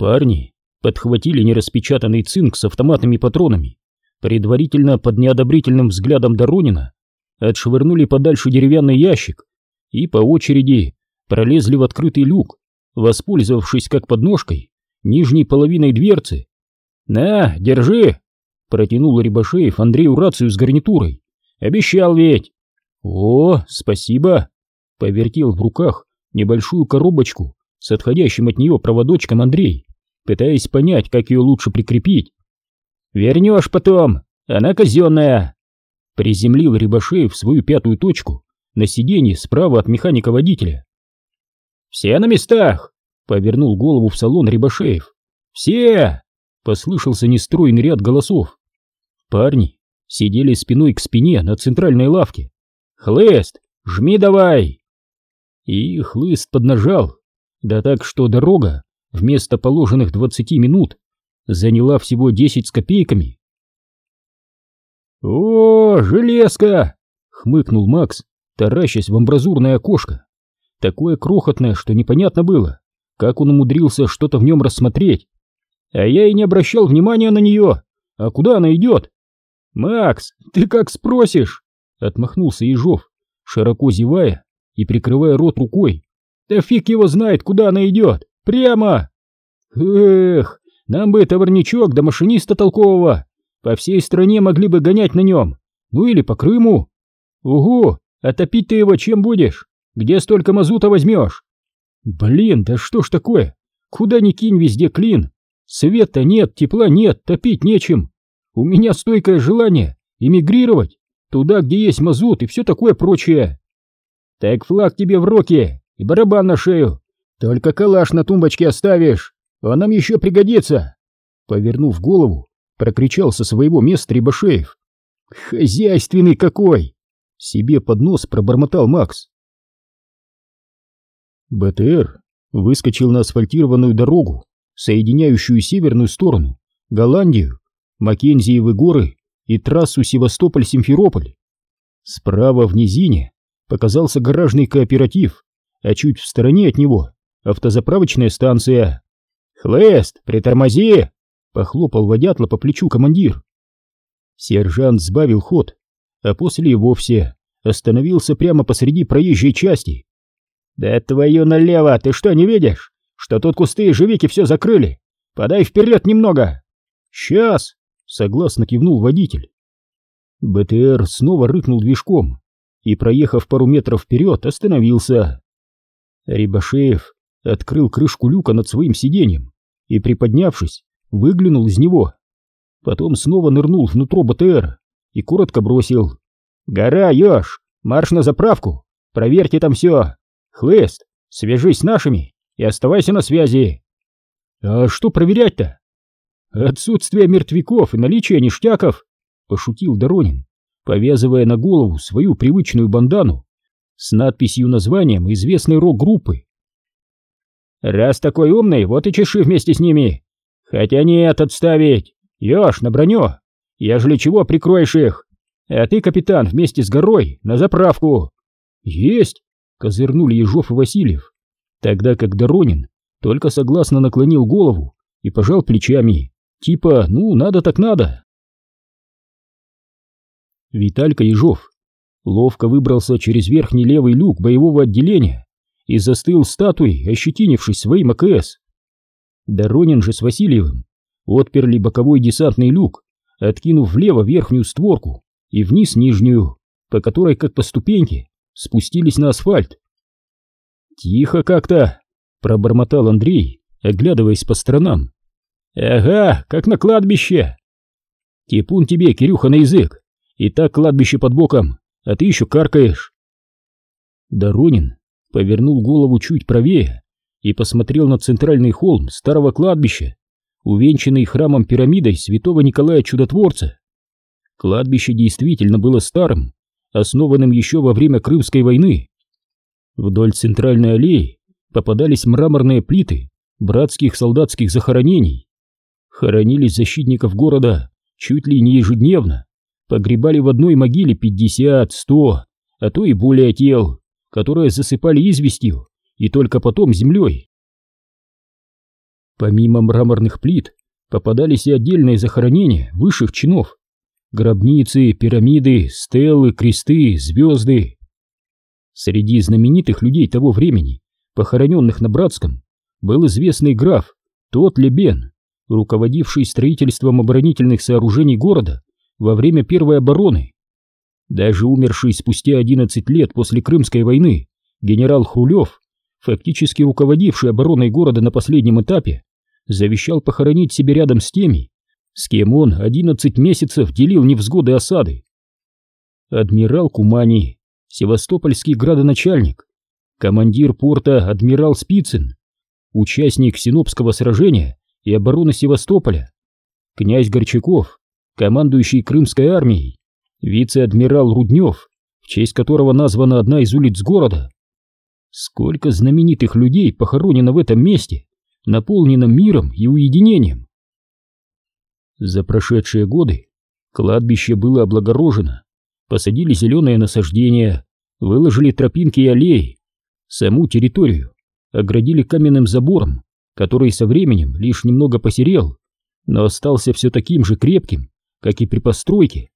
Парни подхватили нераспечатанный цинк с автоматными патронами, предварительно под неодобрительным взглядом Доронина отшвырнули подальше деревянный ящик и по очереди пролезли в открытый люк, воспользовавшись как подножкой нижней половиной дверцы. «На, держи!» — протянул Рябошеев Андрею рацию с гарнитурой. «Обещал ведь!» «О, спасибо!» — повертел в руках небольшую коробочку с отходящим от нее проводочком Андрей, пытаясь понять, как ее лучше прикрепить. «Вернешь потом, она казенная!» Приземлил Рябошеев свою пятую точку на сиденье справа от механика-водителя. «Все на местах!» — повернул голову в салон Рябошеев. «Все!» — послышался нестройный ряд голосов. Парни сидели спиной к спине на центральной лавке. «Хлыст, жми давай!» И хлыст поднажал, да так, что дорога вместо положенных двадцати минут заняла всего десять с копейками. «О, железка!» — хмыкнул Макс, таращась в амбразурное окошко. Такое крохотное, что непонятно было, как он умудрился что-то в нем рассмотреть. А я и не обращал внимания на нее. А куда она идет? «Макс, ты как спросишь?» — отмахнулся Ежов, широко зевая и прикрывая рот рукой. «Да фиг его знает, куда она идет! Прямо!» «Эх, нам бы товарничок да машиниста толкового! По всей стране могли бы гонять на нем, ну или по Крыму! Угу, а топить ты его чем будешь? Где столько мазута возьмешь?» «Блин, да что ж такое? Куда ни кинь, везде клин! Света нет, тепла нет, топить нечем! У меня стойкое желание эмигрировать туда, где есть мазут и все такое прочее!» «Так флаг тебе в руки и барабан на шею! Только калаш на тумбочке оставишь, он нам еще пригодится!» Повернув голову, прокричал со своего места Рябошеев. «Хозяйственный какой!» Себе под нос пробормотал Макс. БТР выскочил на асфальтированную дорогу, соединяющую северную сторону, Голландию, Маккензиевы горы и трассу Севастополь-Симферополь. Справа в низине показался гаражный кооператив, а чуть в стороне от него автозаправочная станция. «Хлест, притормози!» — похлопал водятла по плечу командир. Сержант сбавил ход, а после и вовсе остановился прямо посреди проезжей части. «Да твою налево, ты что, не видишь, что тут кусты и живики все закрыли? Подай вперед немного!» «Сейчас!» — согласно кивнул водитель. БТР снова рыкнул движком и, проехав пару метров вперед, остановился. Рибашеев открыл крышку люка над своим сиденьем и, приподнявшись, выглянул из него. Потом снова нырнул внутрь БТР и коротко бросил. «Гора, Ёж! Марш на заправку! Проверьте там все! Хлыст, свяжись с нашими и оставайся на связи!» «А что проверять-то?» «Отсутствие мертвяков и наличие ништяков!» — пошутил Доронин, повязывая на голову свою привычную бандану с надписью названием известной рок-группы. «Раз такой умный, вот и чеши вместе с ними! Хотя нет, отставить! Ёж, на броню! Ежели чего, прикроешь их! А ты, капитан, вместе с горой на заправку!» «Есть!» — козырнули Ежов и Васильев, тогда как Доронин только согласно наклонил голову и пожал плечами, типа «ну, надо так надо». Виталька Ежов ловко выбрался через верхний левый люк боевого отделения и застыл статуей, ощетинившись своим АКС. Доронин же с Васильевым отперли боковой десантный люк, откинув влево верхнюю створку и вниз нижнюю, по которой, как по ступеньке, спустились на асфальт. «Тихо как-то!» — пробормотал Андрей, оглядываясь по сторонам. «Ага, как на кладбище!» «Типун тебе, Кирюха, на язык! И так кладбище под боком, а ты еще каркаешь!» Доронин повернул голову чуть правее и посмотрел на центральный холм старого кладбища, увенчанный храмом пирамидой святого Николая Чудотворца. Кладбище действительно было старым, основанным еще во время Крымской войны. Вдоль центральной аллеи попадались мраморные плиты братских солдатских захоронений. Хоронились защитников города чуть ли не ежедневно, погребали в одной могиле 50, 100, а то и более тел которые засыпали известью и только потом землей. Помимо мраморных плит попадались и отдельные захоронения высших чинов. Гробницы, пирамиды, стелы, кресты, звезды. Среди знаменитых людей того времени, похороненных на Братском, был известный граф Тот Лебен, руководивший строительством оборонительных сооружений города во время Первой обороны. Даже умерший спустя 11 лет после Крымской войны генерал Хрулев, фактически руководивший обороной города на последнем этапе, завещал похоронить себя рядом с теми, с кем он 11 месяцев делил невзгоды осады. Адмирал Кумани, севастопольский градоначальник, командир порта адмирал Спицын, участник Синопского сражения и обороны Севастополя, князь Горчаков, командующий Крымской армией, вице-адмирал Руднев, в честь которого названа одна из улиц города. Сколько знаменитых людей похоронено в этом месте, наполненном миром и уединением. За прошедшие годы кладбище было облагорожено, посадили зеленые насаждения, выложили тропинки и аллеи, саму территорию оградили каменным забором, который со временем лишь немного посерел, но остался все таким же крепким, как и при постройке.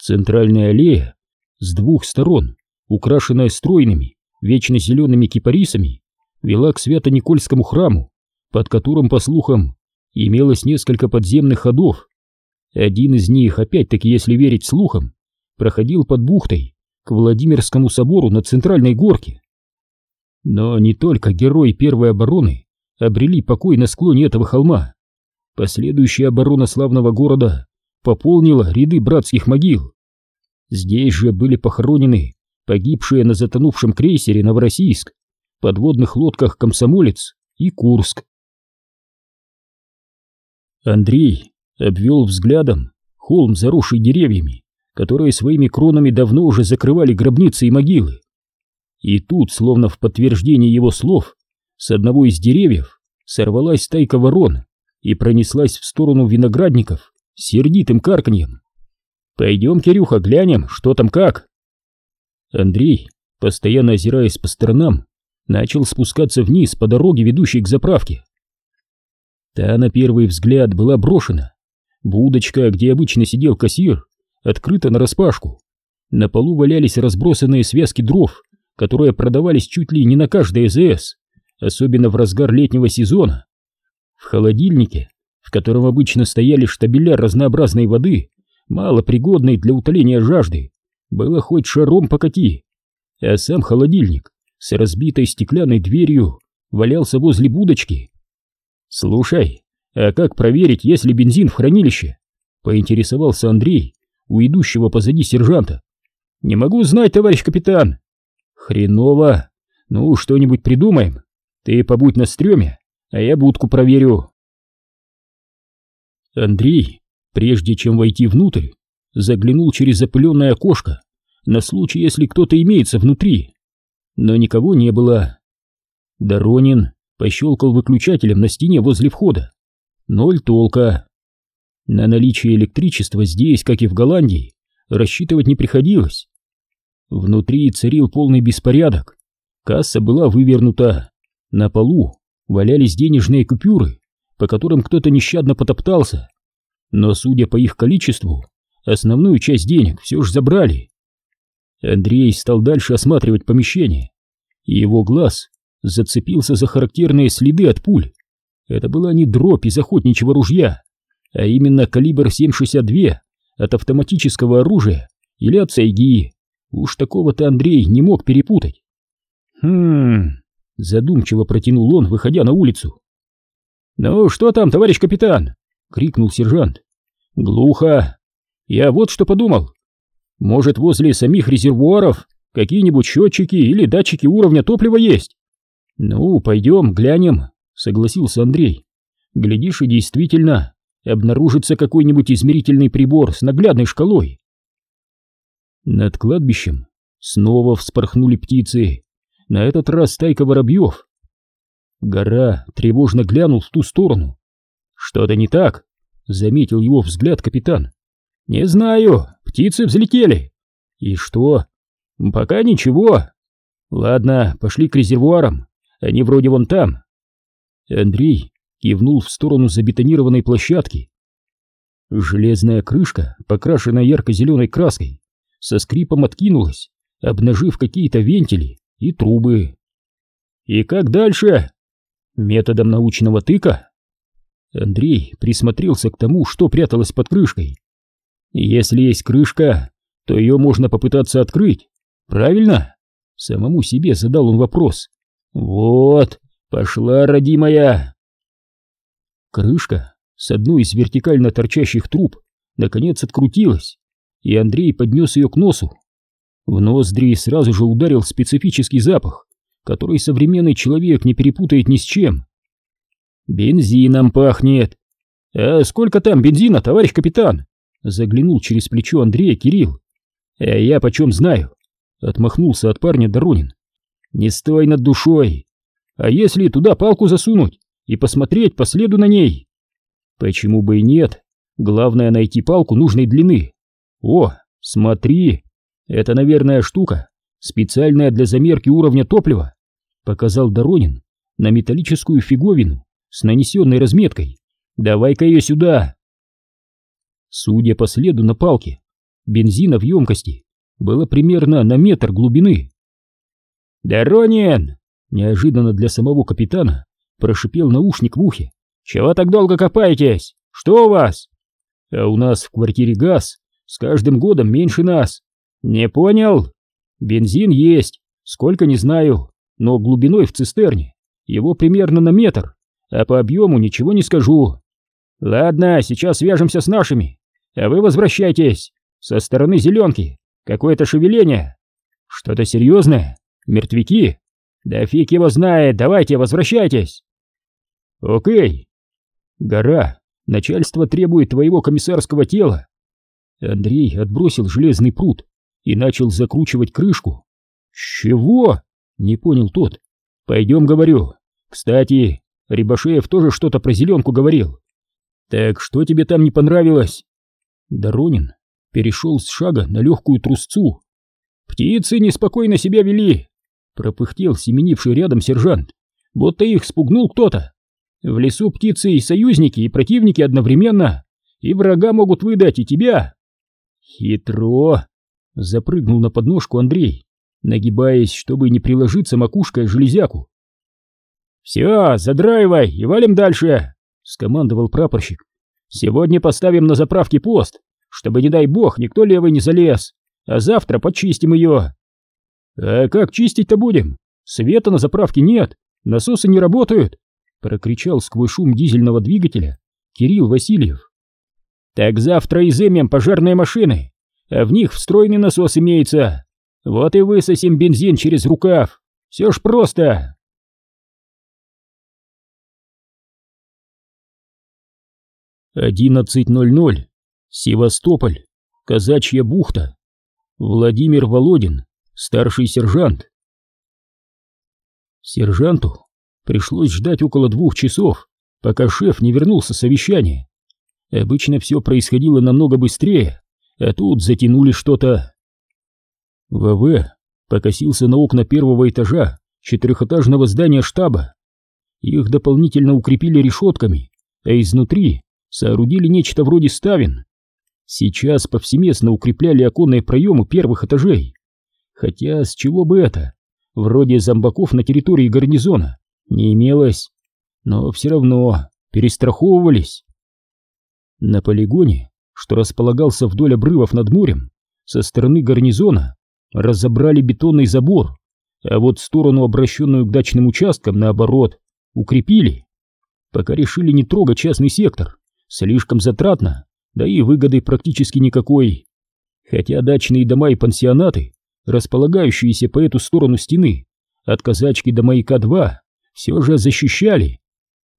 Центральная аллея с двух сторон, украшенная стройными, вечно зелеными кипарисами, вела к Свято-Никольскому храму, под которым, по слухам, имелось несколько подземных ходов. Один из них, опять-таки, если верить слухам, проходил под бухтой к Владимирскому собору на центральной горке. Но не только герои первой обороны обрели покой на склоне этого холма. Последующая оборона славного города пополнила ряды братских могил. Здесь же были похоронены погибшие на затонувшем крейсере Новороссийск, подводных лодках «Комсомолец» и «Курск». Андрей обвел взглядом холм, заросший деревьями, которые своими кронами давно уже закрывали гробницы и могилы. И тут, словно в подтверждение его слов, с одного из деревьев сорвалась стайка ворон и пронеслась в сторону виноградников сердитым карканьем. «Пойдем, Кирюха, глянем, что там как!» Андрей, постоянно озираясь по сторонам, начал спускаться вниз по дороге, ведущей к заправке. Та на первый взгляд была брошена. Будочка, где обычно сидел кассир, открыта нараспашку. На полу валялись разбросанные связки дров, которые продавались чуть ли не на каждой ЭЗС, особенно в разгар летнего сезона. В холодильнике, в котором обычно стояли штабеля разнообразной воды, мало пригодной для утоления жажды, было хоть шаром покати, а сам холодильник с разбитой стеклянной дверью валялся возле будочки. «Слушай, а как проверить, есть ли бензин в хранилище?» — поинтересовался Андрей у идущего позади сержанта. «Не могу знать, товарищ капитан», Хреново. Ну, что-нибудь придумаем. Ты побудь на стреме, а я будку проверю. Андрей, прежде чем войти внутрь, заглянул через запыленное окошко на случай, если кто-то имеется внутри. Но никого не было. Доронин пощелкал выключателем на стене возле входа. Ноль толка. На наличие электричества здесь, как и в Голландии, рассчитывать не приходилось. Внутри царил полный беспорядок. Касса была вывернута. На полу валялись денежные купюры, по которым кто-то нещадно потоптался. Но, судя по их количеству, основную часть денег все же забрали. Андрей стал дальше осматривать помещение, и его глаз зацепился за характерные следы от пуль. Это была не дробь из охотничьего ружья, а именно калибр 7,62 от автоматического оружия или от сайги. Уж такого-то Андрей не мог перепутать. Хм, задумчиво протянул он, выходя на улицу. «Ну, что там, товарищ капитан?» — крикнул сержант. «Глухо. Я вот что подумал. Может, возле самих резервуаров какие-нибудь счетчики или датчики уровня топлива есть?» «Ну, пойдем, глянем», — согласился Андрей. «Глядишь, и действительно обнаружится какой-нибудь измерительный прибор с наглядной шкалой. Над кладбищем снова вспорхнули птицы, на этот раз стайка воробьев. Гора тревожно глянул в ту сторону. «Что-то не так?» — заметил его взгляд капитан. «Не знаю, птицы взлетели». «И что?» «Пока ничего». «Ладно, пошли к резервуарам, они вроде вон там». Андрей кивнул в сторону забетонированной площадки. Железная крышка, покрашенная ярко-зеленой краской, со скрипом откинулась, обнажив какие-то вентили и трубы. «И как дальше?» «Методом научного тыка?» Андрей присмотрелся к тому, что пряталось под крышкой. «Если есть крышка, то ее можно попытаться открыть, правильно?» Самому себе задал он вопрос. «Вот, пошла, родимая!» Крышка с одной из вертикально торчащих труб наконец открутилась, и Андрей поднес ее к носу. В ноздри сразу же ударил специфический запах, который современный человек не перепутает ни с чем. «Бензином пахнет!» «А сколько там бензина, товарищ капитан?» Заглянул через плечо Андрея Кирилл. «А я почем знаю?» Отмахнулся от парня Доронин. «Не стой над душой! А если туда палку засунуть и посмотреть по следу на ней?» Почему бы и нет? Главное найти палку нужной длины. О, смотри, это, наверное, штука, специальная для замерки уровня топлива, показал Доронин на металлическую фиговину с нанесенной разметкой. Давай-ка ее сюда. Судя по следу на палке, бензина в емкости было примерно на метр глубины. «Доронин!» — неожиданно для самого капитана прошипел наушник в ухе. «Чего так долго копаетесь? Что у вас?» «А у нас в квартире газ. С каждым годом меньше нас». «Не понял?» «Бензин есть. Сколько, не знаю. Но глубиной в цистерне его примерно на метр, а по объему ничего не скажу». «Ладно, сейчас свяжемся с нашими, а вы возвращайтесь. Со стороны зеленки. Какое-то шевеление. Что-то серьезное? Мертвяки? Да фиг его знает, давайте возвращайтесь». «Окей, Гора, начальство требует твоего комиссарского тела. Андрей отбросил железный пруд и начал закручивать крышку. Чего? Не понял тот. Пойдем, говорю. Кстати, Рябошеев тоже что-то про зеленку говорил. Так что тебе там не понравилось? Доронин перешел с шага на легкую трусцу. Птицы неспокойно себя вели, пропыхтел семенивший рядом сержант, будто их спугнул кто-то. В лесу птицы и союзники, и противники одновременно, и врага могут выдать, и тебя. Хитро. Запрыгнул на подножку Андрей, нагибаясь, чтобы не приложиться макушкой железяку. «Все, задраивай и валим дальше!» — скомандовал прапорщик. «Сегодня поставим на заправке пост, чтобы, не дай бог, никто левый не залез, а завтра почистим ее». «А как чистить-то будем? Света на заправке нет, насосы не работают, прокричал сквозь шум дизельного двигателя Кирилл Васильев. Так завтра изымем пожарные машины, а в них встроенный насос имеется. Вот и высосим бензин через рукав. Все ж просто. Одиннадцать ноль ноль. Севастополь. Казачья бухта. Владимир Володин, старший сержант. Сержанту Пришлось ждать около двух часов, пока шеф не вернулся с совещания. Обычно все происходило намного быстрее, а тут затянули что-то. ВВ покосился на окна первого этажа четырехэтажного здания штаба. Их дополнительно укрепили решетками, а изнутри соорудили нечто вроде ставен. Сейчас повсеместно укрепляли оконные проемы первых этажей. Хотя с чего бы это? Вроде зомбаков на территории гарнизона не имелось, но все равно перестраховывались. На полигоне, что располагался вдоль обрывов над морем, со стороны гарнизона разобрали бетонный забор, а вот сторону, обращенную к дачным участкам, наоборот, укрепили. Пока решили не трогать частный сектор, слишком затратно, да и выгоды практически никакой. Хотя дачные дома и пансионаты, располагающиеся по эту сторону стены, от казачки до маяка-2, все же защищали.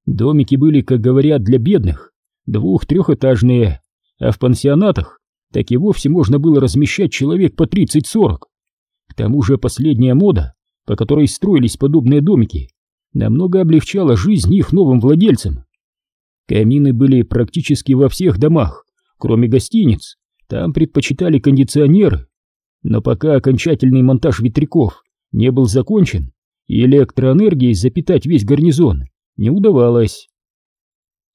Домики были, как говорят, для бедных, двух-трехэтажные, а в пансионатах так и вовсе можно было размещать человек по 30-40. К тому же последняя мода, по которой строились подобные домики, намного облегчала жизнь их новым владельцам. Камины были практически во всех домах, кроме гостиниц, там предпочитали кондиционеры. Но пока окончательный монтаж ветряков не был закончен, и электроэнергией запитать весь гарнизон не удавалось.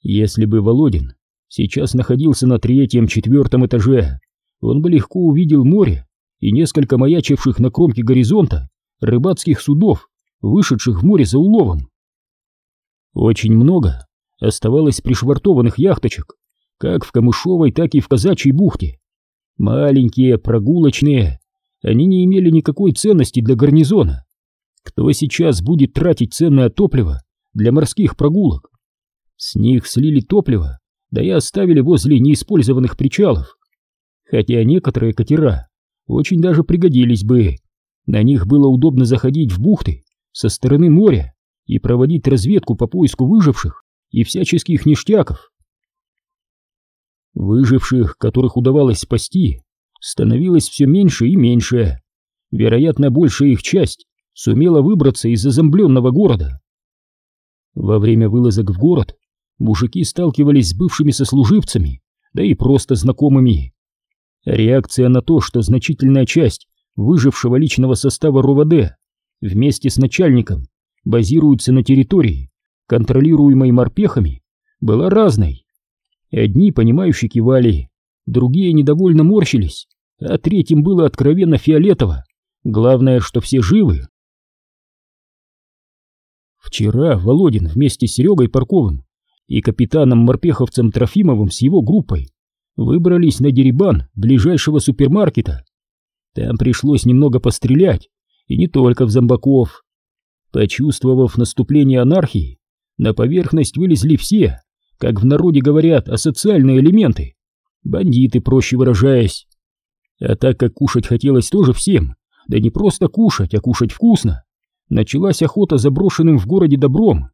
Если бы Володин сейчас находился на третьем-четвертом этаже, он бы легко увидел море и несколько маячивших на кромке горизонта рыбацких судов, вышедших в море за уловом. Очень много оставалось пришвартованных яхточек, как в Камышовой, так и в Казачьей бухте. Маленькие, прогулочные, они не имели никакой ценности для гарнизона. Кто сейчас будет тратить ценное топливо для морских прогулок? С них слили топливо, да и оставили возле неиспользованных причалов. Хотя некоторые катера очень даже пригодились бы. На них было удобно заходить в бухты со стороны моря и проводить разведку по поиску выживших и всяческих ништяков. Выживших, которых удавалось спасти, становилось все меньше и меньше. Вероятно, большая их часть сумела выбраться из зазомбленного города. Во время вылазок в город мужики сталкивались с бывшими сослуживцами, да и просто знакомыми. Реакция на то, что значительная часть выжившего личного состава РОВД вместе с начальником базируется на территории, контролируемой морпехами, была разной. Одни, понимающие, кивали, другие недовольно морщились, а третьим было откровенно фиолетово. Главное, что все живы. Вчера Володин вместе с Серегой Парковым и капитаном-морпеховцем Трофимовым с его группой выбрались на дерибан ближайшего супермаркета. Там пришлось немного пострелять, и не только в зомбаков. Почувствовав наступление анархии, на поверхность вылезли все, как в народе говорят, асоциальные элементы. Бандиты, проще выражаясь. А так как кушать хотелось тоже всем, да не просто кушать, а кушать вкусно, началась охота за брошенным в городе добром.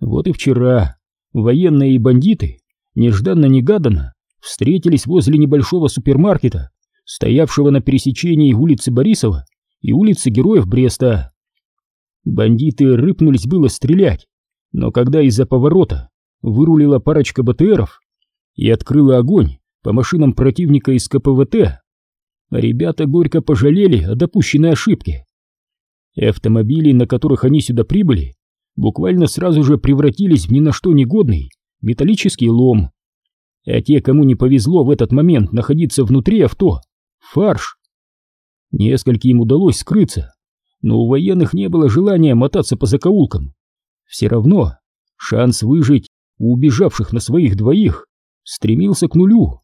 Вот и вчера военные и бандиты нежданно-негаданно встретились возле небольшого супермаркета, стоявшего на пересечении улицы Борисова и улицы Героев Бреста. Бандиты рыпнулись было стрелять, но когда из-за поворота вырулила парочка БТРов и открыла огонь по машинам противника из КПВТ, ребята горько пожалели о допущенной ошибке. Автомобили, на которых они сюда прибыли, буквально сразу же превратились в ни на что негодный металлический лом. А те, кому не повезло в этот момент находиться внутри авто, фарш. Нескольким удалось скрыться, но у военных не было желания мотаться по закоулкам. Все равно шанс выжить у убежавших на своих двоих стремился к нулю.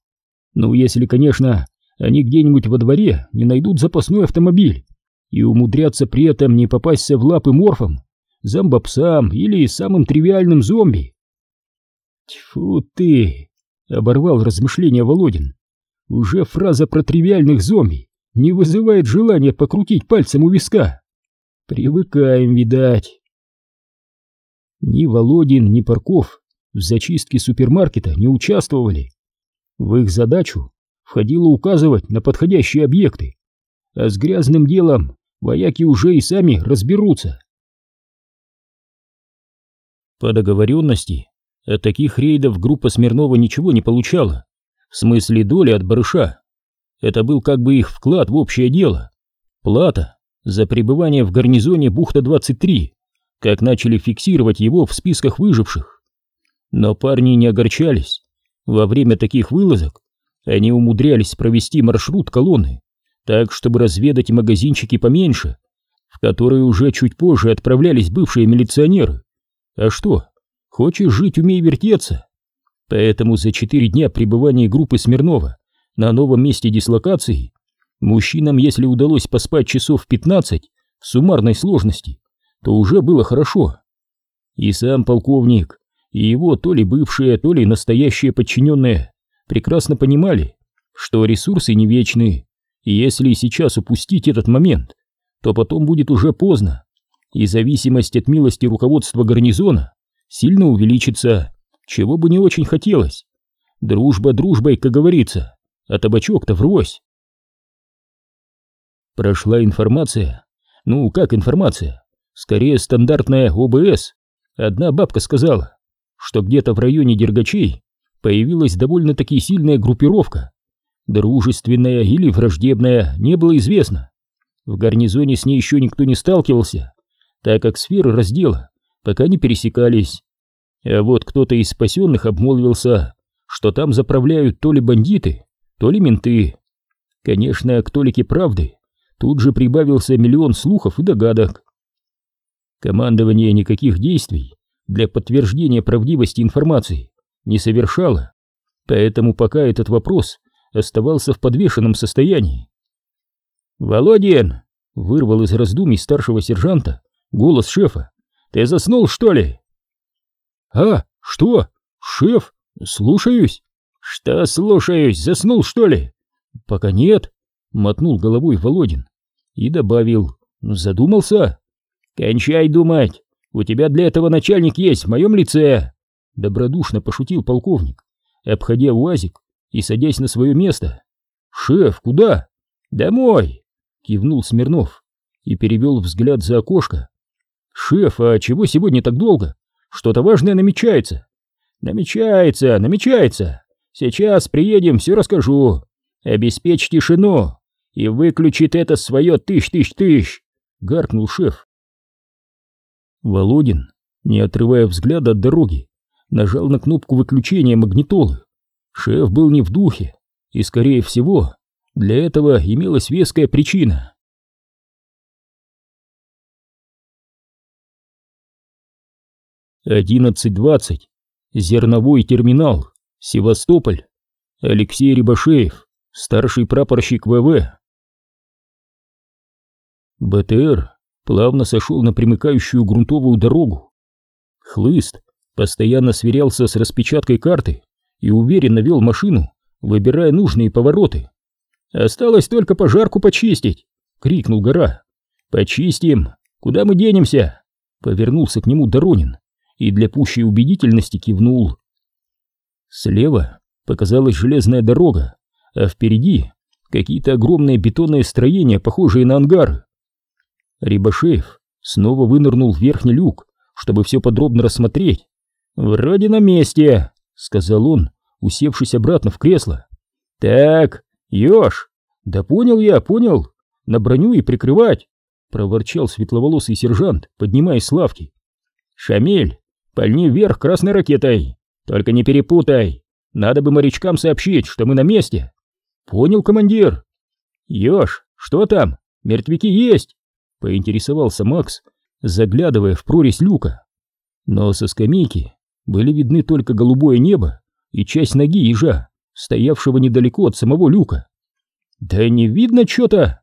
Ну, если, конечно, они где-нибудь во дворе не найдут запасной автомобиль и умудрятся при этом не попасться в лапы морфам, зомбопсам или самым тривиальным зомби. Тьфу ты! Оборвал размышления Володин. Уже фраза про тривиальных зомби не вызывает желания покрутить пальцем у виска. Привыкаем, видать. Ни Володин, ни Парков в зачистке супермаркета не участвовали. В их задачу входило указывать на подходящие объекты, а с грязным делом вояки уже и сами разберутся. По договоренности от таких рейдов группа Смирнова ничего не получала, в смысле доли от барыша. Это был как бы их вклад в общее дело. Плата за пребывание в гарнизоне Бухта-23, как начали фиксировать его в списках выживших. Но парни не огорчались. Во время таких вылазок они умудрялись провести маршрут колонны, так, чтобы разведать магазинчики поменьше, в которые уже чуть позже отправлялись бывшие милиционеры. А что, Хочешь жить, умей вертеться. Поэтому за четыре дня пребывания группы Смирнова на новом месте дислокации мужчинам, если удалось поспать часов 15 в суммарной сложности, то уже было хорошо. И сам полковник, и его то ли бывшие, то ли настоящие подчиненные прекрасно понимали, что ресурсы не вечны, и если сейчас упустить этот момент, то потом будет уже поздно, и зависимость от милости руководства гарнизона сильно увеличится, чего бы не очень хотелось. Дружба дружбой, как говорится, а табачок-то врозь. Прошла информация. Ну, как информация? Скорее стандартная ОБС. Одна бабка сказала, что где-то в районе Дергачей появилась довольно-таки сильная группировка. Дружественная или враждебная, не было известно. В гарнизоне с ней еще никто не сталкивался, так как сферы раздела пока не пересекались. А вот кто-то из спасенных обмолвился, что там заправляют то ли бандиты, то ли менты. Конечно, к толике правды тут же прибавился миллион слухов и догадок. Командование никаких действий для подтверждения правдивости информации не совершало, поэтому пока этот вопрос оставался в подвешенном состоянии. «Володин!» — вырвал из раздумий старшего сержанта голос шефа. «Ты заснул, что ли?» «А, что? Шеф, слушаюсь!» «Что слушаюсь? Заснул, что ли?» «Пока нет», — мотнул головой Володин и добавил. «Задумался?» «Кончай думать! У тебя для этого начальник есть в моем лице!» Добродушно пошутил полковник, обходя УАЗик и садясь на свое место. «Шеф, куда?» «Домой!» — кивнул Смирнов и перевел взгляд за окошко. «Шеф, а чего сегодня так долго? Что-то важное намечается!» «Намечается, намечается! Сейчас приедем, все расскажу! Обеспечь тишину и выключит это свое тыщ-тыщ-тыщ!» — гаркнул шеф. Володин, не отрывая взгляда от дороги, нажал на кнопку выключения магнитолы. Шеф был не в духе, и, скорее всего, для этого имелась веская причина. Одиннадцать двадцать. Зерновой терминал. Севастополь. Алексей Рябошеев, старший прапорщик ВВ. БТР плавно сошел на примыкающую грунтовую дорогу. Хлыст постоянно сверялся с распечаткой карты и уверенно вел машину, выбирая нужные повороты. «Осталось только пожарку почистить!» — крикнул гора. «Почистим! Куда мы денемся?» — повернулся к нему Доронин и для пущей убедительности кивнул. Слева показалась железная дорога, а впереди какие-то огромные бетонные строения, похожие на ангары. Рибашеев снова вынырнул в верхний люк, чтобы все подробно рассмотреть. «Вроде на месте», — сказал он, усевшись обратно в кресло. «Так, Ёж, да понял я, понял, на броню и прикрывать», — проворчал светловолосый сержант, поднимаясь с лавки. «Шамиль, пальни вверх красной ракетой, только не перепутай, надо бы морячкам сообщить, что мы на месте». «Понял, командир». «Ёж, что там, мертвяки есть?» — поинтересовался Макс, заглядывая в прорезь люка. Но со скамейки были видны только голубое небо и часть ноги ежа, стоявшего недалеко от самого люка. «Да не видно что-то!»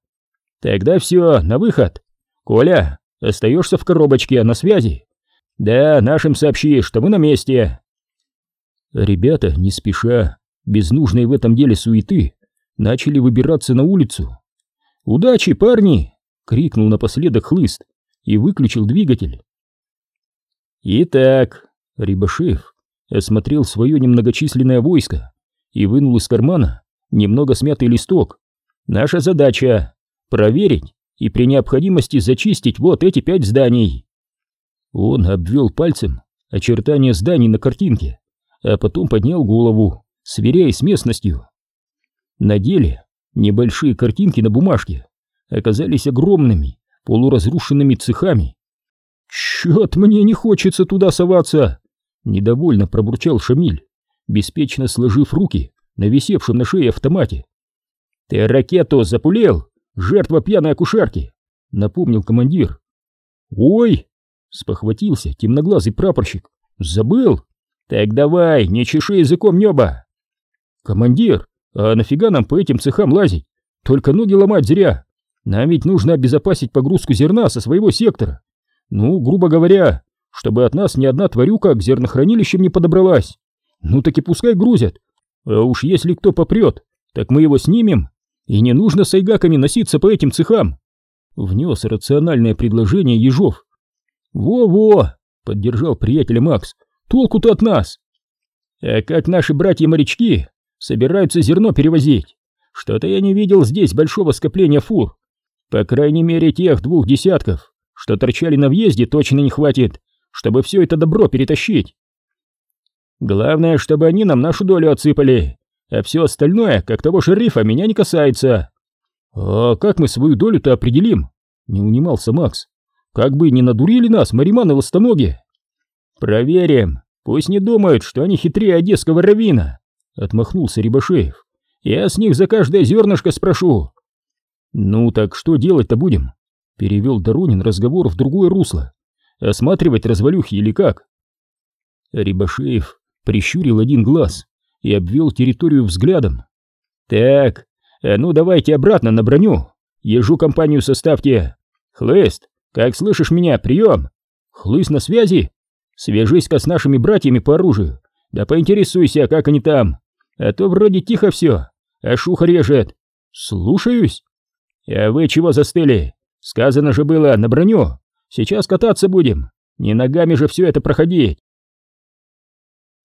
«Тогда все, на выход! Коля, остаешься в коробочке, на связи!» «Да, нашим сообщи, что мы на месте!» Ребята, не спеша, без нужной в этом деле суеты, начали выбираться на улицу. «Удачи, парни!» — крикнул напоследок хлыст и выключил двигатель. «Итак», — Рибашев осмотрел свое немногочисленное войско и вынул из кармана немного смятый листок. «Наша задача — проверить и при необходимости зачистить вот эти пять зданий». Он обвел пальцем очертания зданий на картинке, а потом поднял голову, сверяясь с местностью. На деле небольшие картинки на бумажке оказались огромными, полуразрушенными цехами. «Чёт мне не хочется туда соваться!» — недовольно пробурчал Шамиль, беспечно сложив руки на висевшем на шее автомате. «Ты ракету запулил, жертва пьяной акушерки!» — напомнил командир. «Ой!» — спохватился темноглазый прапорщик. «Забыл? Так давай, не чеши языком неба!» «Командир, а нафига нам по этим цехам лазить? Только ноги ломать зря!» Нам ведь нужно обезопасить погрузку зерна со своего сектора. Ну, грубо говоря, чтобы от нас ни одна тварюка к зернохранилищам не подобралась. Ну так и пускай грузят. А уж если кто попрет, так мы его снимем. И не нужно с айгаками носиться по этим цехам. Внес рациональное предложение Ежов. Во-во, поддержал приятеля Макс. Толку-то от нас. А как наши братья-морячки собираются зерно перевозить? Что-то я не видел здесь большого скопления фур. По крайней мере, тех двух десятков, что торчали на въезде, точно не хватит, чтобы все это добро перетащить. Главное, чтобы они нам нашу долю отсыпали, а все остальное, как того шерифа, меня не касается. А как мы свою долю-то определим? Не унимался Макс. Как бы не надурили нас, мариманы ластоноги. Проверим. Пусть не думают, что они хитрее одесского равина, отмахнулся Рябошеев. Я с них за каждое зернышко спрошу. Ну так что делать-то будем? Перевел Доронин разговор в другое русло. Осматривать развалюхи или как? Рябошеев прищурил один глаз и обвел территорию взглядом. Так, а ну давайте обратно на броню. Ежу компанию составьте. Хлыст, как слышишь меня, прием. Хлыст на связи? Свяжись-ка с нашими братьями по оружию. Да поинтересуйся, как они там. А то вроде тихо все, а шуха режет. Слушаюсь. А вы чего застыли? Сказано же было на броню. Сейчас кататься будем. Не ногами же все это проходить.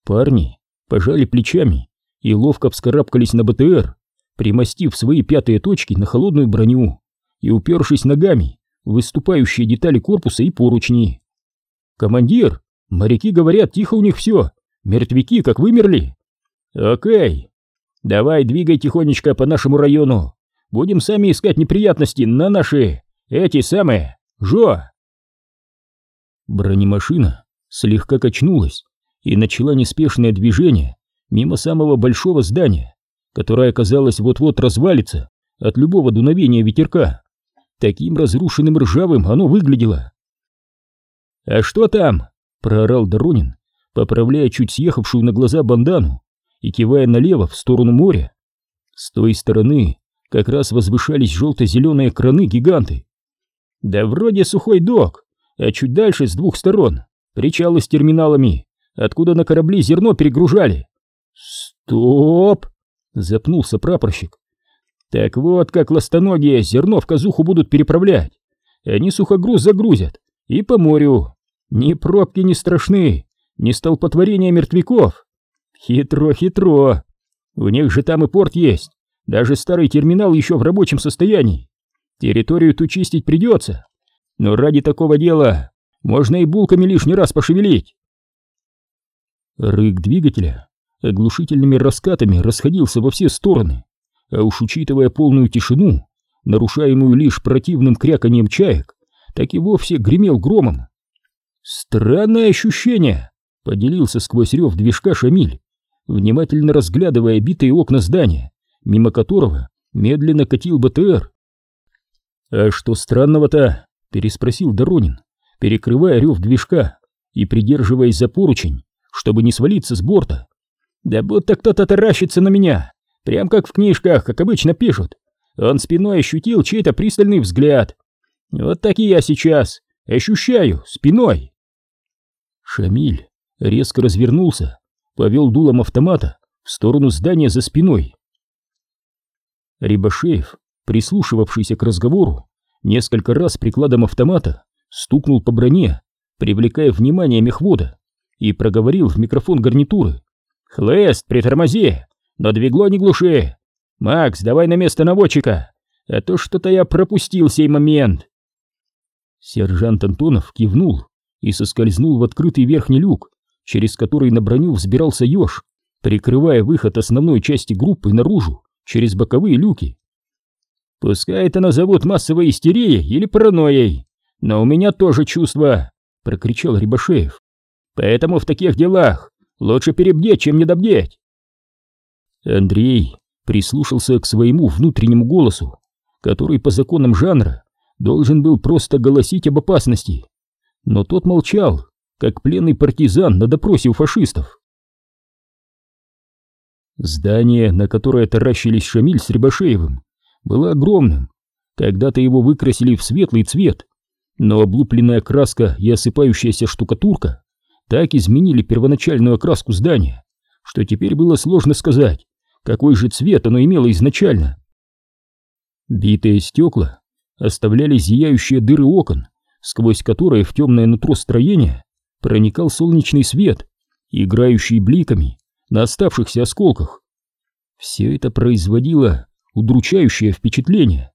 Парни пожали плечами и ловко вскарабкались на БТР, примостив свои пятые точки на холодную броню и упершись ногами выступающие детали корпуса и поручни. «Командир, моряки говорят, тихо у них все, мертвяки как вымерли». «Окей, давай двигай тихонечко по нашему району, будем сами искать неприятности на наши, эти самые, жо!» Бронемашина слегка качнулась и начала неспешное движение мимо самого большого здания, которое, казалось, вот-вот развалится от любого дуновения ветерка. Таким разрушенным ржавым оно выглядело. «А что там?» — проорал Доронин, поправляя чуть съехавшую на глаза бандану и кивая налево в сторону моря. С той стороны как раз возвышались желто-зеленые краны-гиганты. «Да вроде сухой док, а чуть дальше с двух сторон причалы с терминалами, откуда на корабли зерно перегружали». «Стоп!» — запнулся прапорщик. Так вот, как ластоногие зерно в казуху будут переправлять. Они сухогруз загрузят. И по морю. Ни пробки не страшны, ни столпотворения мертвяков. Хитро-хитро. У них же там и порт есть. Даже старый терминал еще в рабочем состоянии. Территорию ту чистить придется. Но ради такого дела можно и булками лишний раз пошевелить. Рык двигателя оглушительными раскатами расходился во все стороны а уж учитывая полную тишину, нарушаемую лишь противным кряканьем чаек, так и вовсе гремел громом. «Странное ощущение!» — поделился сквозь рев движка Шамиль, внимательно разглядывая битые окна здания, мимо которого медленно катил БТР. «А что странного-то?» — переспросил Доронин, перекрывая рев движка и придерживаясь за поручень, чтобы не свалиться с борта. «Да будто кто-то таращится на меня!» Прям как в книжках, как обычно пишут. Он спиной ощутил чей-то пристальный взгляд. Вот так и я сейчас ощущаю спиной. Шамиль резко развернулся, повел дулом автомата в сторону здания за спиной. Рибашеев, прислушивавшийся к разговору, несколько раз прикладом автомата стукнул по броне, привлекая внимание мехвода, и проговорил в микрофон гарнитуры. «Хлест, притормози! Но двигло не глуши. Макс, давай на место наводчика, а то что-то я пропустил сей момент. Сержант Антонов кивнул и соскользнул в открытый верхний люк, через который на броню взбирался еж, прикрывая выход основной части группы наружу через боковые люки. Пускай это назовут массовой истерией или паранойей, но у меня тоже чувство, прокричал Рибашеев. Поэтому в таких делах лучше перебдеть, чем недобдеть. Андрей прислушался к своему внутреннему голосу, который по законам жанра должен был просто голосить об опасности. Но тот молчал, как пленный партизан на допросе у фашистов. Здание, на которое таращились Шамиль с Рябошеевым, было огромным. Когда-то его выкрасили в светлый цвет, но облупленная краска и осыпающаяся штукатурка так изменили первоначальную окраску здания, что теперь было сложно сказать, какой же цвет оно имело изначально. Битые стекла оставляли зияющие дыры окон, сквозь которые в темное нутро строения проникал солнечный свет, играющий бликами на оставшихся осколках. Все это производило удручающее впечатление.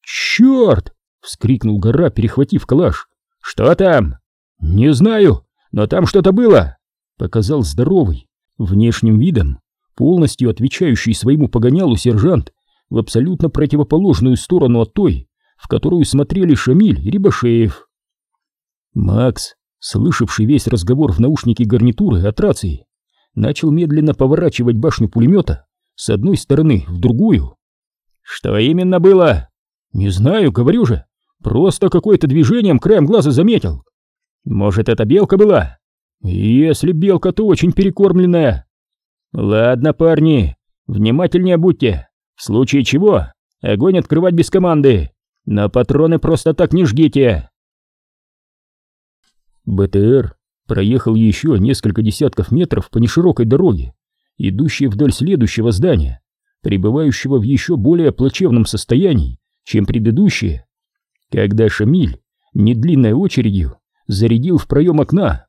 «Черт!» — вскрикнул гора, перехватив калаш. «Что там?» «Не знаю, но там что-то было!» — показал здоровый, внешним видом полностью отвечающий своему погонялу сержант в абсолютно противоположную сторону от той, в которую смотрели Шамиль и Рибашеев. Макс слышавший весь разговор в наушнике гарнитуры от рации, начал медленно поворачивать башню пулемета с одной стороны в другую. «Что именно было?» «Не знаю, говорю же. Просто какое-то движением краем глаза заметил. Может, это белка была? Если белка, то очень перекормленная. Ладно, парни, внимательнее будьте. В случае чего, огонь открывать без команды. Но патроны просто так не жгите. БТР проехал еще несколько десятков метров по неширокой дороге, идущей вдоль следующего здания, пребывающего в еще более плачевном состоянии, чем предыдущее, когда Шамиль недлинной очередью зарядил в проем окна.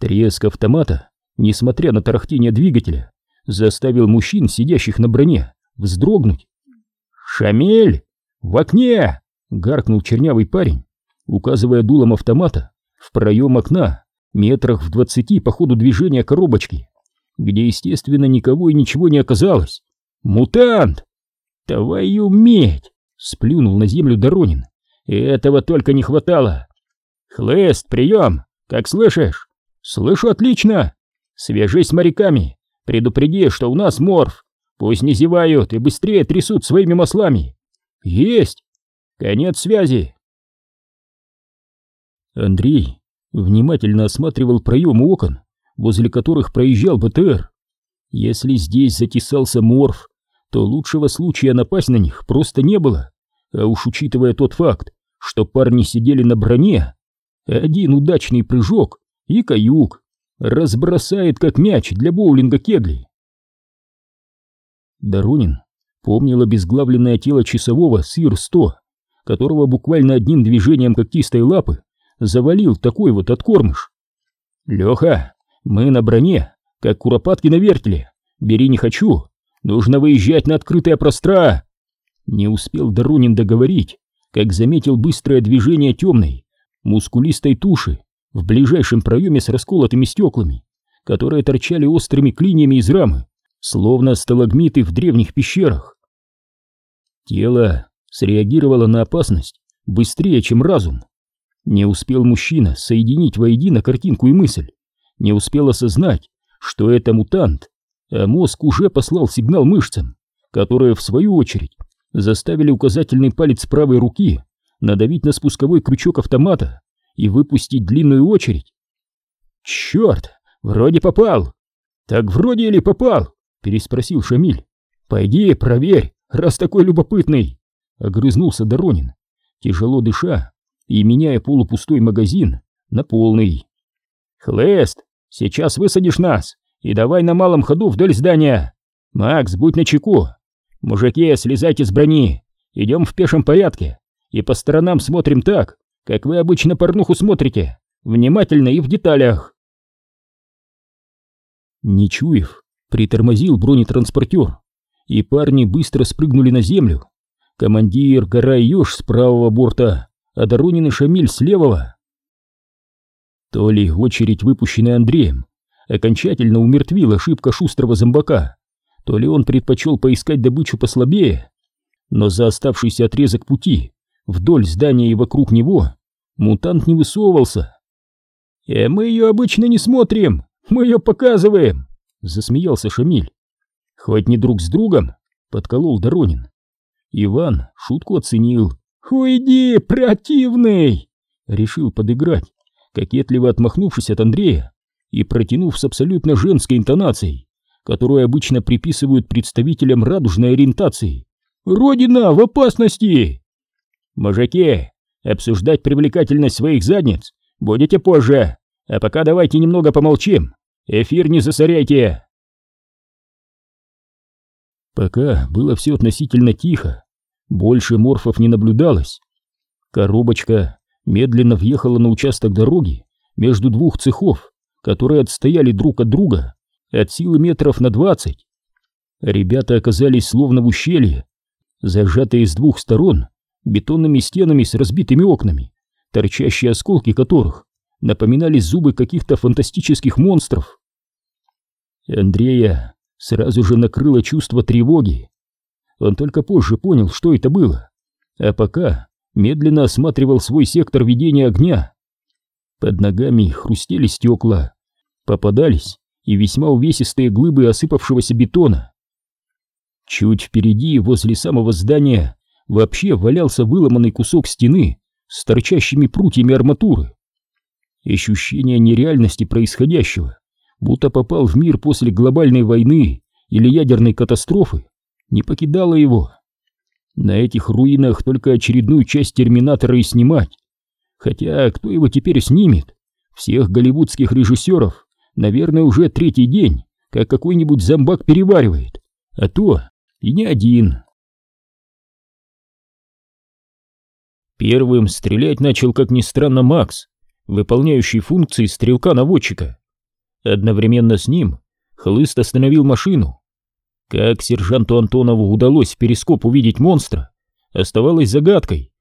Треск автомата, несмотря на тарахтение двигателя, заставил мужчин, сидящих на броне, вздрогнуть. «Шамиль! В окне!» — гаркнул чернявый парень, указывая дулом автомата в проем окна, метрах в двадцати по ходу движения коробочки, где, естественно, никого и ничего не оказалось. «Мутант! Твою медь!» — сплюнул на землю Доронин. «Этого только не хватало!» «Хлыст, прием! Как слышишь?» «Слышу отлично! Свяжись с моряками, предупреди, что у нас морф, пусть не зевают и быстрее трясут своими маслами!» «Есть! Конец связи!» Андрей внимательно осматривал проемы окон, возле которых проезжал БТР. Если здесь затесался морф, то лучшего случая напасть на них просто не было. А уж учитывая тот факт, что парни сидели на броне, один удачный прыжок и каюк разбросает как мяч для боулинга кегли. Доронин помнил обезглавленное тело часового Сир-100, которого буквально одним движением когтистой лапы завалил такой вот откормыш. «Леха, мы на броне, как куропатки на вертеле. Бери не хочу, нужно выезжать на открытое пространство!» Не успел Доронин договорить, как заметил быстрое движение темной, мускулистой туши в ближайшем проеме с расколотыми стеклами, которые торчали острыми клиньями из рамы, словно сталагмиты в древних пещерах. Тело среагировало на опасность быстрее, чем разум. Не успел мужчина соединить воедино картинку и мысль, не успел осознать, что это мутант, а мозг уже послал сигнал мышцам, которые, в свою очередь, заставили указательный палец правой руки надавить на спусковой крючок автомата и выпустить длинную очередь. «Черт, вроде попал!» «Так вроде или попал?» — переспросил Шамиль. «Пойди, проверь, раз такой любопытный!» — огрызнулся Доронин, тяжело дыша и меняя полупустой магазин на полный. «Хлест, сейчас высадишь нас и давай на малом ходу вдоль здания! Макс, будь начеку! Мужики, слезайте с брони! Идем в пешем порядке и по сторонам смотрим так, как вы обычно порнуху смотрите, внимательно и в деталях!» Нечуев притормозил бронетранспортер, и парни быстро спрыгнули на землю. Командир Гора Ёж с правого борта, а Доронин и Шамиль с левого. То ли очередь, выпущенная Андреем, окончательно умертвила ошибка шустрого зомбака, то ли он предпочел поискать добычу послабее, но за оставшийся отрезок пути вдоль здания и вокруг него мутант не высовывался. «Э, мы ее обычно не смотрим, мы ее показываем!» — засмеялся Шамиль. «Хоть не друг с другом!» — подколол Доронин. Иван шутку оценил. «Уйди, противный!» — решил подыграть, кокетливо отмахнувшись от Андрея и протянув с абсолютно женской интонацией, которую обычно приписывают представителям радужной ориентации. «Родина в опасности!» «Мужики, обсуждать привлекательность своих задниц будете позже, а пока давайте немного помолчим, эфир не засоряйте!» Пока было все относительно тихо, больше морфов не наблюдалось. Коробочка медленно въехала на участок дороги между двух цехов, которые отстояли друг от друга от силы метров на двадцать. Ребята оказались словно в ущелье, зажатые с двух сторон бетонными стенами с разбитыми окнами, торчащие осколки которых напоминали зубы каких-то фантастических монстров. Андрея сразу же накрыло чувство тревоги. Он только позже понял, что это было, а пока медленно осматривал свой сектор ведения огня. Под ногами хрустели стекла, попадались и весьма увесистые глыбы осыпавшегося бетона. Чуть впереди, возле самого здания, вообще валялся выломанный кусок стены с торчащими прутьями арматуры. Ощущение нереальности происходящего, будто попал в мир после глобальной войны или ядерной катастрофы, не покидало его. На этих руинах только очередную часть Терминатора и снимать. Хотя кто его теперь снимет? Всех голливудских режиссеров, наверное, уже третий день, как какой-нибудь зомбак переваривает. А то и не один. Первым стрелять начал, как ни странно, Макс, выполняющий функции стрелка-наводчика. Одновременно с ним хлыст остановил машину. Как сержанту Антонову удалось в перископ увидеть монстра, оставалось загадкой.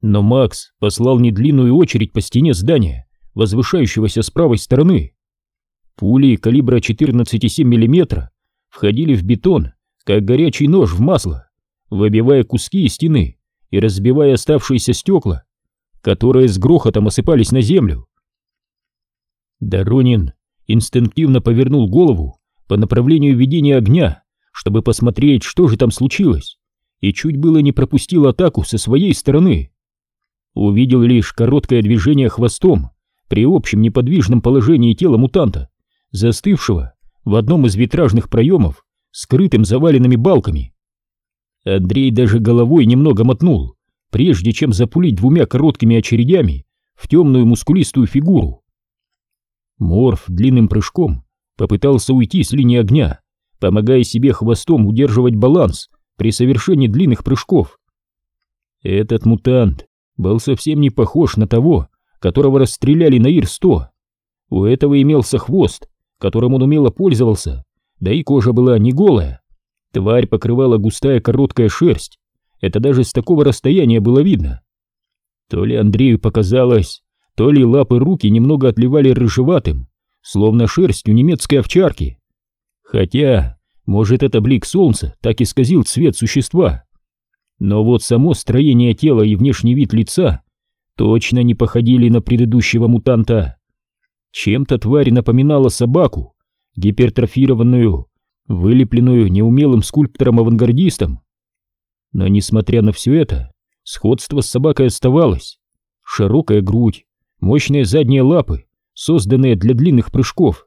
Но Макс послал недлинную очередь по стене здания, возвышающегося с правой стороны. Пули калибра 14,7 мм входили в бетон как горячий нож в масло, выбивая куски из стены и разбивая оставшиеся стекла, которые с грохотом осыпались на землю. Доронин инстинктивно повернул голову по направлению ведения огня, чтобы посмотреть, что же там случилось, и чуть было не пропустил атаку со своей стороны. Увидел лишь короткое движение хвостом при общем неподвижном положении тела мутанта, застывшего в одном из витражных проемов скрытым заваленными балками. Андрей даже головой немного мотнул, прежде чем запулить двумя короткими очередями в темную мускулистую фигуру. Морф длинным прыжком попытался уйти с линии огня, помогая себе хвостом удерживать баланс при совершении длинных прыжков. Этот мутант был совсем не похож на того, которого расстреляли на Ир-100. У этого имелся хвост, которым он умело пользовался, да и кожа была не голая. Тварь покрывала густая короткая шерсть, это даже с такого расстояния было видно. То ли Андрею показалось, то ли лапы руки немного отливали рыжеватым, словно шерсть у немецкой овчарки. Хотя, может, это блик солнца так исказил цвет существа. Но вот само строение тела и внешний вид лица точно не походили на предыдущего мутанта. Чем-то тварь напоминала собаку, гипертрофированную, вылепленную неумелым скульптором-авангардистом. Но несмотря на все это, сходство с собакой оставалось. Широкая грудь, мощные задние лапы, созданные для длинных прыжков,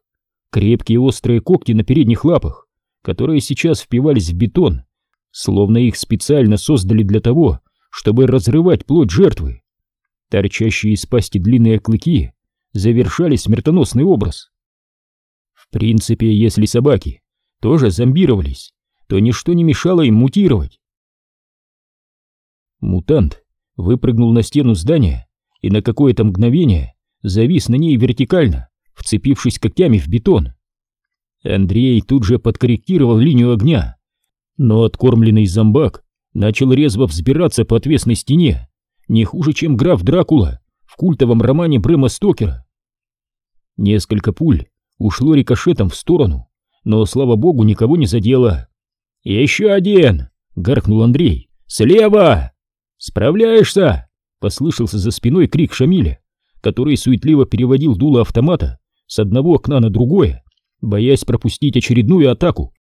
крепкие острые когти на передних лапах, которые сейчас впивались в бетон, словно их специально создали для того, чтобы разрывать плоть жертвы. Торчащие из пасти длинные клыки завершали смертоносный образ. В принципе, если собаки тоже зомбировались, то ничто не мешало им мутировать. Мутант выпрыгнул на стену здания и на какое-то мгновение завис на ней вертикально, вцепившись когтями в бетон. Андрей тут же подкорректировал линию огня, но откормленный зомбак начал резво взбираться по отвесной стене, не хуже, чем граф Дракула в культовом романе Брэма Стокера. Несколько пуль ушло рикошетом в сторону, но, слава богу, никого не задело. «Еще один!» — гаркнул Андрей. «Слева! Справляешься!» — послышался за спиной крик Шамиля, который суетливо переводил дуло автомата с одного окна на другое, боясь пропустить очередную атаку.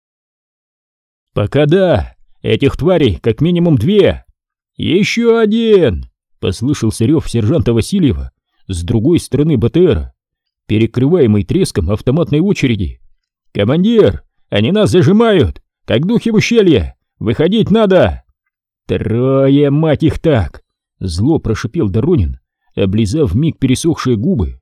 «Пока да! Этих тварей как минимум две!» «Еще один!» — послышался рев сержанта Васильева с другой стороны БТРа перекрываемый треском автоматной очереди. «Командир, они нас зажимают, как духи в ущелье! Выходить надо!» «Трое, мать их так!» — зло прошипел Доронин, облизав миг пересохшие губы.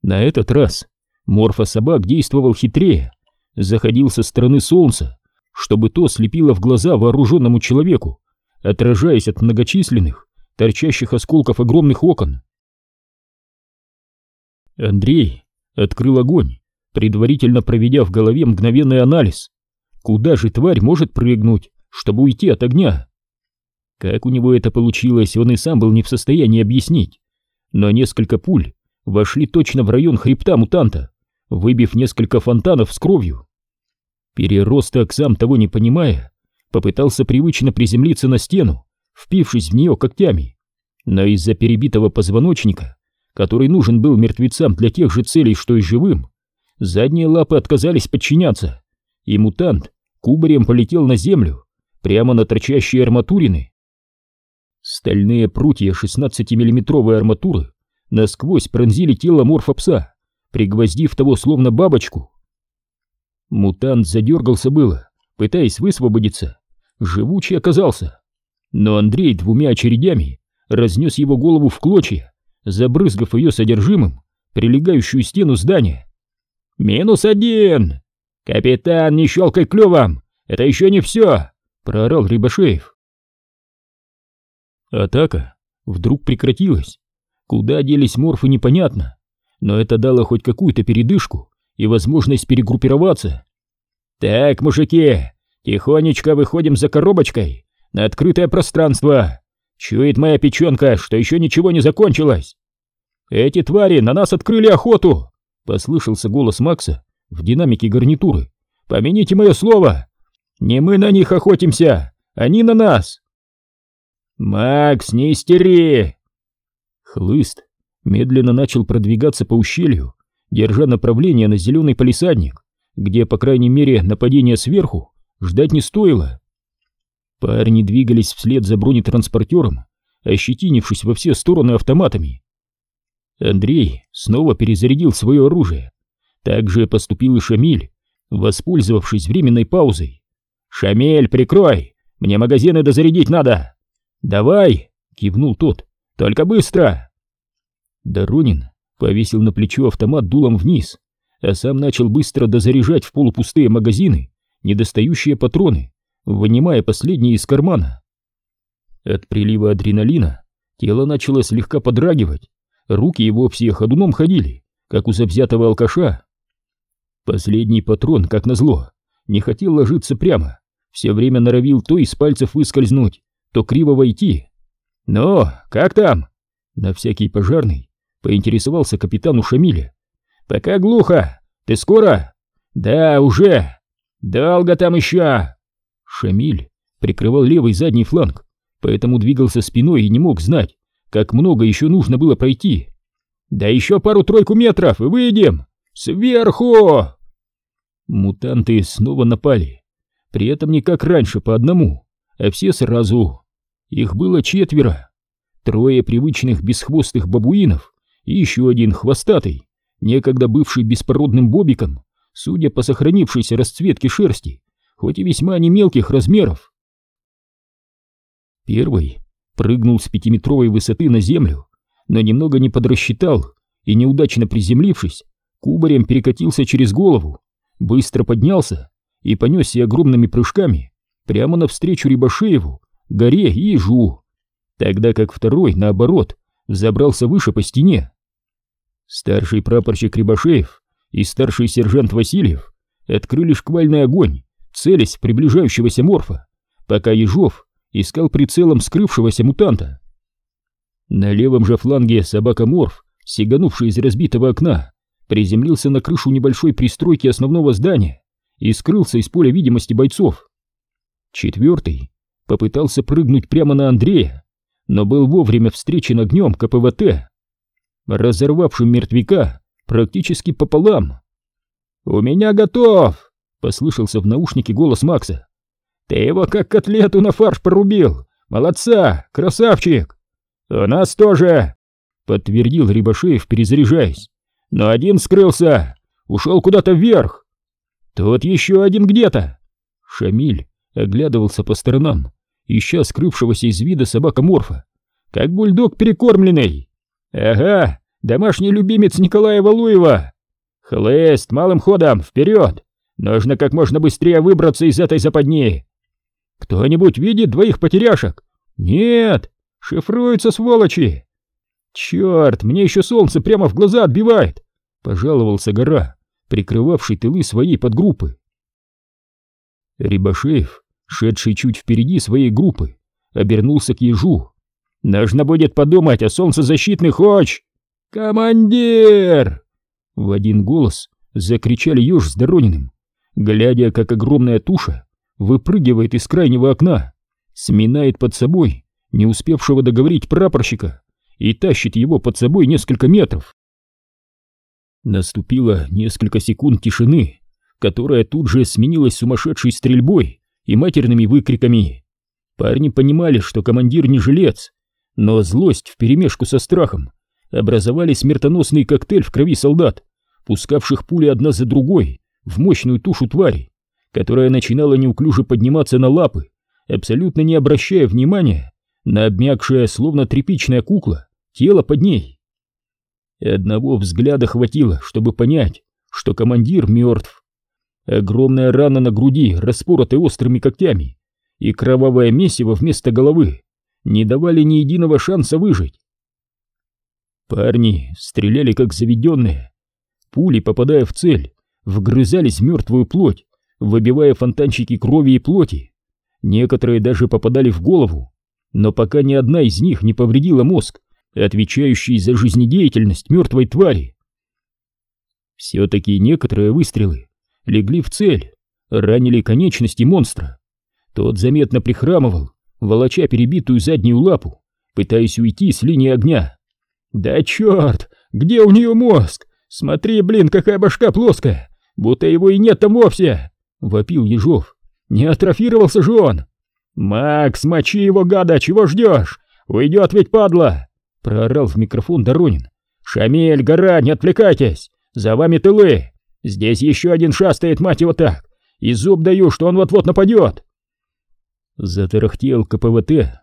На этот раз морфособак действовал хитрее, заходил со стороны солнца, чтобы то слепило в глаза вооруженному человеку, отражаясь от многочисленных, торчащих осколков огромных окон. Андрей открыл огонь, предварительно проведя в голове мгновенный анализ. Куда же тварь может прыгнуть, чтобы уйти от огня? Как у него это получилось, он и сам был не в состоянии объяснить. Но несколько пуль вошли точно в район хребта мутанта, выбив несколько фонтанов с кровью. Переросток, сам того не понимая, попытался привычно приземлиться на стену, впившись в нее когтями. Но из-за перебитого позвоночника который нужен был мертвецам для тех же целей, что и живым, задние лапы отказались подчиняться, и мутант кубарем полетел на землю, прямо на торчащие арматурины. Стальные прутья 16-миллиметровой арматуры насквозь пронзили тело морфопса, пригвоздив того словно бабочку. Мутант задергался было, пытаясь высвободиться, живучий оказался. Но Андрей двумя очередями разнес его голову в клочья, забрызгав ее содержимым прилегающую стену здания. «Минус один! Капитан, не щелкай клювом! Это еще не все!» — проорал Рибашеев. Атака вдруг прекратилась. Куда делись морфы, непонятно, но это дало хоть какую-то передышку и возможность перегруппироваться. «Так, мужики, тихонечко выходим за коробочкой на открытое пространство. Чует моя печенка, что еще ничего не закончилось. Эти твари на нас открыли охоту!» Послышался голос Макса в динамике гарнитуры. «Помяните мое слово! Не мы на них охотимся, они на нас!» «Макс, не истери!» Хлыст медленно начал продвигаться по ущелью, держа направление на зеленый палисадник, где, по крайней мере, нападения сверху ждать не стоило. Парни двигались вслед за бронетранспортером, ощетинившись во все стороны автоматами. Андрей снова перезарядил свое оружие. Так же поступил и Шамиль, воспользовавшись временной паузой. «Шамиль, прикрой! Мне магазины дозарядить надо!» «Давай!» — кивнул тот. «Только быстро!» Доронин повесил на плечо автомат дулом вниз, а сам начал быстро дозаряжать в полупустые магазины недостающие патроны, вынимая последние из кармана. От прилива адреналина тело начало слегка подрагивать, руки его все ходуном ходили, как у завзятого алкаша. Последний патрон, как назло, не хотел ложиться прямо, все время норовил то из пальцев выскользнуть, то криво войти. «Ну, как там?» На всякий пожарный поинтересовался капитан у Шамиля. «Пока глухо. Ты скоро?» «Да, уже. Долго там еще!» Шамиль прикрывал левый задний фланг, поэтому двигался спиной и не мог знать, как много еще нужно было пройти. «Да еще пару-тройку метров, и выйдем! Сверху!» Мутанты снова напали, при этом не как раньше по одному, а все сразу. Их было четверо. Трое привычных бесхвостых бабуинов и еще один хвостатый, некогда бывший беспородным бобиком, судя по сохранившейся расцветке шерсти, хоть и весьма не мелких размеров. Первый прыгнул с пятиметровой высоты на землю, но немного не подрасчитал и, неудачно приземлившись, кубарем перекатился через голову, быстро поднялся и понесся огромными прыжками прямо навстречу Рибашееву, горе и ежу, тогда как второй, наоборот, взобрался выше по стене. Старший прапорщик Рибашеев и старший сержант Васильев открыли шквальный огонь, целясь в приближающегося морфа, пока Ежов искал прицелом скрывшегося мутанта. На левом же фланге собака-морф, сиганувший из разбитого окна, приземлился на крышу небольшой пристройки основного здания и скрылся из поля видимости бойцов. Четвертый попытался прыгнуть прямо на Андрея, но был вовремя встречен огнем КПВТ, разорвавшим мертвяка практически пополам. «У меня готов!» — послышался в наушнике голос Макса. «Ты его как котлету на фарш порубил! Молодца! Красавчик!» «У нас тоже!» — подтвердил Рибашеев, перезаряжаясь. «Но один скрылся! Ушел куда-то вверх!» «Тут еще один где-то!» Шамиль оглядывался по сторонам, ища скрывшегося из вида собака-морфа, как бульдог перекормленный. «Ага, домашний любимец Николая Валуева! Хлест, малым ходом, вперед! Нужно как можно быстрее выбраться из этой западни!» «Кто-нибудь видит двоих потеряшек?» «Нет! Шифруются сволочи!» «Черт, мне еще солнце прямо в глаза отбивает!» — пожаловался гора, прикрывавший тылы своей подгруппы. Рибашеев шедший чуть впереди своей группы, обернулся к ежу. «Нужно будет подумать о солнцезащитных оч!» «Командир!» В один голос закричали еж с Дорониным, глядя, как огромная туша выпрыгивает из крайнего окна, сминает под собой не успевшего договорить прапорщика и тащит его под собой несколько метров. Наступило несколько секунд тишины, которая тут же сменилась сумасшедшей стрельбой и матерными выкриками. Парни понимали, что командир не жилец, но злость вперемешку со страхом образовали смертоносный коктейль в крови солдат, пускавших пули одна за другой в мощную тушу твари, которая начинала неуклюже подниматься на лапы, абсолютно не обращая внимания на обмякшее, словно тряпичная кукла, тело под ней. Одного взгляда хватило, чтобы понять, что командир мертв. Огромная рана на груди, распоротая острыми когтями, и кровавое месиво вместо головы не давали ни единого шанса выжить. Парни стреляли как заведенные. Пули, попадая в цель, вгрызались в мертвую плоть, выбивая фонтанчики крови и плоти. Некоторые даже попадали в голову, но пока ни одна из них не повредила мозг, отвечающий за жизнедеятельность мертвой твари. Все-таки некоторые выстрелы легли в цель, ранили конечности монстра. Тот заметно прихрамывал, волоча перебитую заднюю лапу, пытаясь уйти с линии огня. «Да черт! Где у нее мозг? Смотри, блин, какая башка плоская! Будто его и нет там вовсе!» — вопил Ежов. «Не атрофировался же он!» «Макс, мочи его, гада, чего ждешь? Уйдет ведь, падла!» — проорал в микрофон Доронин. «Шамиль, гора, не отвлекайтесь! За вами тылы! Здесь еще один шастает, мать его так! И зуб даю, что он вот-вот нападет!» Затарахтел КПВТ.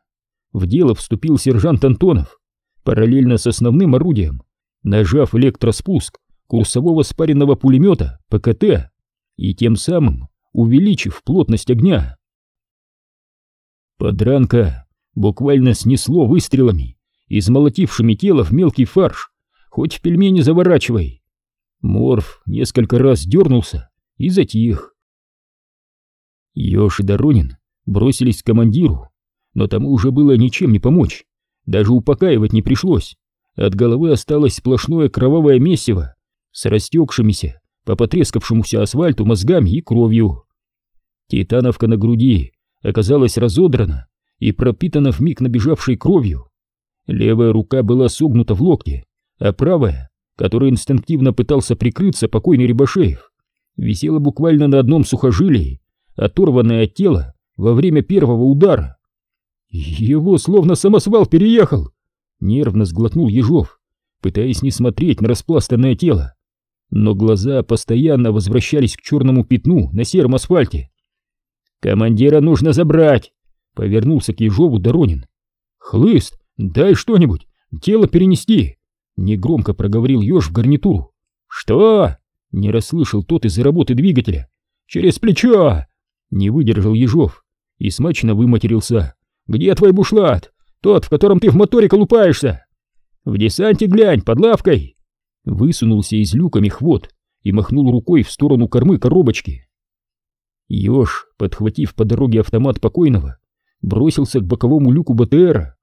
В дело вступил сержант Антонов, параллельно с основным орудием, нажав электроспуск курсового спаренного пулемета ПКТ и тем самым увеличив плотность огня. Подранка буквально снесло выстрелами, измолотившими тело в мелкий фарш, хоть в пельмени заворачивай. Морф несколько раз дернулся и затих. Ёж и Доронин бросились к командиру, но тому уже было ничем не помочь, даже упокаивать не пришлось. От головы осталось сплошное кровавое месиво с растекшимися по потрескавшемуся асфальту мозгами и кровью. Титановка на груди оказалась разодрана и пропитана вмиг набежавшей кровью. Левая рука была согнута в локте, а правая, которой инстинктивно пытался прикрыться покойный Рябошеев, висела буквально на одном сухожилии, оторванная от тела во время первого удара. Его словно самосвал переехал. Нервно сглотнул Ежов, пытаясь не смотреть на распластанное тело. Но глаза постоянно возвращались к черному пятну на сером асфальте. «Командира нужно забрать!» — повернулся к Ежову Доронин. «Хлыст, дай что-нибудь, тело перенести!» — негромко проговорил Еж в гарнитуру. «Что?» — не расслышал тот из-за работы двигателя. «Через плечо!» — не выдержал Ежов и смачно выматерился. «Где твой бушлат? Тот, в котором ты в моторе колупаешься?» «В десанте глянь, под лавкой!» Высунулся из люка мехвод и махнул рукой в сторону кормы коробочки. Ёж, подхватив по дороге автомат покойного, бросился к боковому люку БТРа.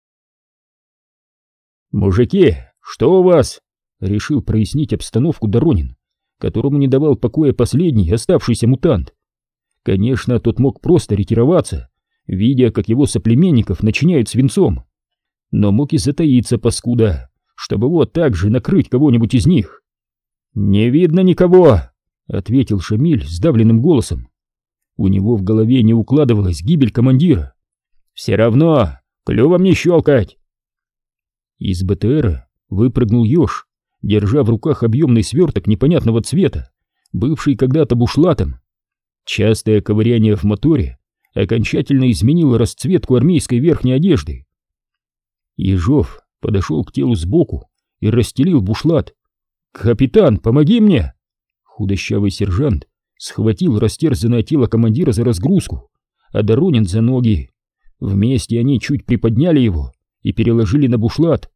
«Мужики, что у вас?» — решил прояснить обстановку Доронин, которому не давал покоя последний оставшийся мутант. Конечно, тот мог просто ретироваться, видя, как его соплеменников начиняют свинцом, но мог и затаиться паскуда, чтобы вот так же накрыть кого-нибудь из них. «Не видно никого!» — ответил Шамиль сдавленным голосом. У него в голове не укладывалась гибель командира. «Все равно, клювом не щелкать!» Из БТРа выпрыгнул еж, держа в руках объемный сверток непонятного цвета, бывший когда-то бушлатом. Частое ковыряние в моторе окончательно изменило расцветку армейской верхней одежды. Ежов подошел к телу сбоку и расстелил бушлат. «Капитан, помоги мне!» Худощавый сержант схватил растерзанное тело командира за разгрузку, а Доронин за ноги. Вместе они чуть приподняли его и переложили на бушлат.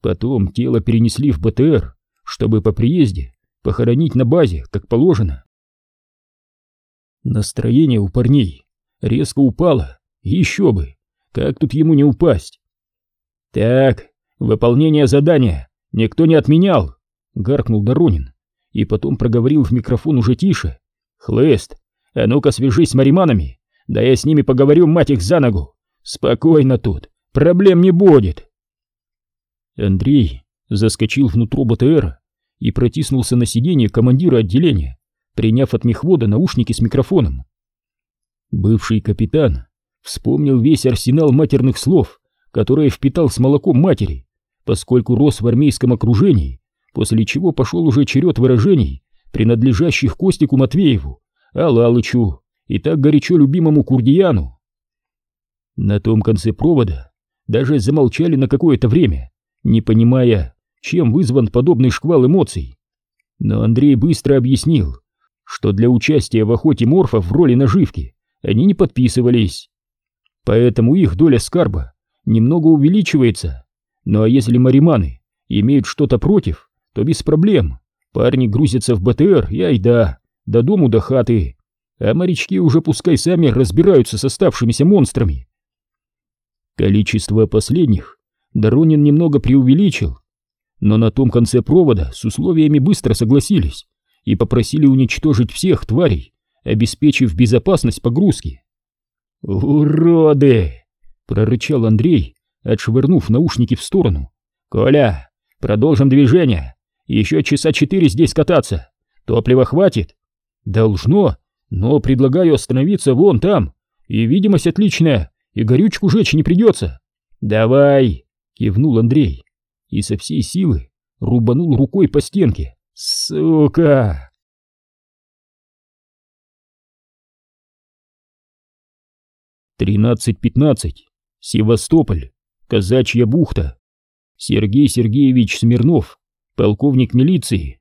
Потом тело перенесли в БТР, чтобы по приезде похоронить на базе, как положено. Настроение у парней резко упало, еще бы, как тут ему не упасть? Так, выполнение задания никто не отменял, гаркнул Доронин и потом проговорил в микрофон уже тише. Хлыст, а ну-ка свяжись с мариманами, да я с ними поговорю, мать их, за ногу. Спокойно тут, проблем не будет. Андрей заскочил внутрь БТР и протиснулся на сиденье командира отделения, приняв от мехвода наушники с микрофоном. Бывший капитан вспомнил весь арсенал матерных слов, которые впитал с молоком матери, поскольку рос в армейском окружении, после чего пошел уже черед выражений, принадлежащих Костику Матвееву, Алалычу и так горячо любимому Курдияну. На том конце провода даже замолчали на какое-то время, не понимая, чем вызван подобный шквал эмоций. Но Андрей быстро объяснил, что для участия в охоте морфов в роли наживки они не подписывались. Поэтому их доля скарба немного увеличивается. Ну а если мариманы имеют что-то против, то без проблем. Парни грузятся в БТР и айда, до дому до хаты. А морячки уже пускай сами разбираются с оставшимися монстрами. Количество последних Доронин немного преувеличил, но на том конце провода с условиями быстро согласились и попросили уничтожить всех тварей, обеспечив безопасность погрузки. «Уроды!» — прорычал Андрей, отшвырнув наушники в сторону. «Коля, продолжим движение. Еще часа четыре здесь кататься. Топлива хватит?» «Должно, но предлагаю остановиться вон там. И видимость отличная, и горючку жечь не придется». «Давай!» — кивнул Андрей и со всей силы рубанул рукой по стенке. «Сука!» Тринадцать пятнадцать. Севастополь. Казачья бухта. Сергей Сергеевич Смирнов, полковник милиции.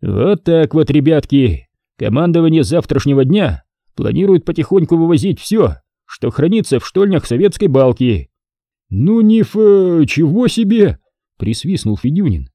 Вот так вот, ребятки. Командование завтрашнего дня планирует потихоньку вывозить все, что хранится в штольнях советской балки. Ну не ф... чего себе! Присвистнул Федюнин.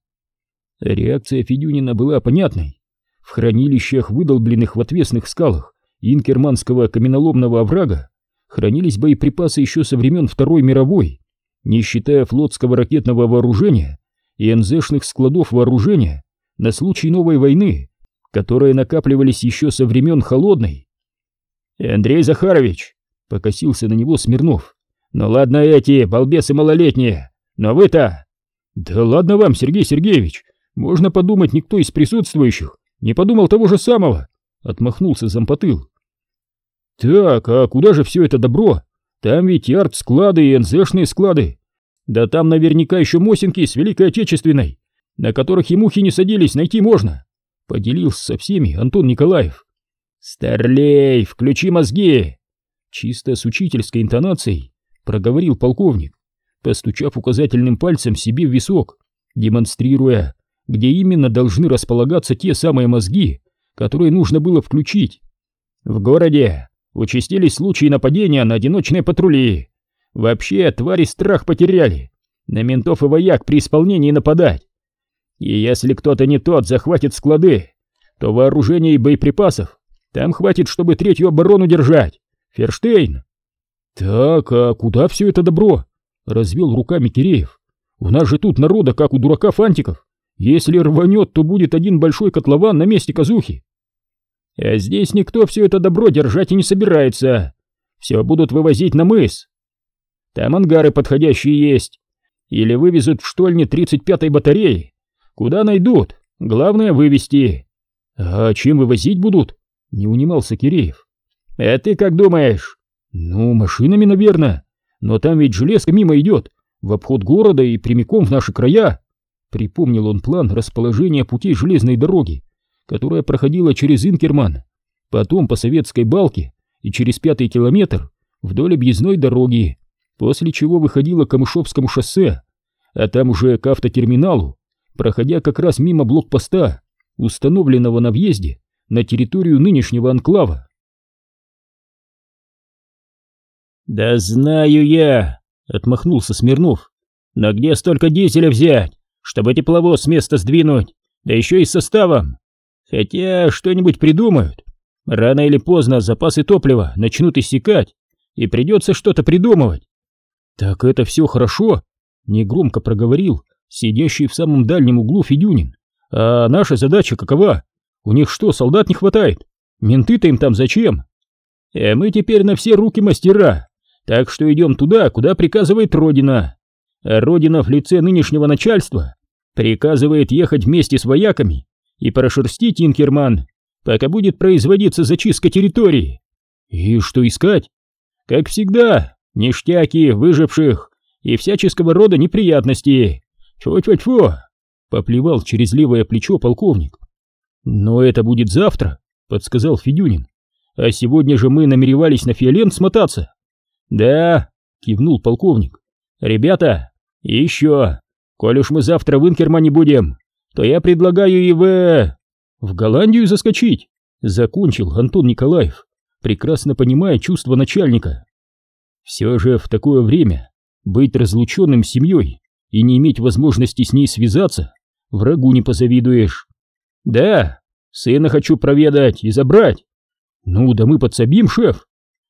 Реакция Федюнина была понятной. В хранилищах, выдолбленных в отвесных скалах инкерманского каменоломного оврага, хранились боеприпасы еще со времен Второй мировой, не считая флотского ракетного вооружения и НЗшных складов вооружения на случай новой войны, которые накапливались еще со времен Холодной. «Андрей Захарович!» — покосился на него Смирнов. «Ну ладно эти, балбесы малолетние, но вы-то...» «Да ладно вам, Сергей Сергеевич, можно подумать, никто из присутствующих не подумал того же самого!» — отмахнулся зампотыл. Так, а куда же все это добро? Там ведь и арт-склады, и НЗшные склады. Да там наверняка еще мосинки с Великой Отечественной, на которых и мухи не садились, найти можно. Поделился со всеми Антон Николаев. «Старлей, включи мозги!» Чисто с учительской интонацией проговорил полковник, постучав указательным пальцем себе в висок, демонстрируя, где именно должны располагаться те самые мозги, которые нужно было включить. В городе участились случаи нападения на одиночные патрули. Вообще, твари страх потеряли. На ментов и вояк при исполнении нападать. И если кто-то не тот захватит склады, то вооружения и боеприпасов там хватит, чтобы третью оборону держать. Ферштейн. Так, а куда все это добро? Развел руками Киреев. У нас же тут народа, как у дурака фантиков. Если рванет, то будет один большой котлован на месте казухи. А здесь никто все это добро держать и не собирается. Все будут вывозить на мыс. Там ангары подходящие есть. Или вывезут в штольни 35-й батареи. Куда найдут? Главное вывести. А чем вывозить будут? Не унимался Киреев. А ты как думаешь? Ну, машинами, наверное. Но там ведь железка мимо идет, в обход города и прямиком в наши края. Припомнил он план расположения путей железной дороги которая проходила через Инкерман, потом по Советской Балке и через пятый километр вдоль объездной дороги, после чего выходила к Камышовскому шоссе, а там уже к автотерминалу, проходя как раз мимо блокпоста, установленного на въезде на территорию нынешнего анклава. «Да знаю я!» — отмахнулся Смирнов. «Но где столько дизеля взять, чтобы тепловоз с места сдвинуть, да еще и составом?» Хотя что-нибудь придумают. Рано или поздно запасы топлива начнут иссякать, и придется что-то придумывать. Так это все хорошо, негромко проговорил сидящий в самом дальнем углу Федюнин. А наша задача какова? У них что, солдат не хватает? Менты-то им там зачем? А мы теперь на все руки мастера, так что идем туда, куда приказывает Родина. а Родина в лице нынешнего начальства приказывает ехать вместе с вояками и прошерстить Инкерман, пока будет производиться зачистка территории. И что искать? Как всегда, ништяки, выживших и всяческого рода неприятности. Тьфу-тьфу-тьфу, поплевал через левое плечо полковник. Но это будет завтра, подсказал Федюнин. А сегодня же мы намеревались на Фиолент смотаться. Да, кивнул полковник. Ребята, еще, коль уж мы завтра в Инкермане будем, то я предлагаю и в... в Голландию заскочить, закончил Антон Николаев, прекрасно понимая чувства начальника. Все же в такое время быть разлученным семьей и не иметь возможности с ней связаться, врагу не позавидуешь. Да, сына хочу проведать и забрать. Ну да мы подсобим, шеф.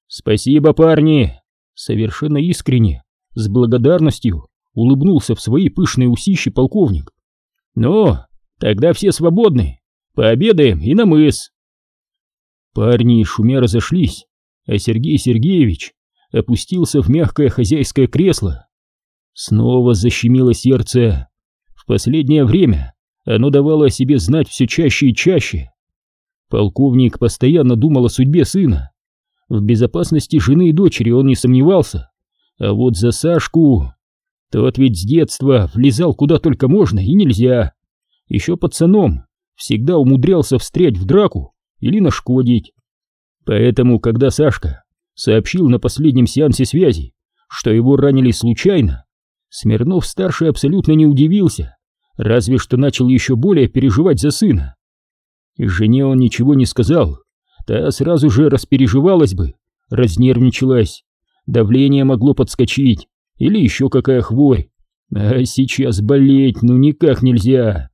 Спасибо, парни. Совершенно искренне, с благодарностью улыбнулся в свои пышные усищи полковник. Ну, тогда все свободны. Пообедаем и на мыс. Парни шумя разошлись, а Сергей Сергеевич опустился в мягкое хозяйское кресло. Снова защемило сердце. В последнее время оно давало о себе знать все чаще и чаще. Полковник постоянно думал о судьбе сына. В безопасности жены и дочери он не сомневался. А вот за Сашку... Тот ведь с детства влезал куда только можно и нельзя. Еще пацаном всегда умудрялся встрять в драку или нашкодить. Поэтому, когда Сашка сообщил на последнем сеансе связи, что его ранили случайно, Смирнов-старший абсолютно не удивился, разве что начал еще более переживать за сына. Жене он ничего не сказал, та сразу же распереживалась бы, разнервничалась, давление могло подскочить, или еще какая хворь, а сейчас болеть ну никак нельзя.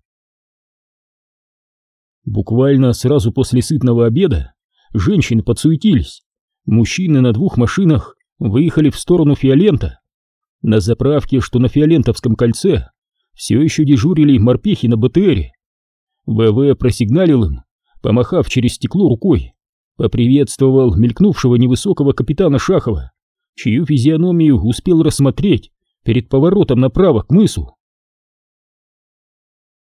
Буквально сразу после сытного обеда женщины подсуетились, мужчины на двух машинах выехали в сторону Фиолента. На заправке, что на Фиолентовском кольце, все еще дежурили морпехи на БТРе. ВВ просигналил им, помахав через стекло рукой, поприветствовал мелькнувшего невысокого капитана Шахова, чью физиономию успел рассмотреть перед поворотом направо к мысу.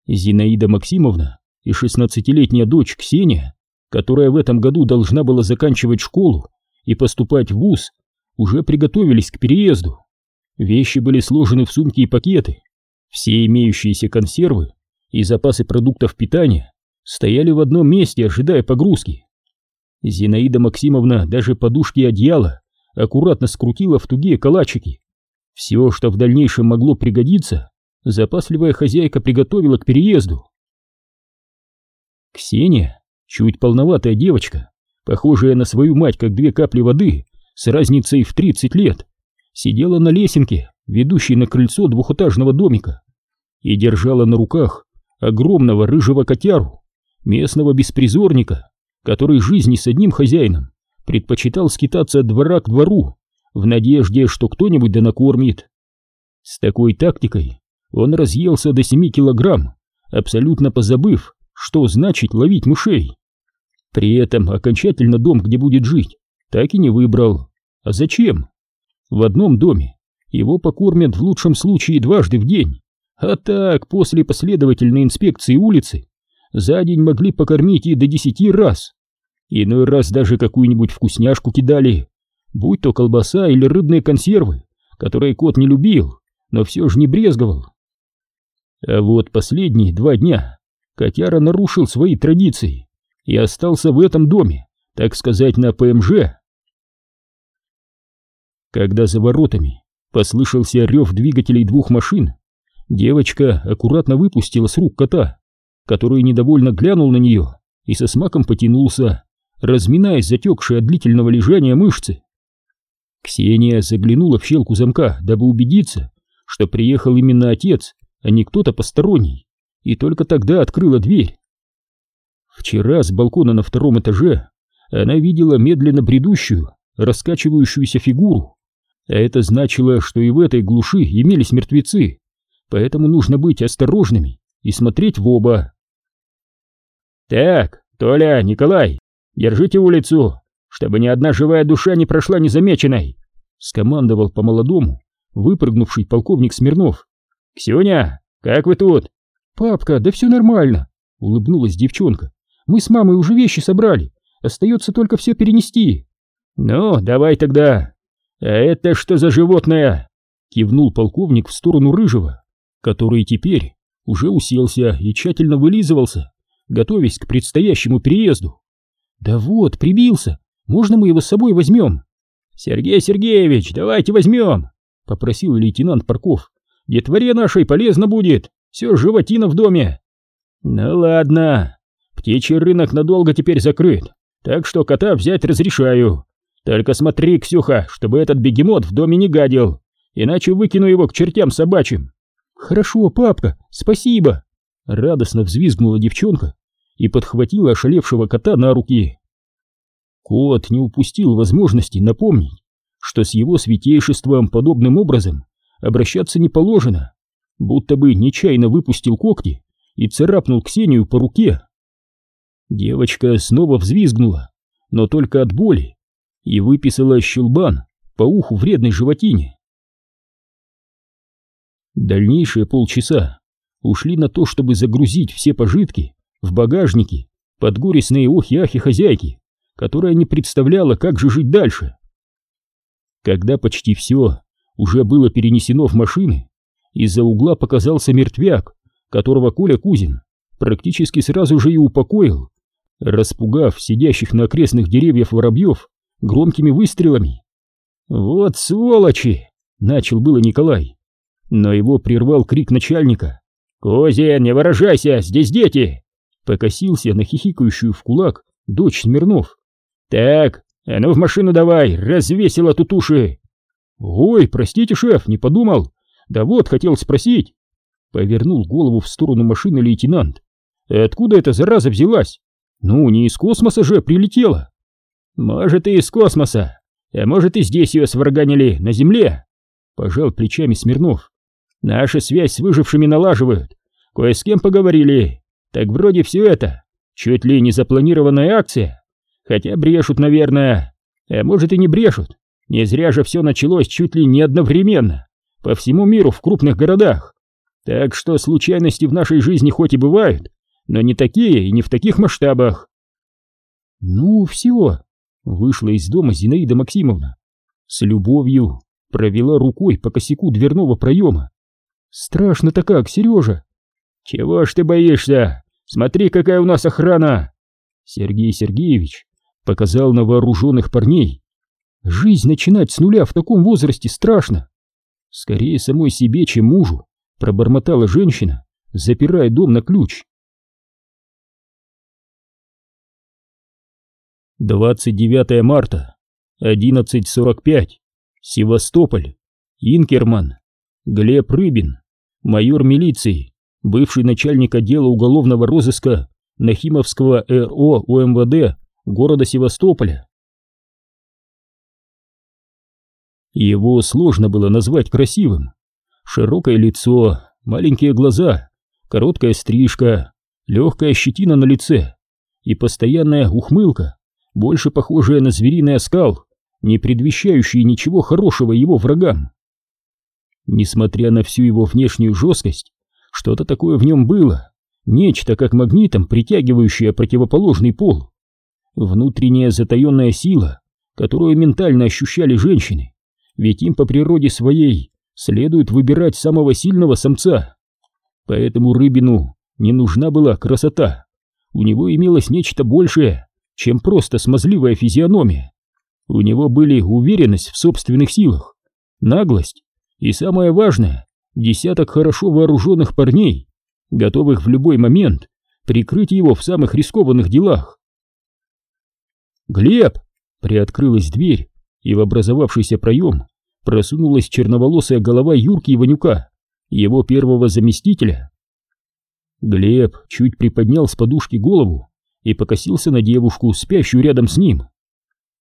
Зинаида Максимовна и шестнадцатилетняя дочь Ксения, которая в этом году должна была заканчивать школу и поступать в вуз, уже приготовились к переезду. Вещи были сложены в сумки и пакеты, все имеющиеся консервы и запасы продуктов питания стояли в одном месте, ожидая погрузки. Зинаида Максимовна даже подушки и одеяло аккуратно скрутила в тугие калачики. Все, что в дальнейшем могло пригодиться, запасливая хозяйка приготовила к переезду. Ксения, чуть полноватая девочка, похожая на свою мать как две капли воды, с разницей в 30 лет, сидела на лесенке, ведущей на крыльцо двухэтажного домика и держала на руках огромного рыжего котяру, местного беспризорника, который жизни с одним хозяином предпочитал скитаться от двора к двору в надежде, что кто-нибудь да накормит. С такой тактикой он разъелся до семи килограмм, абсолютно позабыв, что значит ловить мышей. При этом окончательно дом, где будет жить, так и не выбрал. А зачем? В одном доме его покормят в лучшем случае дважды в день, а так, после последовательной инспекции улицы, за день могли покормить и до десяти раз. Иной раз даже какую-нибудь вкусняшку кидали, будь то колбаса или рыбные консервы, которые кот не любил, но все же не брезговал. А вот последние два дня котяра нарушил свои традиции и остался в этом доме, так сказать, на ПМЖ. Когда за воротами послышался рев двигателей двух машин, Девочка аккуратно выпустила с рук кота, который недовольно глянул на нее и со смаком потянулся, разминаясь затекшие от длительного лежания мышцы. Ксения заглянула в щелку замка, дабы убедиться, что приехал именно отец, а не кто-то посторонний, и только тогда открыла дверь. Вчера с балкона на втором этаже она видела медленно бредущую, раскачивающуюся фигуру, а это значило, что и в этой глуши имелись мертвецы поэтому нужно быть осторожными и смотреть в оба. «Так, Толя, Николай, держите улицу, чтобы ни одна живая душа не прошла незамеченной», скомандовал по-молодому выпрыгнувший полковник Смирнов. «Ксюня, как вы тут?» «Папка, да все нормально», — улыбнулась девчонка. «Мы с мамой уже вещи собрали, остается только все перенести». «Ну, давай тогда. А это что за животное?» Кивнул полковник в сторону Рыжего, который теперь уже уселся и тщательно вылизывался, готовясь к предстоящему переезду. «Да вот, прибился. Можно мы его с собой возьмем?» «Сергей Сергеевич, давайте возьмем!» — попросил лейтенант Парков. «Детворе нашей полезно будет, все животина в доме». «Ну ладно, птичий рынок надолго теперь закрыт, так что кота взять разрешаю. Только смотри, Ксюха, чтобы этот бегемот в доме не гадил, иначе выкину его к чертям собачьим». «Хорошо, папка, спасибо!» Радостно взвизгнула девчонка и подхватила ошалевшего кота на руки. Кот не упустил возможности напомнить, что с его святейшеством подобным образом обращаться не положено, будто бы нечаянно выпустил когти и царапнул Ксению по руке. Девочка снова взвизгнула, но только от боли, и выписала щелбан по уху вредной животине. Дальнейшие полчаса ушли на то, чтобы загрузить все пожитки в багажники под горестные охи-ахи хозяйки которая не представляла, как же жить дальше. Когда почти все уже было перенесено в машины, из-за угла показался мертвяк, которого Коля Кузин практически сразу же и упокоил, распугав сидящих на окрестных деревьях воробьев громкими выстрелами. «Вот сволочи!» — начал было Николай, но его прервал крик начальника. «Козин, не выражайся, здесь дети!» Покосился на хихикающую в кулак дочь Смирнов. «Так, а ну в машину давай, развесила тут уши!» «Ой, простите, шеф, не подумал. Да вот, хотел спросить». Повернул голову в сторону машины лейтенант. «Откуда эта зараза взялась? Ну, не из космоса же прилетела». «Может, и из космоса, а может, и здесь ее сварганили, на Земле?» Пожал плечами Смирнов. «Наша связь с выжившими налаживают. Кое с кем поговорили. Так вроде все это. Чуть ли не запланированная акция. Хотя брешут, наверное. А может и не брешут. Не зря же все началось чуть ли не одновременно. По всему миру в крупных городах. Так что случайности в нашей жизни хоть и бывают, но не такие и не в таких масштабах. Ну, все. Вышла из дома Зинаида Максимовна. С любовью провела рукой по косяку дверного проема. Страшно-то как, Сережа. Чего ж ты боишься? Смотри, какая у нас охрана. Сергей Сергеевич показал на вооруженных парней. Жизнь начинать с нуля в таком возрасте страшно. Скорее самой себе, чем мужу, пробормотала женщина, запирая дом на ключ. 29 марта, 11.45, Севастополь, Инкерман, Глеб Рыбин, майор милиции, бывший начальник отдела уголовного розыска Нахимовского РО УМВД города Севастополя. Его сложно было назвать красивым. Широкое лицо, маленькие глаза, короткая стрижка, легкая щетина на лице и постоянная ухмылка, больше похожая на звериный оскал, не предвещающий ничего хорошего его врагам. Несмотря на всю его внешнюю жесткость, что-то такое в нем было, нечто как магнитом притягивающее противоположный пол внутренняя затаенная сила, которую ментально ощущали женщины, ведь им по природе своей следует выбирать самого сильного самца. Поэтому Рыбину не нужна была красота, у него имелось нечто большее, чем просто смазливая физиономия. У него были уверенность в собственных силах, наглость и, самое важное, десяток хорошо вооруженных парней, готовых в любой момент прикрыть его в самых рискованных делах. «Глеб!» — приоткрылась дверь, и в образовавшийся проем просунулась черноволосая голова Юрки Иванюка, его первого заместителя. Глеб чуть приподнял с подушки голову и покосился на девушку, спящую рядом с ним.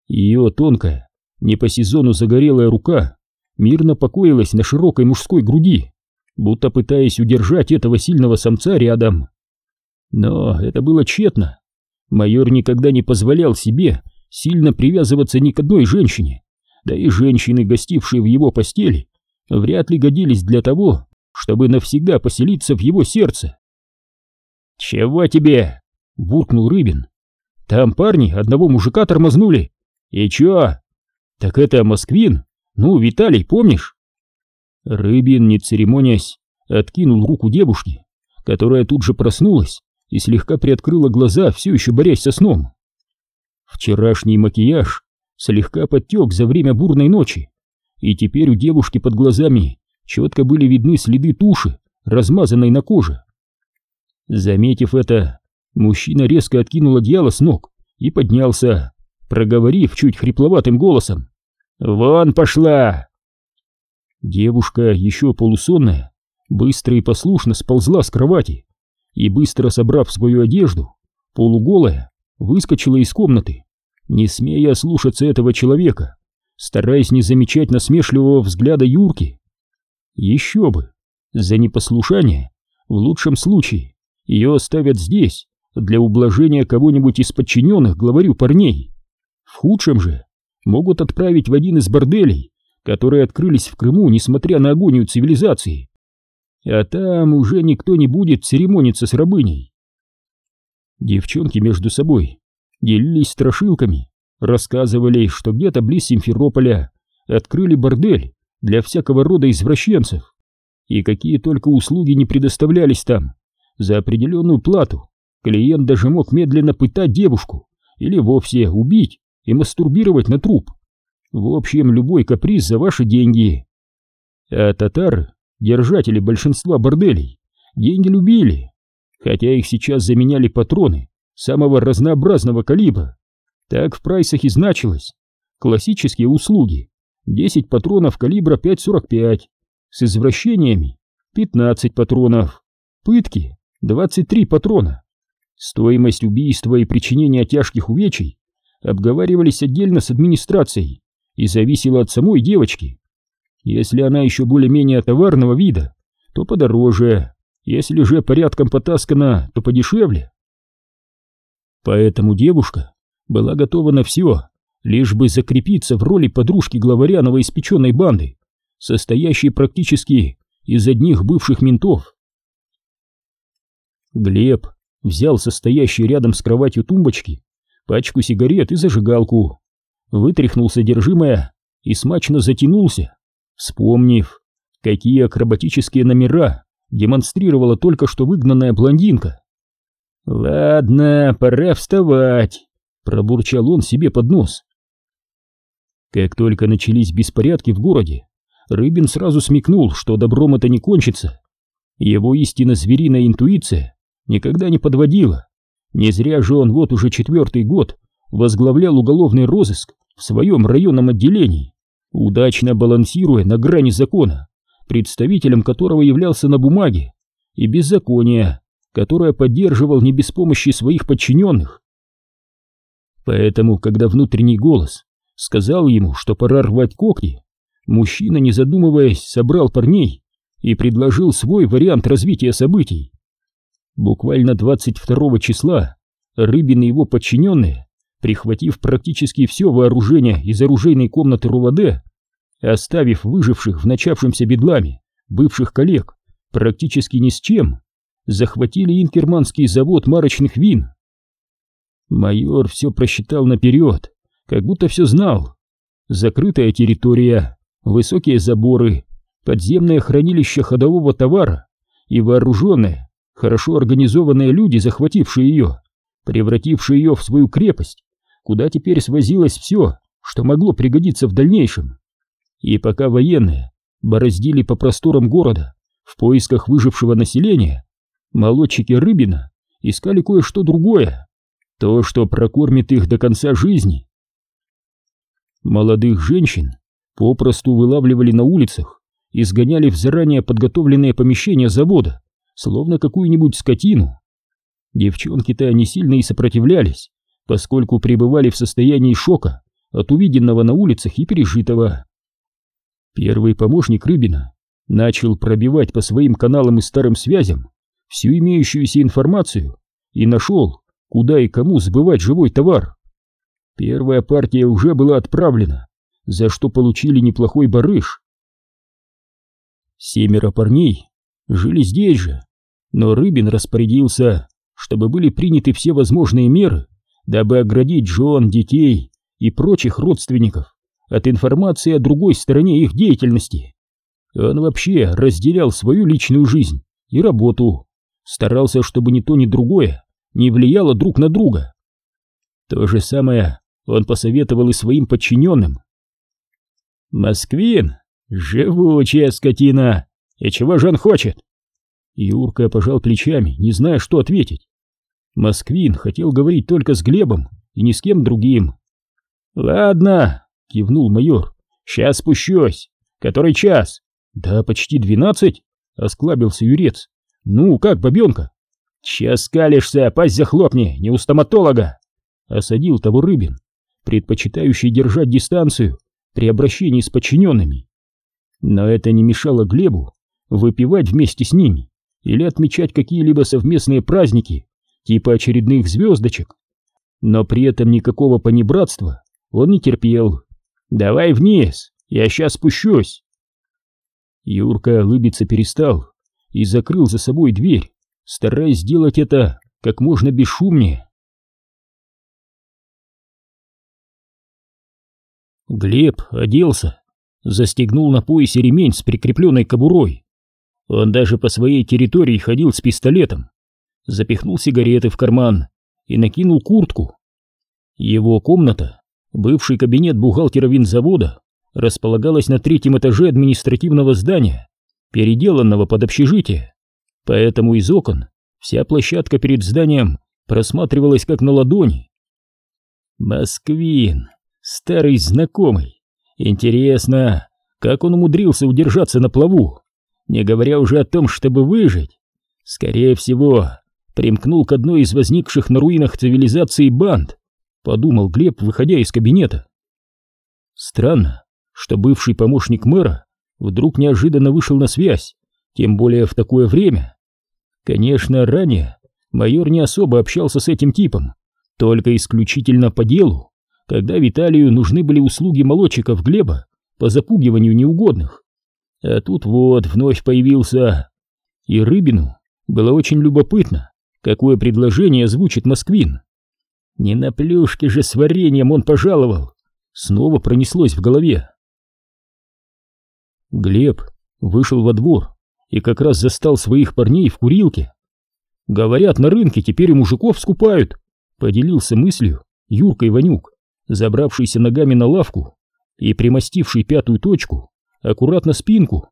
Ее тонкая, не по сезону загорелая рука мирно покоилась на широкой мужской груди, будто пытаясь удержать этого сильного самца рядом. Но это было тщетно. Майор никогда не позволял себе сильно привязываться ни к одной женщине, да и женщины, гостившие в его постели, вряд ли годились для того, чтобы навсегда поселиться в его сердце. «Чего тебе?» — буркнул Рыбин. «Там парни одного мужика тормознули. И чё?» «Так это Москвин? Ну, Виталий, помнишь?» Рыбин, не церемонясь, откинул руку девушки, которая тут же проснулась и слегка приоткрыла глаза, все еще борясь со сном. Вчерашний макияж слегка подтек за время бурной ночи, и теперь у девушки под глазами четко были видны следы туши, размазанной на коже. Заметив это, мужчина резко откинул одеяло с ног и поднялся, проговорив чуть хрипловатым голосом. «Вон пошла!» Девушка, еще полусонная, быстро и послушно сползла с кровати и, быстро собрав свою одежду, полуголая, выскочила из комнаты, не смея слушаться этого человека, стараясь не замечать насмешливого взгляда Юрки. Еще бы, за непослушание, в лучшем случае, ее оставят здесь, для ублажения кого-нибудь из подчиненных главарю парней. В худшем же могут отправить в один из борделей, которые открылись в Крыму, несмотря на агонию цивилизации. А там уже никто не будет церемониться с рабыней. Девчонки между собой делились страшилками, рассказывали, что где-то близ Симферополя открыли бордель для всякого рода извращенцев, и какие только услуги не предоставлялись там. За определенную плату клиент даже мог медленно пытать девушку или вовсе убить и мастурбировать на труп. В общем, любой каприз за ваши деньги. А татары, держатели большинства борделей, деньги любили, хотя их сейчас заменяли патроны самого разнообразного калибра. Так в прайсах и значилось. Классические услуги 10 патронов калибра 5,45, с извращениями 15 патронов, пытки 23 патрона. Стоимость убийства и причинения тяжких увечий обговаривались отдельно с администрацией и зависела от самой девочки. Если она еще более-менее товарного вида, то подороже, если же порядком потаскана, то подешевле. Поэтому девушка была готова на все, лишь бы закрепиться в роли подружки главаря новоиспеченной банды, состоящей практически из одних бывших ментов. Глеб взял состоящий рядом с кроватью тумбочки пачку сигарет и зажигалку, вытряхнул содержимое и смачно затянулся, вспомнив, какие акробатические номера демонстрировала только что выгнанная блондинка. «Ладно, пора вставать», — пробурчал он себе под нос. Как только начались беспорядки в городе, Рыбин сразу смекнул, что добром это не кончится. Его истинно звериная интуиция никогда не подводила. Не зря же он вот уже четвертый год возглавлял уголовный розыск в своем районном отделении, удачно балансируя на грани закона, представителем которого являлся на бумаге, и беззакония, которое поддерживал не без помощи своих подчиненных. Поэтому, когда внутренний голос сказал ему, что пора рвать когти, мужчина, не задумываясь, собрал парней и предложил свой вариант развития событий. Буквально 22 числа Рыбин и его подчиненные, прихватив практически все вооружение из оружейной комнаты РУВД, оставив выживших в начавшемся бедламе бывших коллег практически ни с чем, захватили инкерманский завод марочных вин. Майор все просчитал наперед, как будто все знал. Закрытая территория, высокие заборы, подземное хранилище ходового товара и вооруженные, хорошо организованные люди, захватившие ее, превратившие ее в свою крепость, куда теперь свозилось все, что могло пригодиться в дальнейшем. И пока военные бороздили по просторам города в поисках выжившего населения, молодчики Рыбина искали кое-что другое, то, что прокормит их до конца жизни. Молодых женщин попросту вылавливали на улицах и сгоняли в заранее подготовленные помещения завода, словно какую-нибудь скотину. Девчонки-то не сильно и сопротивлялись, поскольку пребывали в состоянии шока от увиденного на улицах и пережитого. Первый помощник Рыбина начал пробивать по своим каналам и старым связям всю имеющуюся информацию и нашел, куда и кому сбывать живой товар. Первая партия уже была отправлена, за что получили неплохой барыш. Семеро парней жили здесь же, но Рыбин распорядился, чтобы были приняты все возможные меры, дабы оградить жен, детей и прочих родственников от информации о другой стороне их деятельности. Он вообще разделял свою личную жизнь и работу, старался, чтобы ни то, ни другое не влияло друг на друга. То же самое он посоветовал и своим подчиненным. «Москвин, живучая скотина, и чего же он хочет?» Юрка пожал плечами, не зная, что ответить. Москвин хотел говорить только с Глебом и ни с кем другим. «Ладно», — кивнул майор, — «сейчас спущусь. Который час?» «Да почти двенадцать», — осклабился юрец. «Ну, как, бабенка?» «Сейчас скалишься, пасть захлопни, не у стоматолога!» Осадил того Рыбин, предпочитающий держать дистанцию при обращении с подчиненными. Но это не мешало Глебу выпивать вместе с ними или отмечать какие-либо совместные праздники, типа очередных звездочек. Но при этом никакого понебратства он не терпел. «Давай вниз, я сейчас спущусь!» Юрка улыбиться перестал и закрыл за собой дверь, стараясь сделать это как можно бесшумнее. Глеб оделся, застегнул на поясе ремень с прикрепленной кобурой. Он даже по своей территории ходил с пистолетом, запихнул сигареты в карман и накинул куртку. Его комната, бывший кабинет бухгалтера винзавода, располагалась на третьем этаже административного здания, переделанного под общежитие, поэтому из окон вся площадка перед зданием просматривалась как на ладони. Москвин, старый знакомый. Интересно, как он умудрился удержаться на плаву, не говоря уже о том, чтобы выжить. Скорее всего, примкнул к одной из возникших на руинах цивилизации банд, подумал Глеб, выходя из кабинета. Странно, что бывший помощник мэра вдруг неожиданно вышел на связь, тем более в такое время. Конечно, ранее майор не особо общался с этим типом, только исключительно по делу, когда Виталию нужны были услуги молодчиков Глеба по запугиванию неугодных. А тут вот вновь появился. И Рыбину было очень любопытно, какое предложение озвучит Москвин. Не на плюшке же с вареньем он пожаловал. Снова пронеслось в голове. Глеб вышел во двор и как раз застал своих парней в курилке. Говорят, на рынке теперь и мужиков скупают, поделился мыслью Юрка Иванюк, забравшийся ногами на лавку и примостивший пятую точку аккуратно спинку.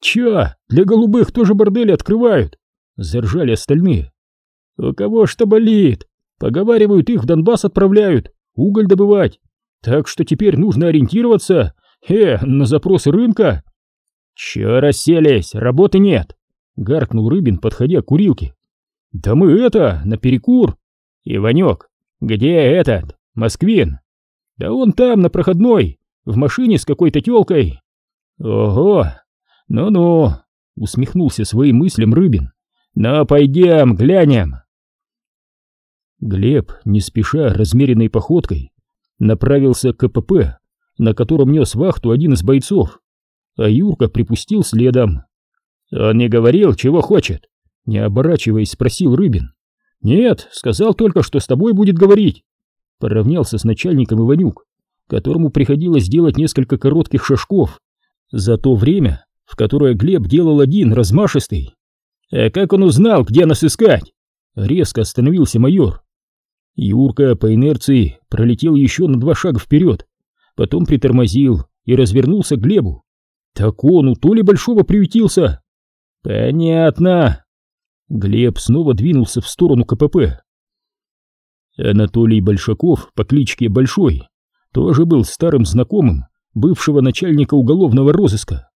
«Чё, для голубых тоже бордели открывают?» — заржали остальные. «У кого что болит? Поговаривают, их в Донбасс отправляют, уголь добывать. Так что теперь нужно ориентироваться, э, на запросы рынка». «Чё расселись, работы нет!» — гаркнул Рыбин, подходя к курилке. «Да мы это, наперекур!» «Иванёк, где этот, Москвин?» «Да он там, на проходной, в машине с какой-то тёлкой!» «Ого! Ну-ну!» — усмехнулся своим мыслям Рыбин. «Ну, пойдем, глянем!» Глеб, не спеша, размеренной походкой, направился к КПП, на котором нес вахту один из бойцов а Юрка припустил следом. «Он не говорил, чего хочет?» Не оборачиваясь, спросил Рыбин. «Нет, сказал только, что с тобой будет говорить». Поравнялся с начальником Иванюк, которому приходилось делать несколько коротких шажков за то время, в которое Глеб делал один размашистый. «А как он узнал, где нас искать?» Резко остановился майор. Юрка по инерции пролетел еще на два шага вперед, потом притормозил и развернулся к Глебу. Так он у Толи Большого приютился. Понятно. Глеб снова двинулся в сторону КПП. Анатолий Большаков по кличке Большой тоже был старым знакомым бывшего начальника уголовного розыска.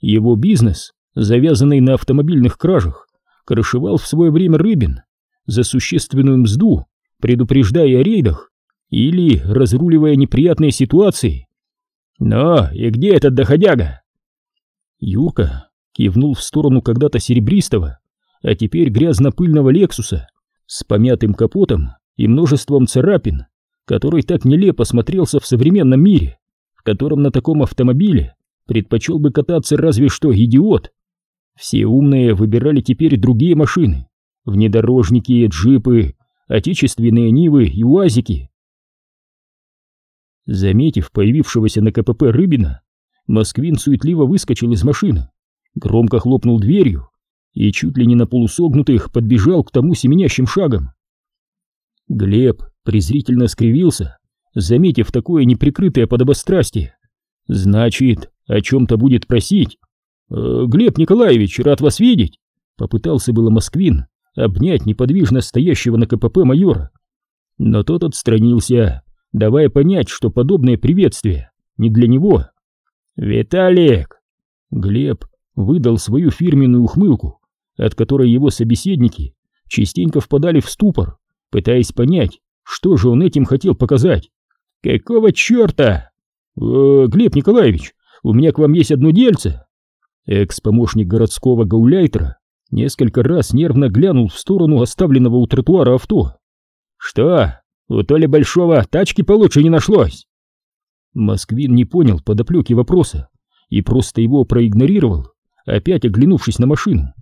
Его бизнес, завязанный на автомобильных кражах, крышевал в свое время Рыбин за существенную мзду, предупреждая о рейдах или разруливая неприятные ситуации. «Но и где этот доходяга?» Юрка кивнул в сторону когда-то серебристого, а теперь грязно-пыльного Лексуса с помятым капотом и множеством царапин, который так нелепо смотрелся в современном мире, котором на таком автомобиле предпочел бы кататься разве что идиот Все умные выбирали теперь другие машины, внедорожники, джипы, отечественные Нивы и УАЗики. Заметив появившегося на КПП Рыбина, Москвин суетливо выскочил из машины, громко хлопнул дверью и чуть ли не на полусогнутых подбежал к тому семенящим шагом. Глеб презрительно скривился, заметив такое неприкрытое подобострастие. Значит, о чем-то будет просить. «Э, «Глеб Николаевич, рад вас видеть!» Попытался было Москвин обнять неподвижно стоящего на КПП майора. Но тот отстранился, давая понять, что подобное приветствие не для него. «Виталик!» Глеб выдал свою фирменную ухмылку, от которой его собеседники частенько впадали в ступор, пытаясь понять, что же он этим хотел показать. «Какого черта?» э, «Глеб Николаевич, у меня к вам есть одно дельце!» Экс-помощник городского гауляйтера несколько раз нервно глянул в сторону оставленного у тротуара авто. «Что, у Толи Большого тачки получше не нашлось?» Москвин не понял подоплеки вопроса и просто его проигнорировал, опять оглянувшись на машину.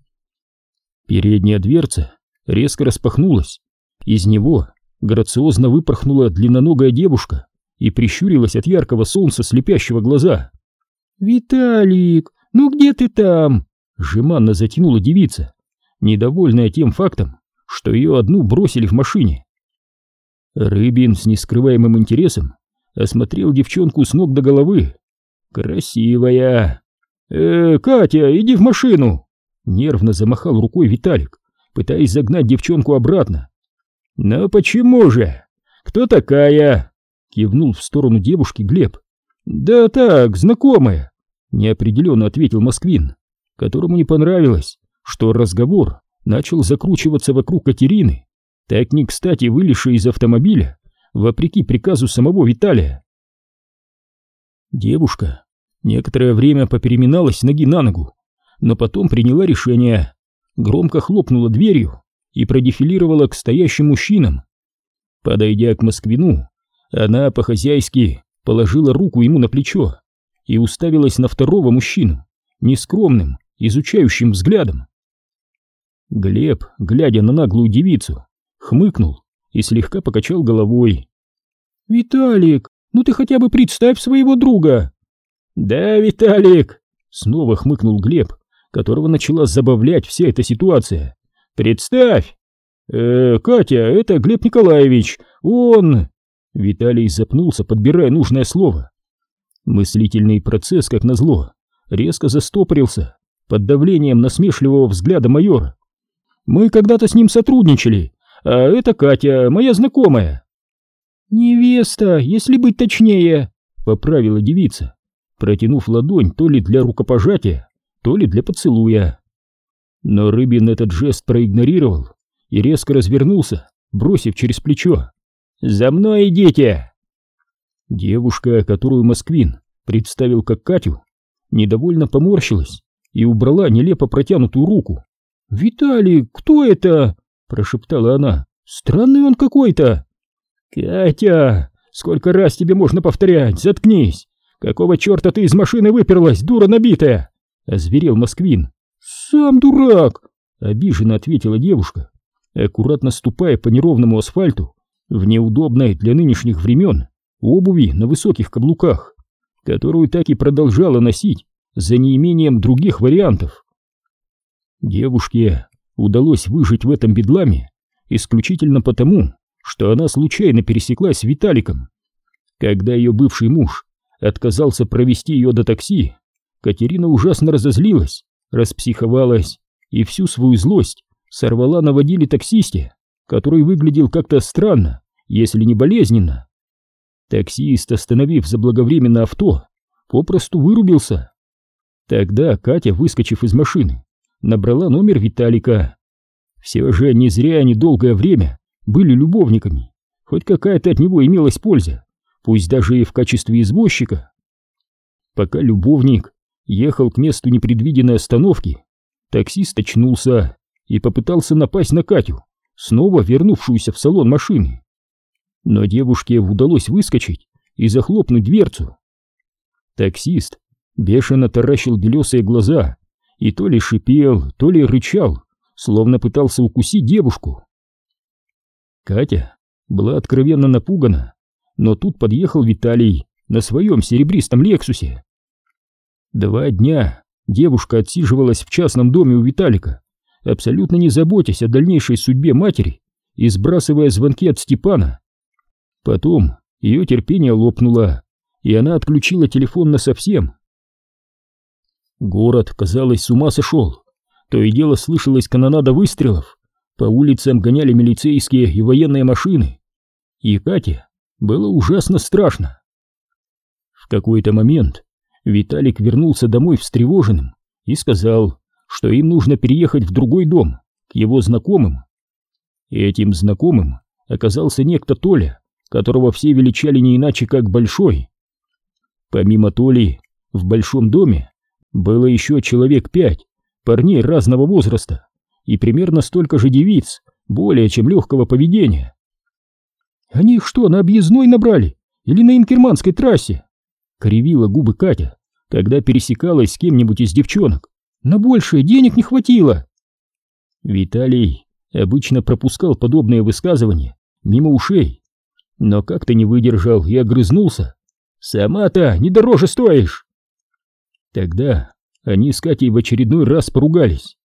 Передняя дверца резко распахнулась. Из него грациозно выпорхнула длинноногая девушка и прищурилась от яркого солнца слепящего глаза. «Виталик, ну где ты там?» Жеманно затянула девица, недовольная тем фактом, что ее одну бросили в машине. Рыбин с нескрываемым интересом осмотрел девчонку с ног до головы. «Красивая!» «Э, Катя, иди в машину!» Нервно замахал рукой Виталик, пытаясь загнать девчонку обратно. «Но почему же? Кто такая?» Кивнул в сторону девушки Глеб. «Да так, знакомая», — неопределенно ответил Москвин которому не понравилось, что разговор начал закручиваться вокруг Катерины, так не кстати вылезшей из автомобиля, вопреки приказу самого Виталия. Девушка некоторое время попереминалась ноги на ногу, но потом приняла решение, громко хлопнула дверью и продефилировала к стоящим мужчинам. Подойдя к Москвину, она по-хозяйски положила руку ему на плечо и уставилась на второго мужчину, нескромным, изучающим взглядом. Глеб, глядя на наглую девицу, хмыкнул и слегка покачал головой. «Виталик, ну ты хотя бы представь своего друга!» «Да, Виталик!» — снова хмыкнул Глеб, которого начала забавлять вся эта ситуация. «Представь!» «Э, Катя, это Глеб Николаевич, он...» Виталий запнулся, подбирая нужное слово. Мыслительный процесс, как назло, резко застопорился под давлением насмешливого взгляда майора. «Мы когда-то с ним сотрудничали, а это Катя, моя знакомая». «Невеста, если быть точнее», — поправила девица, протянув ладонь то ли для рукопожатия, то ли для поцелуя. Но Рыбин этот жест проигнорировал и резко развернулся, бросив через плечо. «За мной идите!» Девушка, которую Москвин представил как Катю, недовольно поморщилась и убрала нелепо протянутую руку. «Виталий, кто это?» – прошептала она. «Странный он какой-то!» «Катя, сколько раз тебе можно повторять? Заткнись! Какого черта ты из машины выперлась, дура набитая?» – озверел Москвин. «Сам дурак!» – обиженно ответила девушка, аккуратно ступая по неровному асфальту в неудобной для нынешних времен обуви на высоких каблуках, которую так и продолжала носить за неимением других вариантов. Девушке удалось выжить в этом бедламе исключительно потому, что она случайно пересеклась с Виталиком. Когда ее бывший муж отказался провести ее до такси, Катерина ужасно разозлилась, распсиховалась и всю свою злость сорвала на водиле таксисте, который выглядел как-то странно, если не болезненно. Таксист, остановив заблаговременно авто, попросту вырубился. Тогда Катя, выскочив из машины, набрала номер Виталика. Все же не зря они долгое время были любовниками, хоть какая-то от него имелась польза, пусть даже и в качестве извозчика. Пока любовник ехал к месту непредвиденной остановки, таксист очнулся и попытался напасть на Катю, снова вернувшуюся в салон машины. Но девушке удалось выскочить и захлопнуть дверцу. Таксист бешено таращил белесые глаза и то ли шипел, то ли рычал, словно пытался укусить девушку. Катя была откровенно напугана, но тут подъехал Виталий на своем серебристом Лексусе. Два дня девушка отсиживалась в частном доме у Виталика, абсолютно не заботясь о дальнейшей судьбе матери и сбрасывая звонки от Степана. Потом ее терпение лопнуло, и она отключила телефон насовсем. Город, казалось, с ума сошел. То и дело слышалась канонада выстрелов. По улицам гоняли милицейские и военные машины. И Кате было ужасно страшно. В какой-то момент Виталик вернулся домой встревоженным и сказал, что им нужно переехать в другой дом, к его знакомым. Этим знакомым оказался некто Толя, которого все величали не иначе как Большой. Помимо Толи, в Большом доме было еще человек пять, парней разного возраста и примерно столько же девиц, более чем легкого поведения. «Они их что, на объездной набрали? Или на Инкерманской трассе?» Кривила губы Катя, когда пересекалась с кем-нибудь из девчонок. «На большее денег не хватило!» Виталий обычно пропускал подобные высказывания мимо ушей, но как-то не выдержал и огрызнулся. «Сама-то не дороже стоишь!» Тогда они с Катей в очередной раз поругались,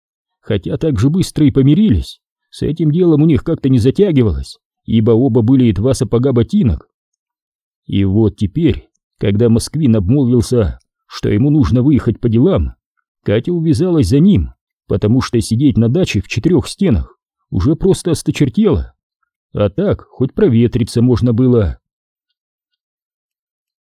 хотя так же быстро и помирились. С этим делом у них как-то не затягивалось, ибо оба были два сапога ботинок. И вот теперь, когда Москвин обмолвился, что ему нужно выехать по делам, Катя увязалась за ним, потому что сидеть на даче в четырех стенах уже просто осточертело. А так, хоть проветриться можно было.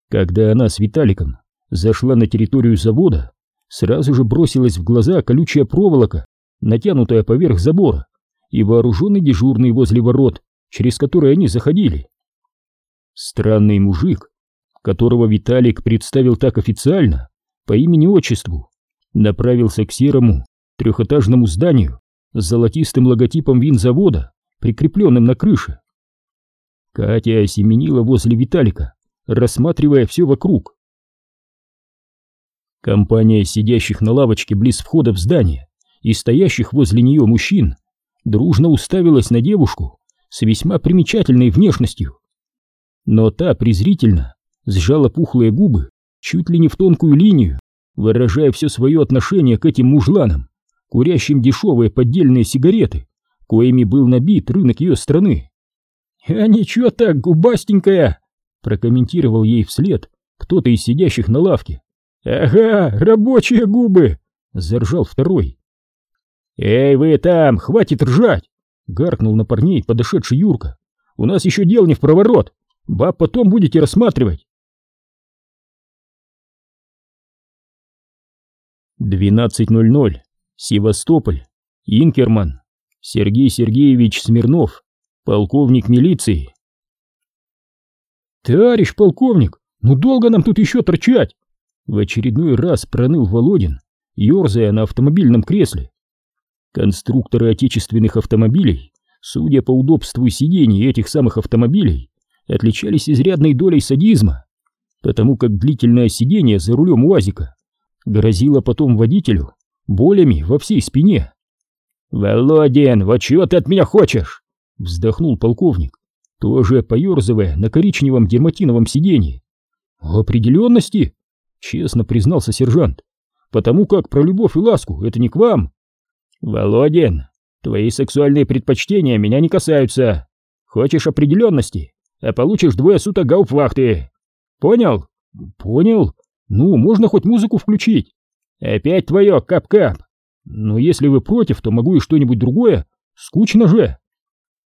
Когда она с Виталиком зашла на территорию завода, сразу же бросилась в глаза колючая проволока, натянутая поверх забора, и вооруженный дежурный возле ворот, через которые они заходили. Странный мужик, которого Виталик представил так официально, по имени-отчеству, направился к серому трехэтажному зданию с золотистым логотипом винзавода, прикрепленным на крыше. Катя осеменила возле Виталика, рассматривая все вокруг. Компания сидящих на лавочке близ входа в здание и стоящих возле нее мужчин дружно уставилась на девушку с весьма примечательной внешностью. Но та презрительно сжала пухлые губы чуть ли не в тонкую линию, выражая все свое отношение к этим мужланам, курящим дешевые поддельные сигареты, коими был набит рынок ее страны. «А ничего так, губастенькая!» прокомментировал ей вслед кто-то из сидящих на лавке. «Ага, рабочие губы!» — заржал второй. «Эй, вы там, хватит ржать!» — гаркнул на парней подошедший Юрка. «У нас еще дел не в проворот, баб потом будете рассматривать!» Двенадцать ноль ноль. Севастополь. Инкерман. Сергей Сергеевич Смирнов. Полковник милиции. «Товарищ полковник, ну долго нам тут еще торчать?» В очередной раз проныл Володин, ерзая на автомобильном кресле. Конструкторы отечественных автомобилей, судя по удобству сидений этих самых автомобилей, отличались изрядной долей садизма, потому как длительное сидение за рулем УАЗика грозило потом водителю болями во всей спине. «Володин, вот чего ты от меня хочешь?» — вздохнул полковник, тоже поерзывая на коричневом дерматиновом сиденье. «Определенности?» Честно признался сержант. Потому как про любовь и ласку это не к вам. Володин, твои сексуальные предпочтения меня не касаются. Хочешь определенности, а получишь двое суток гауптвахты. Понял? Понял. Ну, можно хоть музыку включить. Опять твое кап-кап. Но если вы против, то могу и что-нибудь другое. Скучно же.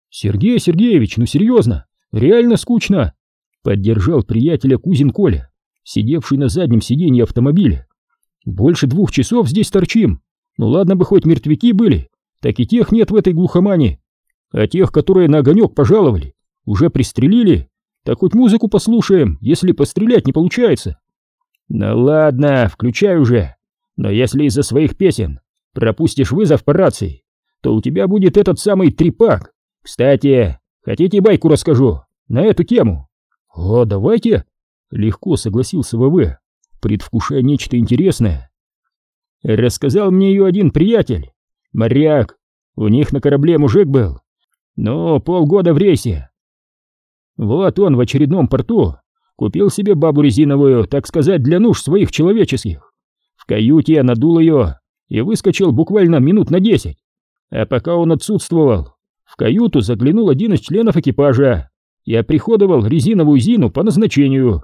Сергей Сергеевич, ну серьезно, реально скучно. Поддержал приятеля кузин Коля сидевший на заднем сиденье автомобиля. «Больше двух часов здесь торчим. Ну ладно бы хоть мертвяки были, так и тех нет в этой глухомане. А тех, которые на огонек пожаловали, уже пристрелили. Так хоть музыку послушаем, если пострелять не получается». «Ну ладно, включай уже. Но если из-за своих песен пропустишь вызов по рации, то у тебя будет этот самый трипак. Кстати, хотите байку расскажу на эту тему?» «О, давайте!» Легко согласился ВВ, предвкушая нечто интересное. Рассказал мне ее один приятель, моряк. У них на корабле мужик был, но полгода в рейсе. Вот он в очередном порту купил себе бабу резиновую, так сказать, для нужд своих человеческих. В каюте надул ее и выскочил буквально минут на десять. А пока он отсутствовал, в каюту заглянул один из членов экипажа. Я приходовал резиновую Зину по назначению.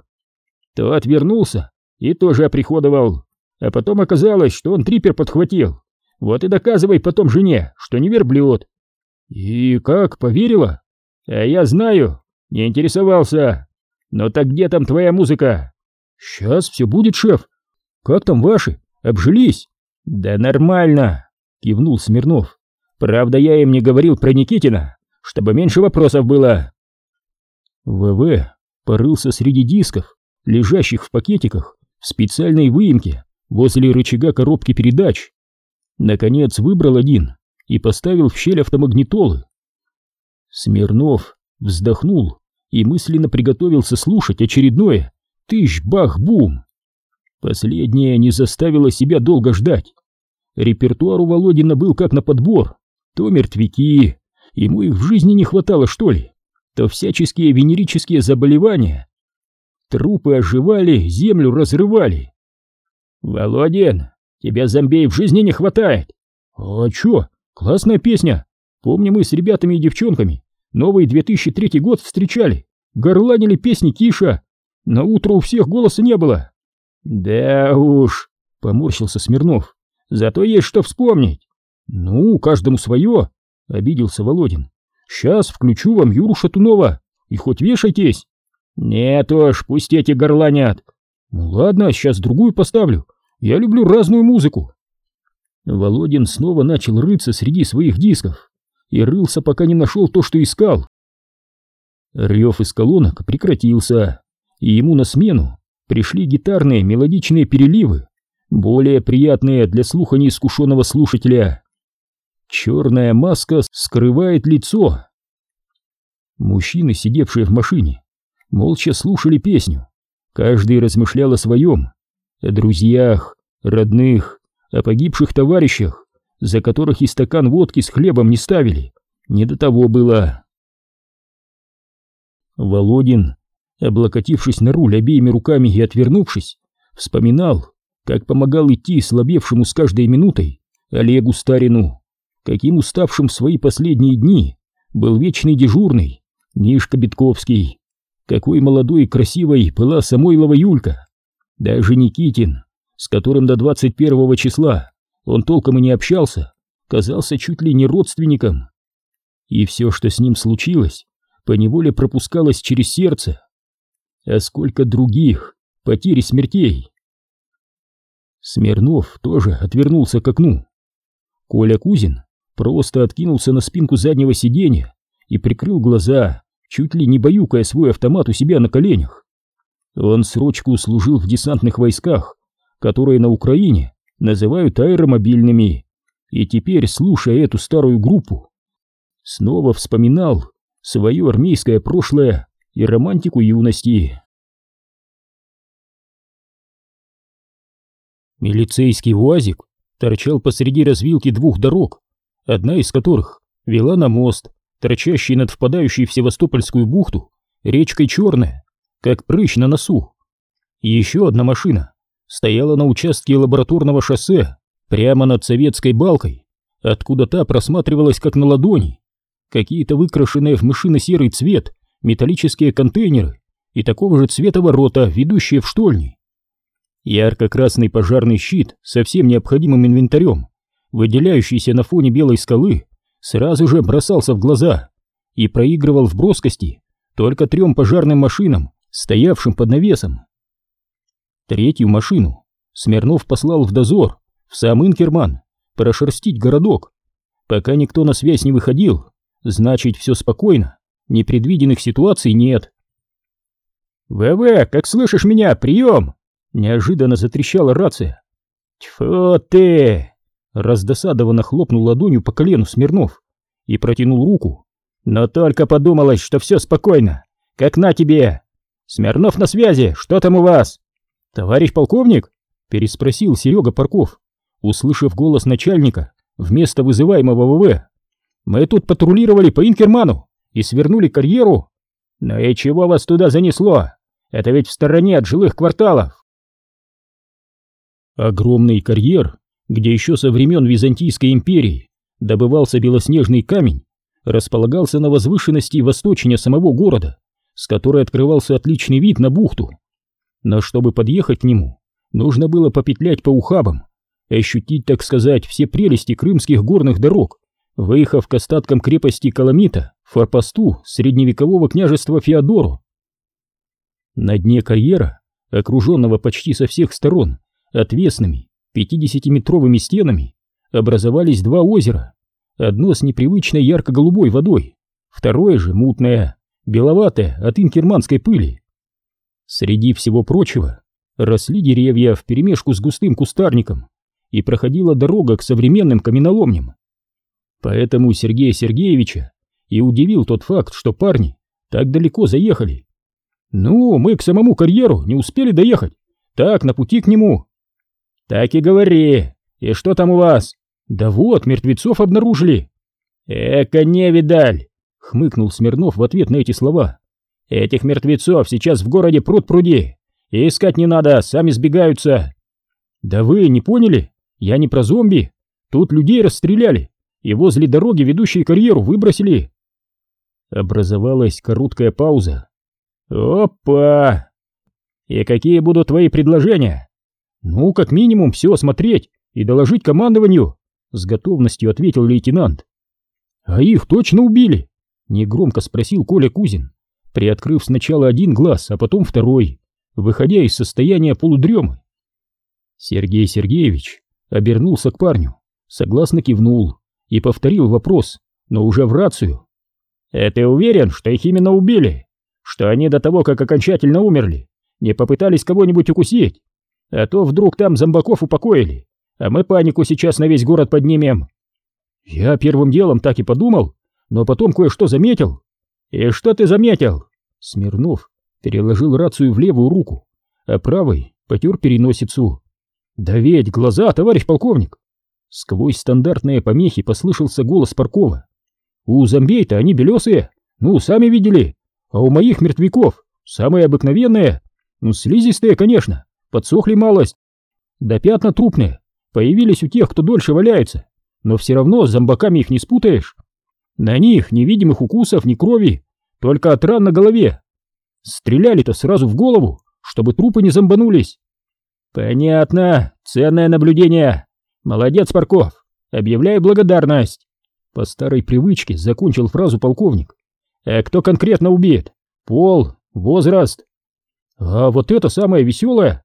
Тот вернулся и тоже оприходовал. А потом оказалось, что он трипер подхватил. Вот и доказывай потом жене, что не верблюд. И как, поверила? А я знаю, не интересовался. Но так где там твоя музыка? Сейчас все будет, шеф. Как там ваши? Обжились? Да нормально, кивнул Смирнов. Правда, я им не говорил про Никитина, чтобы меньше вопросов было. ВВ порылся среди дисков, лежащих в пакетиках в специальной выемке возле рычага коробки передач. Наконец выбрал один и поставил в щель автомагнитолы. Смирнов вздохнул и мысленно приготовился слушать очередное «Тыщ-бах-бум». Последнее не заставило себя долго ждать. Репертуар у Володина был как на подбор. То мертвяки, ему их в жизни не хватало, что ли, то всяческие венерические заболевания. Трупы оживали, землю разрывали. «Володин, тебя зомбей в жизни не хватает!» «А чё? Классная песня! Помню, мы с ребятами и девчонками Новый 2003 год встречали, горланили песни Киша, на утро у всех голоса не было. Да уж, поморщился Смирнов, зато есть что вспомнить. Ну, каждому свое, обиделся Володин. Сейчас включу вам Юру Шатунова, и хоть вешайтесь. Нет уж, пусть эти горланят. Ну ладно, сейчас другую поставлю. Я люблю разную музыку. Володин снова начал рыться среди своих дисков и рылся, пока не нашел то, что искал. Рев из колонок прекратился, и ему на смену пришли гитарные мелодичные переливы, более приятные для слуха неискушенного слушателя. Черная маска скрывает лицо. Мужчины, сидевшие в машине, молча слушали песню. Каждый размышлял о своем, о друзьях, родных, о погибших товарищах, за которых и стакан водки с хлебом не ставили. Не до того было. Володин, облокотившись на руль обеими руками и отвернувшись, вспоминал, как помогал идти слабевшему с каждой минутой Олегу Старину, каким уставшим в свои последние дни был вечный дежурный Мишка Битковский, какой молодой и красивой была Самойлова Юлька, даже Никитин, с которым до 21 числа он толком и не общался, казался чуть ли не родственником. И все, что с ним случилось, поневоле пропускалось через сердце. А сколько других потерь смертей. Смирнов тоже отвернулся к окну. Коля Кузин просто откинулся на спинку заднего сиденья и прикрыл глаза, чуть ли не баюкая свой автомат у себя на коленях. Он срочку служил в десантных войсках, которые на Украине называют аэромобильными, и теперь, слушая эту старую группу, снова вспоминал свое армейское прошлое и романтику юности. Милицейский УАЗик торчал посреди развилки двух дорог, одна из которых вела на мост, торчащий над впадающей в Севастопольскую бухту речкой Черная, как прыщ на носу. еще одна машина стояла на участке лабораторного шоссе, прямо над советской балкой, откуда та просматривалась как на ладони. Какие-то выкрашенные в мышино-серый цвет металлические контейнеры и такого же цвета ворота, ведущие в штольни. Ярко-красный пожарный щит со всем необходимым инвентарем, выделяющийся на фоне белой скалы, сразу же бросался в глаза и проигрывал в броскости только трем пожарным машинам, стоявшим под навесом. Третью машину Смирнов послал в дозор, в сам Инкерман, прошерстить городок. Пока никто на связь не выходил, значит все спокойно, непредвиденных ситуаций нет. «ВВ, как слышишь меня, прием!» Неожиданно затрещала рация. «Тьфу ты!» Раздосадованно хлопнул ладонью по колену Смирнов и протянул руку. «Но только подумалось, что все спокойно. Как на тебе! Смирнов на связи, что там у вас?» «Товарищ полковник?» — переспросил Серега Парков. услышав голос начальника вместо вызываемого ВВ. «Мы тут патрулировали по Инкерману и свернули карьеру. Но и чего вас туда занесло? Это ведь в стороне от жилых кварталов». Огромный карьер, где еще со времен Византийской империи добывался белоснежный камень, располагался на возвышенности восточнее самого города, с которой открывался отличный вид на бухту. Но чтобы подъехать к нему, нужно было попетлять по ухабам, ощутить, так сказать, все прелести крымских горных дорог, выехав к остаткам крепости Каламита, форпосту средневекового княжества Феодору. На дне карьера, окруженного почти со всех сторон отвесными 50-метровыми стенами, образовались два озера, одно с непривычной ярко-голубой водой, второе же мутное, беловатое от инкерманской пыли. Среди всего прочего росли деревья вперемешку с густым кустарником, и проходила дорога к современным каменоломням. Поэтому Сергея Сергеевича и удивил тот факт, что парни так далеко заехали. «Ну, мы к самому карьеру не успели доехать. Так, на пути к нему». «Так и говори. И что там у вас?» «Да вот, мертвецов обнаружили». «Эка не видаль!» — хмыкнул Смирнов в ответ на эти слова. «Этих мертвецов сейчас в городе пруд пруди. И искать не надо, сами сбегаются». «Да вы не поняли? Я не про зомби. Тут людей расстреляли и возле дороги, ведущей карьеру, выбросили. Образовалась короткая пауза. Опа! И какие будут твои предложения? Ну, как минимум, все осмотреть и доложить командованию, с готовностью ответил лейтенант. А их точно убили? Негромко спросил Коля Кузин, приоткрыв сначала один глаз, а потом второй, выходя из состояния полудремы. Сергей Сергеевич обернулся к парню, согласно кивнул и повторил вопрос, но уже в рацию. «А ты уверен, что их именно убили? Что они до того, как окончательно умерли, не попытались кого-нибудь укусить? А то вдруг там зомбаков упокоили, а мы панику сейчас на весь город поднимем». «Я первым делом так и подумал, но потом кое-что заметил». «И что ты заметил?» Смирнов переложил рацию в левую руку, а правой потер переносицу. «Да ведь глаза, товарищ полковник!» Сквозь стандартные помехи послышался голос Паркова. «У зомбей-то они белесые, ну, сами видели, а у моих мертвяков самые обыкновенные, ну, слизистые, конечно, подсохли малость. Да пятна трупные, появились у тех, кто дольше валяется, но все равно с зомбаками их не спутаешь. На них ни видимых укусов, ни крови, только от ран на голове. Стреляли-то сразу в голову, чтобы трупы не зомбанулись. Понятно, ценное наблюдение. «Молодец, Парков! Объявляю благодарность!» По старой привычке закончил фразу полковник. «А кто конкретно убит? Пол? Возраст?» «А вот это самое веселое!»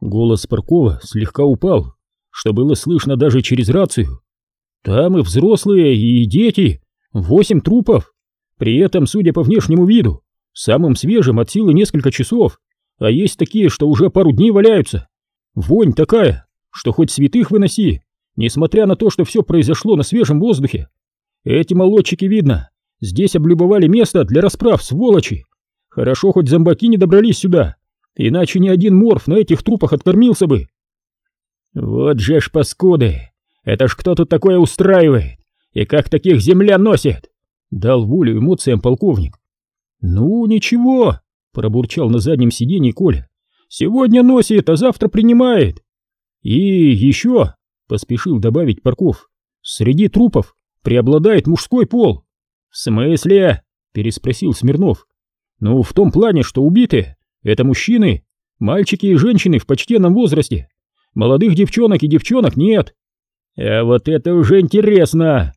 Голос Паркова слегка упал, что было слышно даже через рацию. «Там и взрослые, и дети. Восемь трупов. При этом, судя по внешнему виду, самым свежим от силы несколько часов, а есть такие, что уже пару дней валяются. Вонь такая, что хоть святых выноси, несмотря на то, что все произошло на свежем воздухе. Эти молодчики, видно, здесь облюбовали место для расправ, сволочи. Хорошо, хоть зомбаки не добрались сюда, иначе ни один морф на этих трупах откормился бы. Вот же ж паскуды, это ж кто тут такое устраивает, и как таких земля носит? Дал волю эмоциям полковник. Ну, ничего, пробурчал на заднем сиденье Коля. Сегодня носит, а завтра принимает. «И еще», — поспешил добавить Парков, — «среди трупов преобладает мужской пол». «В смысле?» — переспросил Смирнов. «Ну, в том плане, что убиты — это мужчины, мальчики и женщины в почтенном возрасте. Молодых девчонок и девчонок нет». «А вот это уже интересно!»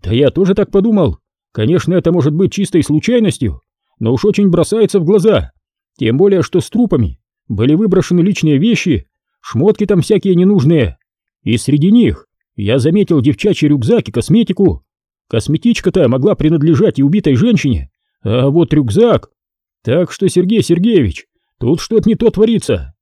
«Да я тоже так подумал. Конечно, это может быть чистой случайностью, но уж очень бросается в глаза. Тем более, что с трупами были выброшены личные вещи, шмотки там всякие ненужные. И среди них я заметил девчачий рюкзак и косметику. Косметичка-то могла принадлежать и убитой женщине, а вот рюкзак... Так что, Сергей Сергеевич, тут что-то не то творится.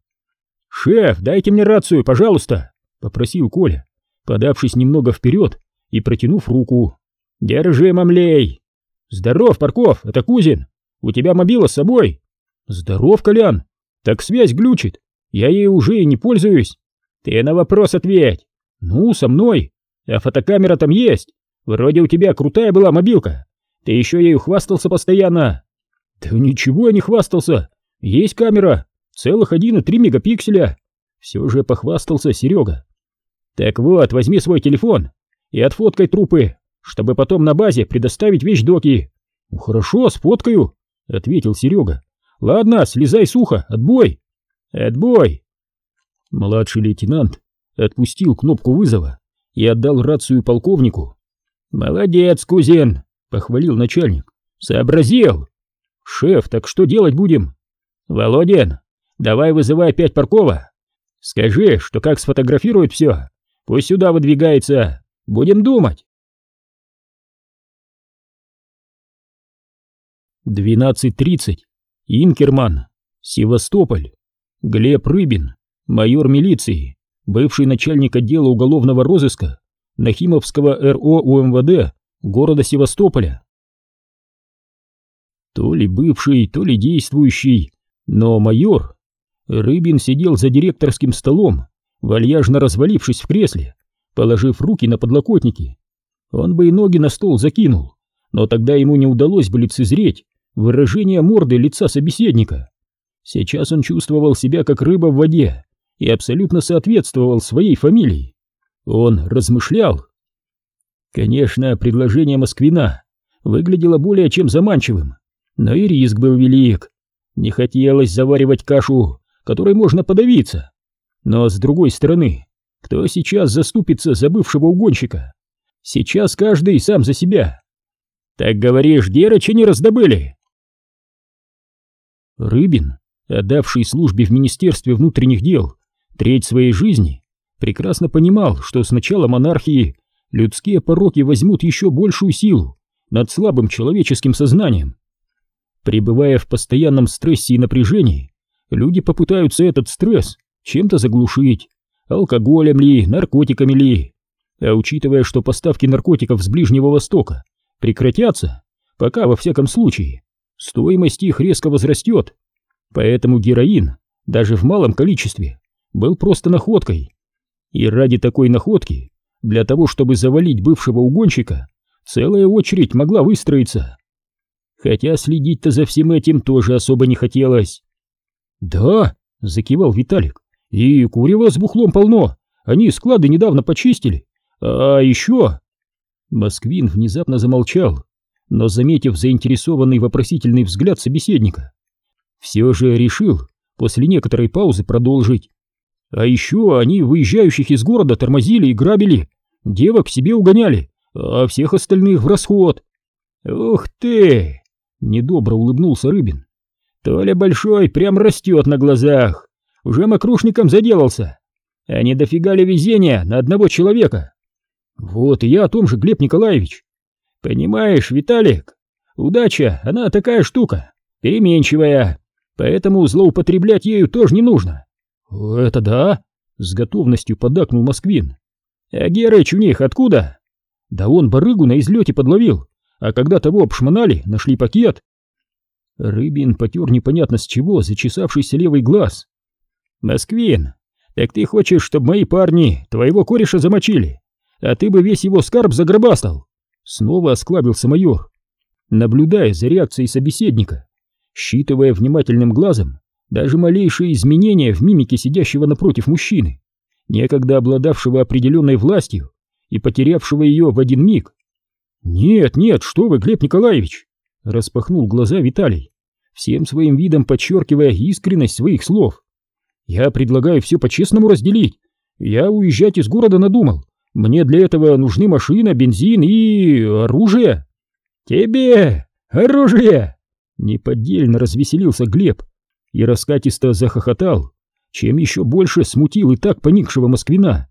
«Шеф, дайте мне рацию, пожалуйста», — попросил Коля, подавшись немного вперед и протянув руку. «Держи, мамлей!» «Здоров, Парков, это Кузин! У тебя мобила с собой?» «Здоров, Колян! Так связь глючит, я ей уже и не пользуюсь. Ты на вопрос ответь. Ну, со мной. А фотокамера там есть. Вроде у тебя крутая была мобилка. Ты еще ею хвастался постоянно. Да ничего я не хвастался. Есть камера. Целых 1,3 мегапикселя. Все же похвастался Серега. Так вот, возьми свой телефон и отфоткай трупы, чтобы потом на базе предоставить вещдоки. Ну, хорошо, сфоткаю, ответил Серега. Ладно, слезай сухо, отбой. Отбой. Младший лейтенант отпустил кнопку вызова и отдал рацию полковнику. Молодец, кузен, похвалил начальник. Сообразил. Шеф, так что делать будем? Володин, давай вызывай пять паркова. Скажи, что как сфотографирует все, пусть сюда выдвигается. Будем думать. 12.30. Инкерман. Севастополь. Глеб Рыбин, майор милиции, бывший начальник отдела уголовного розыска Нахимовского РО УМВД города Севастополя. То ли бывший, то ли действующий, но майор. Рыбин сидел за директорским столом, вальяжно развалившись в кресле, положив руки на подлокотники. Он бы и ноги на стол закинул, но тогда ему не удалось бы лицезреть выражение морды лица собеседника. Сейчас он чувствовал себя как рыба в воде и абсолютно соответствовал своей фамилии. Он размышлял. Конечно, предложение Москвина выглядело более чем заманчивым, но и риск был велик. Не хотелось заваривать кашу, которой можно подавиться. Но с другой стороны, кто сейчас заступится за бывшего угонщика? Сейчас каждый сам за себя. Так говоришь, Дерыча не раздобыли? Рыбин, отдавший службе в Министерстве внутренних дел треть своей жизни, прекрасно понимал, что с начала монархии людские пороки возьмут еще большую силу над слабым человеческим сознанием. Пребывая в постоянном стрессе и напряжении, люди попытаются этот стресс чем-то заглушить, алкоголем ли, наркотиками ли. А учитывая, что поставки наркотиков с Ближнего Востока прекратятся, пока во всяком случае, стоимость их резко возрастет. Поэтому героин, даже в малом количестве, был просто находкой. И ради такой находки, для того, чтобы завалить бывшего угонщика, целая очередь могла выстроиться. Хотя следить-то за всем этим тоже особо не хотелось. «Да», — закивал Виталик, — «и курева с бухлом полно, они склады недавно почистили. А еще...» Москвин внезапно замолчал, но, заметив заинтересованный вопросительный взгляд собеседника, все же решил после некоторой паузы продолжить. А еще они выезжающих из города тормозили и грабили, девок себе угоняли, а всех остальных в расход. «Ух ты!» — недобро улыбнулся Рыбин. «Толя Большой прям растет на глазах, уже мокрушником заделался. А не дофига ли везения на одного человека?» «Вот и я о том же, Глеб Николаевич. Понимаешь, Виталик, удача, она такая штука, переменчивая, поэтому злоупотреблять ею тоже не нужно. Это да, с готовностью подакнул Москвин. А Герыч у них откуда? Да он барыгу на излете подловил, а когда того обшмонали, нашли пакет. Рыбин потер непонятно с чего зачесавшийся левый глаз. Москвин, так ты хочешь, чтобы мои парни твоего кореша замочили, а ты бы весь его скарб загробастал? Снова осклабился майор, наблюдая за реакцией собеседника, считывая внимательным глазом даже малейшие изменения в мимике сидящего напротив мужчины, некогда обладавшего определенной властью и потерявшего ее в один миг. «Нет, нет, что вы, Глеб Николаевич!» — распахнул глаза Виталий, всем своим видом подчеркивая искренность своих слов. «Я предлагаю все по-честному разделить. Я уезжать из города надумал, мне для этого нужны машина, бензин и... оружие. Тебе оружие! Неподдельно развеселился Глеб и раскатисто захохотал, чем еще больше смутил и так поникшего москвина.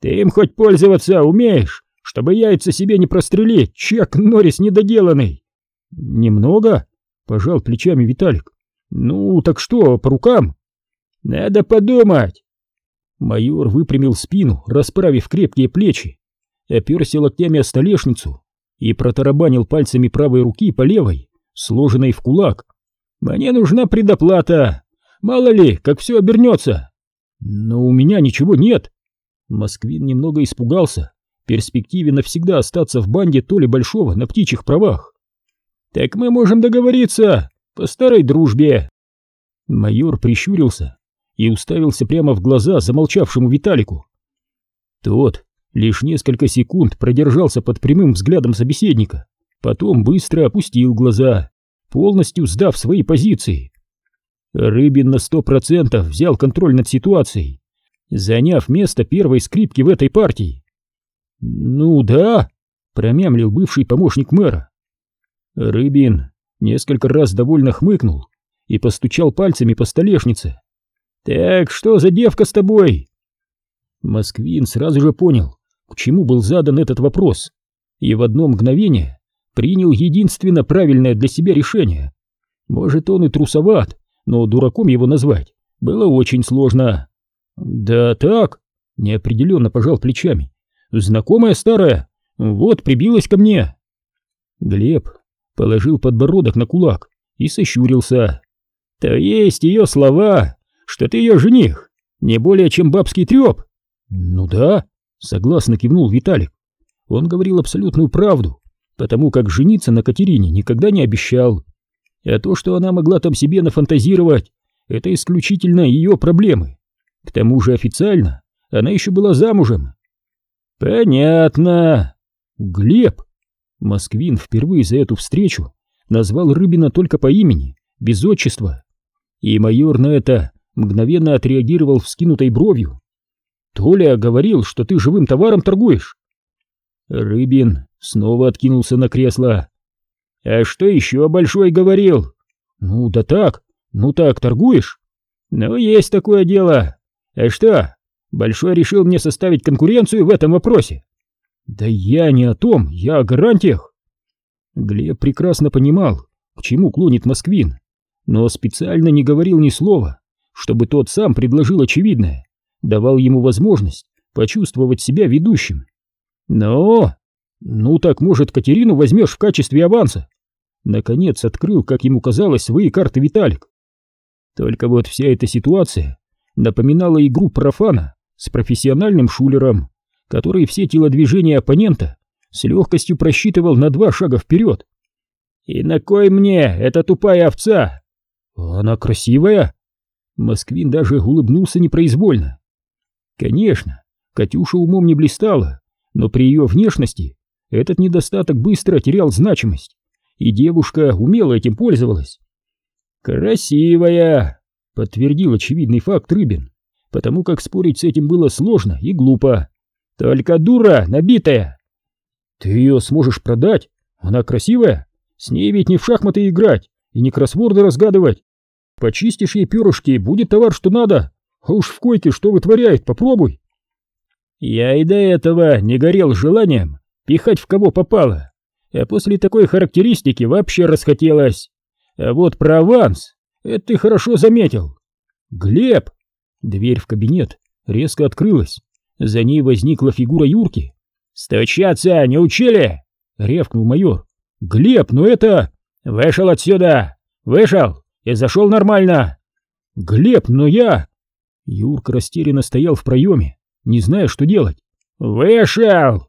Ты им хоть пользоваться умеешь, чтобы яйца себе не прострелить, Чек Норрис недоделанный. Немного? Пожал плечами Виталик. Ну, так что, по рукам? Надо подумать. Майор выпрямил спину, расправив крепкие плечи, оперся локтями о столешницу и протарабанил пальцами правой руки по левой, сложенной в кулак. «Мне нужна предоплата! Мало ли, как все обернется!» Но у меня ничего нет. Москвин немного испугался перспективе навсегда остаться в банде то ли большого на птичьих правах. Так мы можем договориться по старой дружбе. Майор прищурился и уставился прямо в глаза замолчавшему Виталику. Тот лишь несколько секунд продержался под прямым взглядом собеседника, потом быстро опустил глаза, полностью сдав свои позиции. Рыбин на сто процентов взял контроль над ситуацией, заняв место первой скрипки в этой партии. «Ну да», — промямлил бывший помощник мэра. Рыбин несколько раз довольно хмыкнул и постучал пальцами по столешнице. «Так что за девка с тобой?» Москвин сразу же понял, к чему был задан этот вопрос, и в одно мгновение принял единственно правильное для себя решение. Может, он и трусоват, но дураком его назвать было очень сложно. «Да так», — неопределенно пожал плечами, — «знакомая старая, вот прибилась ко мне». Глеб положил подбородок на кулак и сощурился. «То есть ее слова, что ты ее жених, не более чем бабский треп?» «Ну да», — согласно кивнул Виталик. Он говорил абсолютную правду, потому как жениться на Катерине никогда не обещал. А то, что она могла там себе нафантазировать, это исключительно ее проблемы. К тому же официально она еще была замужем. Понятно. Глеб. Москвин впервые за эту встречу назвал Рыбина только по имени, без отчества. И майор на это мгновенно отреагировал вскинутой бровью. Толя говорил, что ты живым товаром торгуешь. Рыбин снова откинулся на кресло. А что еще Большой говорил? Ну да так, ну так торгуешь? Ну есть такое дело. А что, Большой решил мне составить конкуренцию в этом вопросе? Да я не о том, я о гарантиях. Глеб прекрасно понимал, к чему клонит Москвин, но специально не говорил ни слова, чтобы тот сам предложил очевидное, давал ему возможность почувствовать себя ведущим. Но... Ну так, может, Катерину возьмешь в качестве аванса? Наконец открыл, как ему казалось, свои карты Виталик. Только вот вся эта ситуация напоминала игру профана с профессиональным шулером, который все телодвижения оппонента с легкостью просчитывал на два шага вперед. «И на кой мне эта тупая овца?» «Она красивая?» Москвин даже улыбнулся непроизвольно. Конечно, Катюша умом не блистала, но при ее внешности этот недостаток быстро терял значимость, и девушка умело этим пользовалась. «Красивая!» — подтвердил очевидный факт Рыбин, потому как спорить с этим было сложно и глупо. «Только дура набитая!» «Ты ее сможешь продать? Она красивая? С ней ведь не в шахматы играть и не кроссворды разгадывать. Почистишь ей перышки, будет товар, что надо. А уж в койке что вытворяет, попробуй!» Я и до этого не горел желанием пихать в кого попало, а после такой характеристики вообще расхотелось. А вот про аванс это ты хорошо заметил. Глеб! Дверь в кабинет резко открылась. За ней возникла фигура Юрки. «Стучаться не учили!» — ревкнул майор. «Глеб, ну это...» «Вышел отсюда! Вышел! И зашел нормально!» «Глеб, но я...» Юрка растерянно стоял в проеме, не зная, что делать. «Вышел!»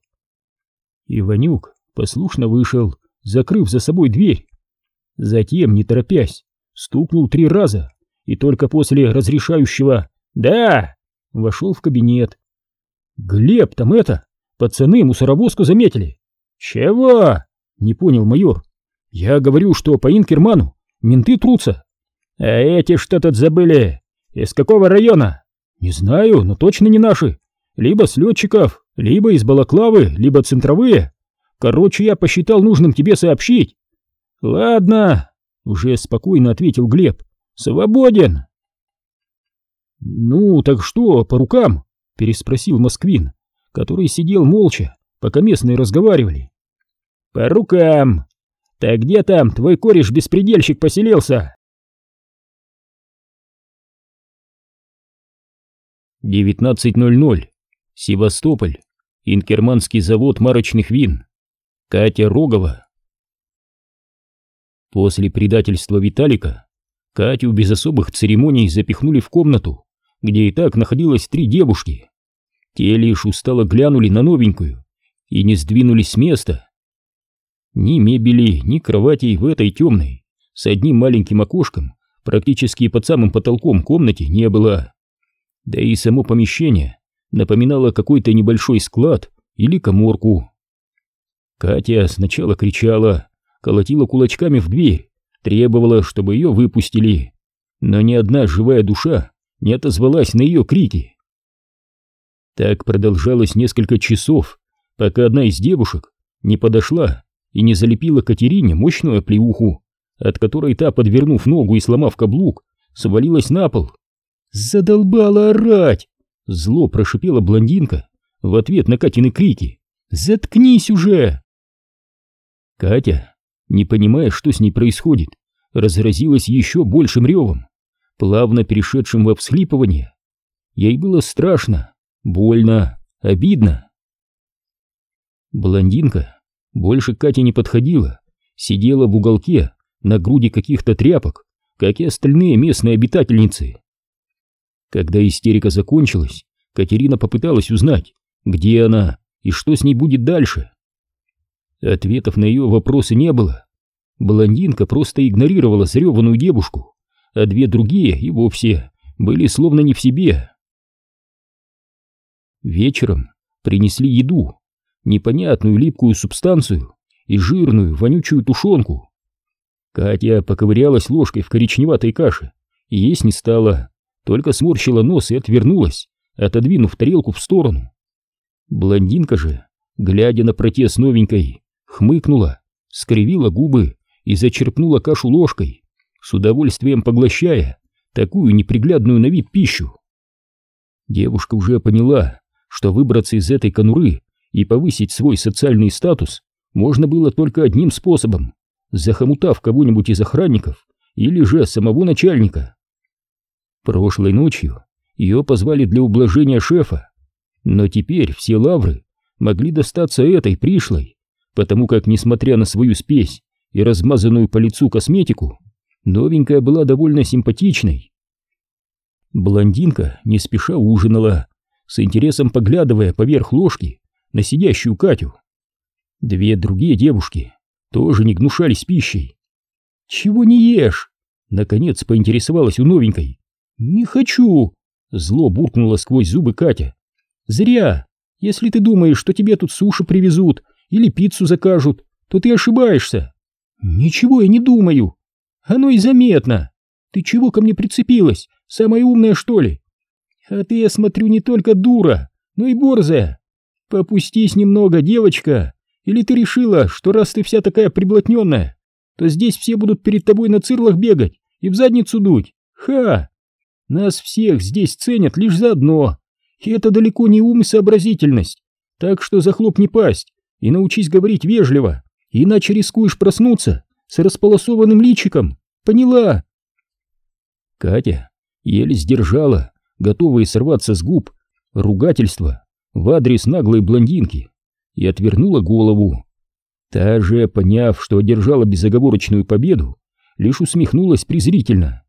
Иванюк послушно вышел, закрыв за собой дверь. Затем, не торопясь, стукнул три раза и только после разрешающего «Да!» вошел в кабинет. «Глеб, там это! Пацаны мусоровозку заметили!» «Чего?» — не понял майор. «Я говорю, что по Инкерману менты трутся». «А эти что тут забыли? Из какого района?» «Не знаю, но точно не наши. Либо с летчиков, либо из Балаклавы, либо центровые. Короче, я посчитал нужным тебе сообщить». «Ладно», уже спокойно ответил Глеб. Свободен. Ну, так что, по рукам? Переспросил Москвин, который сидел молча, пока местные разговаривали. По рукам. Так где там твой кореш-беспредельщик поселился? 19.00. Севастополь. Инкерманский завод марочных вин. Катя Рогова. После предательства Виталика Катю без особых церемоний запихнули в комнату, где и так находилось три девушки. Те лишь устало глянули на новенькую и не сдвинулись с места. Ни мебели, ни кроватей в этой темной, с одним маленьким окошком, практически под самым потолком комнате не было. Да и само помещение напоминало какой-то небольшой склад или коморку. Катя сначала кричала, колотила кулачками в дверь, требовала, чтобы ее выпустили, но ни одна живая душа не отозвалась на ее крики. Так продолжалось несколько часов, пока одна из девушек не подошла и не залепила Катерине мощную оплеуху, от которой та, подвернув ногу и сломав каблук, свалилась на пол. «Задолбала орать!» — зло прошипела блондинка в ответ на Катины крики. «Заткнись уже!» Катя, не понимая, что с ней происходит, разразилась еще большим ревом, плавно перешедшим в всхлипывание. Ей было страшно, больно, обидно. Блондинка больше Кате не подходила, сидела в уголке на груди каких-то тряпок, как и остальные местные обитательницы. Когда истерика закончилась, Катерина попыталась узнать, где она и что с ней будет дальше. Ответов на ее вопросы не было. Блондинка просто игнорировала зареванную девушку, а две другие и вовсе были словно не в себе. Вечером принесли еду, непонятную липкую субстанцию и жирную вонючую тушенку. Катя поковырялась ложкой в коричневатой каше и есть не стала, только сморщила нос и отвернулась, отодвинув тарелку в сторону. Блондинка же, глядя на протез новенькой, хмыкнула, скривила губы и зачерпнула кашу ложкой, с удовольствием поглощая такую неприглядную на вид пищу. Девушка уже поняла, что выбраться из этой конуры и повысить свой социальный статус можно было только одним способом, захомутав кого-нибудь из охранников или же самого начальника. Прошлой ночью ее позвали для ублажения шефа, но теперь все лавры могли достаться этой пришлой, потому как, несмотря на свою спесь и размазанную по лицу косметику, новенькая была довольно симпатичной. Блондинка не спеша ужинала, с интересом поглядывая поверх ложки на сидящую Катю. Две другие девушки тоже не гнушались пищей. «Чего не ешь?» — наконец поинтересовалась у новенькой. «Не хочу!» — зло буркнула сквозь зубы Катя. «Зря! Если ты думаешь, что тебе тут суши привезут или пиццу закажут, то ты ошибаешься. Ничего я не думаю. Оно и заметно. Ты чего ко мне прицепилась? Самая умная, что ли? А ты, я смотрю, не только дура, но и борзая. Попустись немного, девочка. Или ты решила, что раз ты вся такая приблотненная, то здесь все будут перед тобой на цирлах бегать и в задницу дуть? Ха! Нас всех здесь ценят лишь за одно. И это далеко не ум и сообразительность. Так что захлопни пасть и научись говорить вежливо, иначе рискуешь проснуться с располосованным личиком. Поняла?» Катя еле сдержала, готовые сорваться с губ, ругательство в адрес наглой блондинки и отвернула голову. Та же, поняв, что одержала безоговорочную победу, лишь усмехнулась презрительно.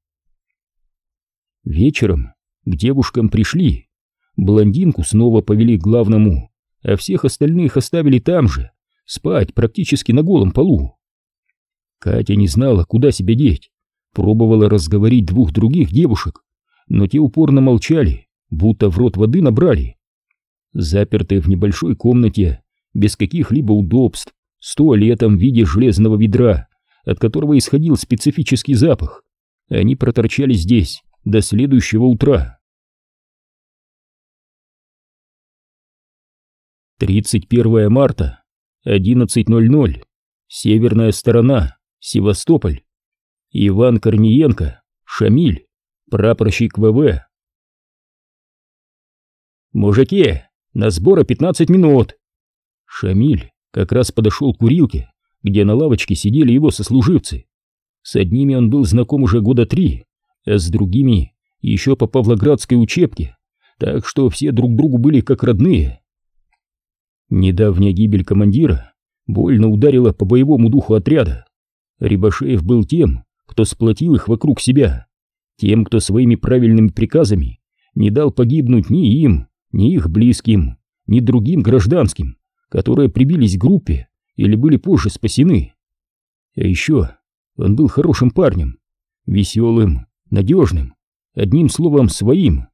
Вечером к девушкам пришли. Блондинку снова повели к главному а всех остальных оставили там же, спать практически на голом полу. Катя не знала, куда себя деть, пробовала разговорить двух других девушек, но те упорно молчали, будто в рот воды набрали. Запертые в небольшой комнате, без каких-либо удобств, с туалетом в виде железного ведра, от которого исходил специфический запах, они проторчали здесь до следующего утра. 31 марта, 11.00, северная сторона, Севастополь. Иван Корниенко, Шамиль, прапорщик ВВ. «Мужики, на сборы 15 минут!» Шамиль как раз подошел к курилке, где на лавочке сидели его сослуживцы. С одними он был знаком уже года три, а с другими еще по Павлоградской учебке, так что все друг другу были как родные. Недавняя гибель командира больно ударила по боевому духу отряда. Рябошеев был тем, кто сплотил их вокруг себя, тем, кто своими правильными приказами не дал погибнуть ни им, ни их близким, ни другим гражданским, которые прибились к группе или были позже спасены. А еще он был хорошим парнем, веселым, надежным, одним словом своим.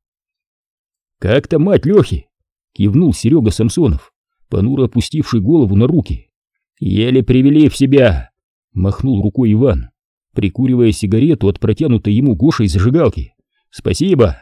«Как-то мать Лехи!» — кивнул Серега Самсонов, понуро опустивший голову на руки. «Еле привели в себя!» — махнул рукой Иван, прикуривая сигарету от протянутой ему Гошей зажигалки. «Спасибо!»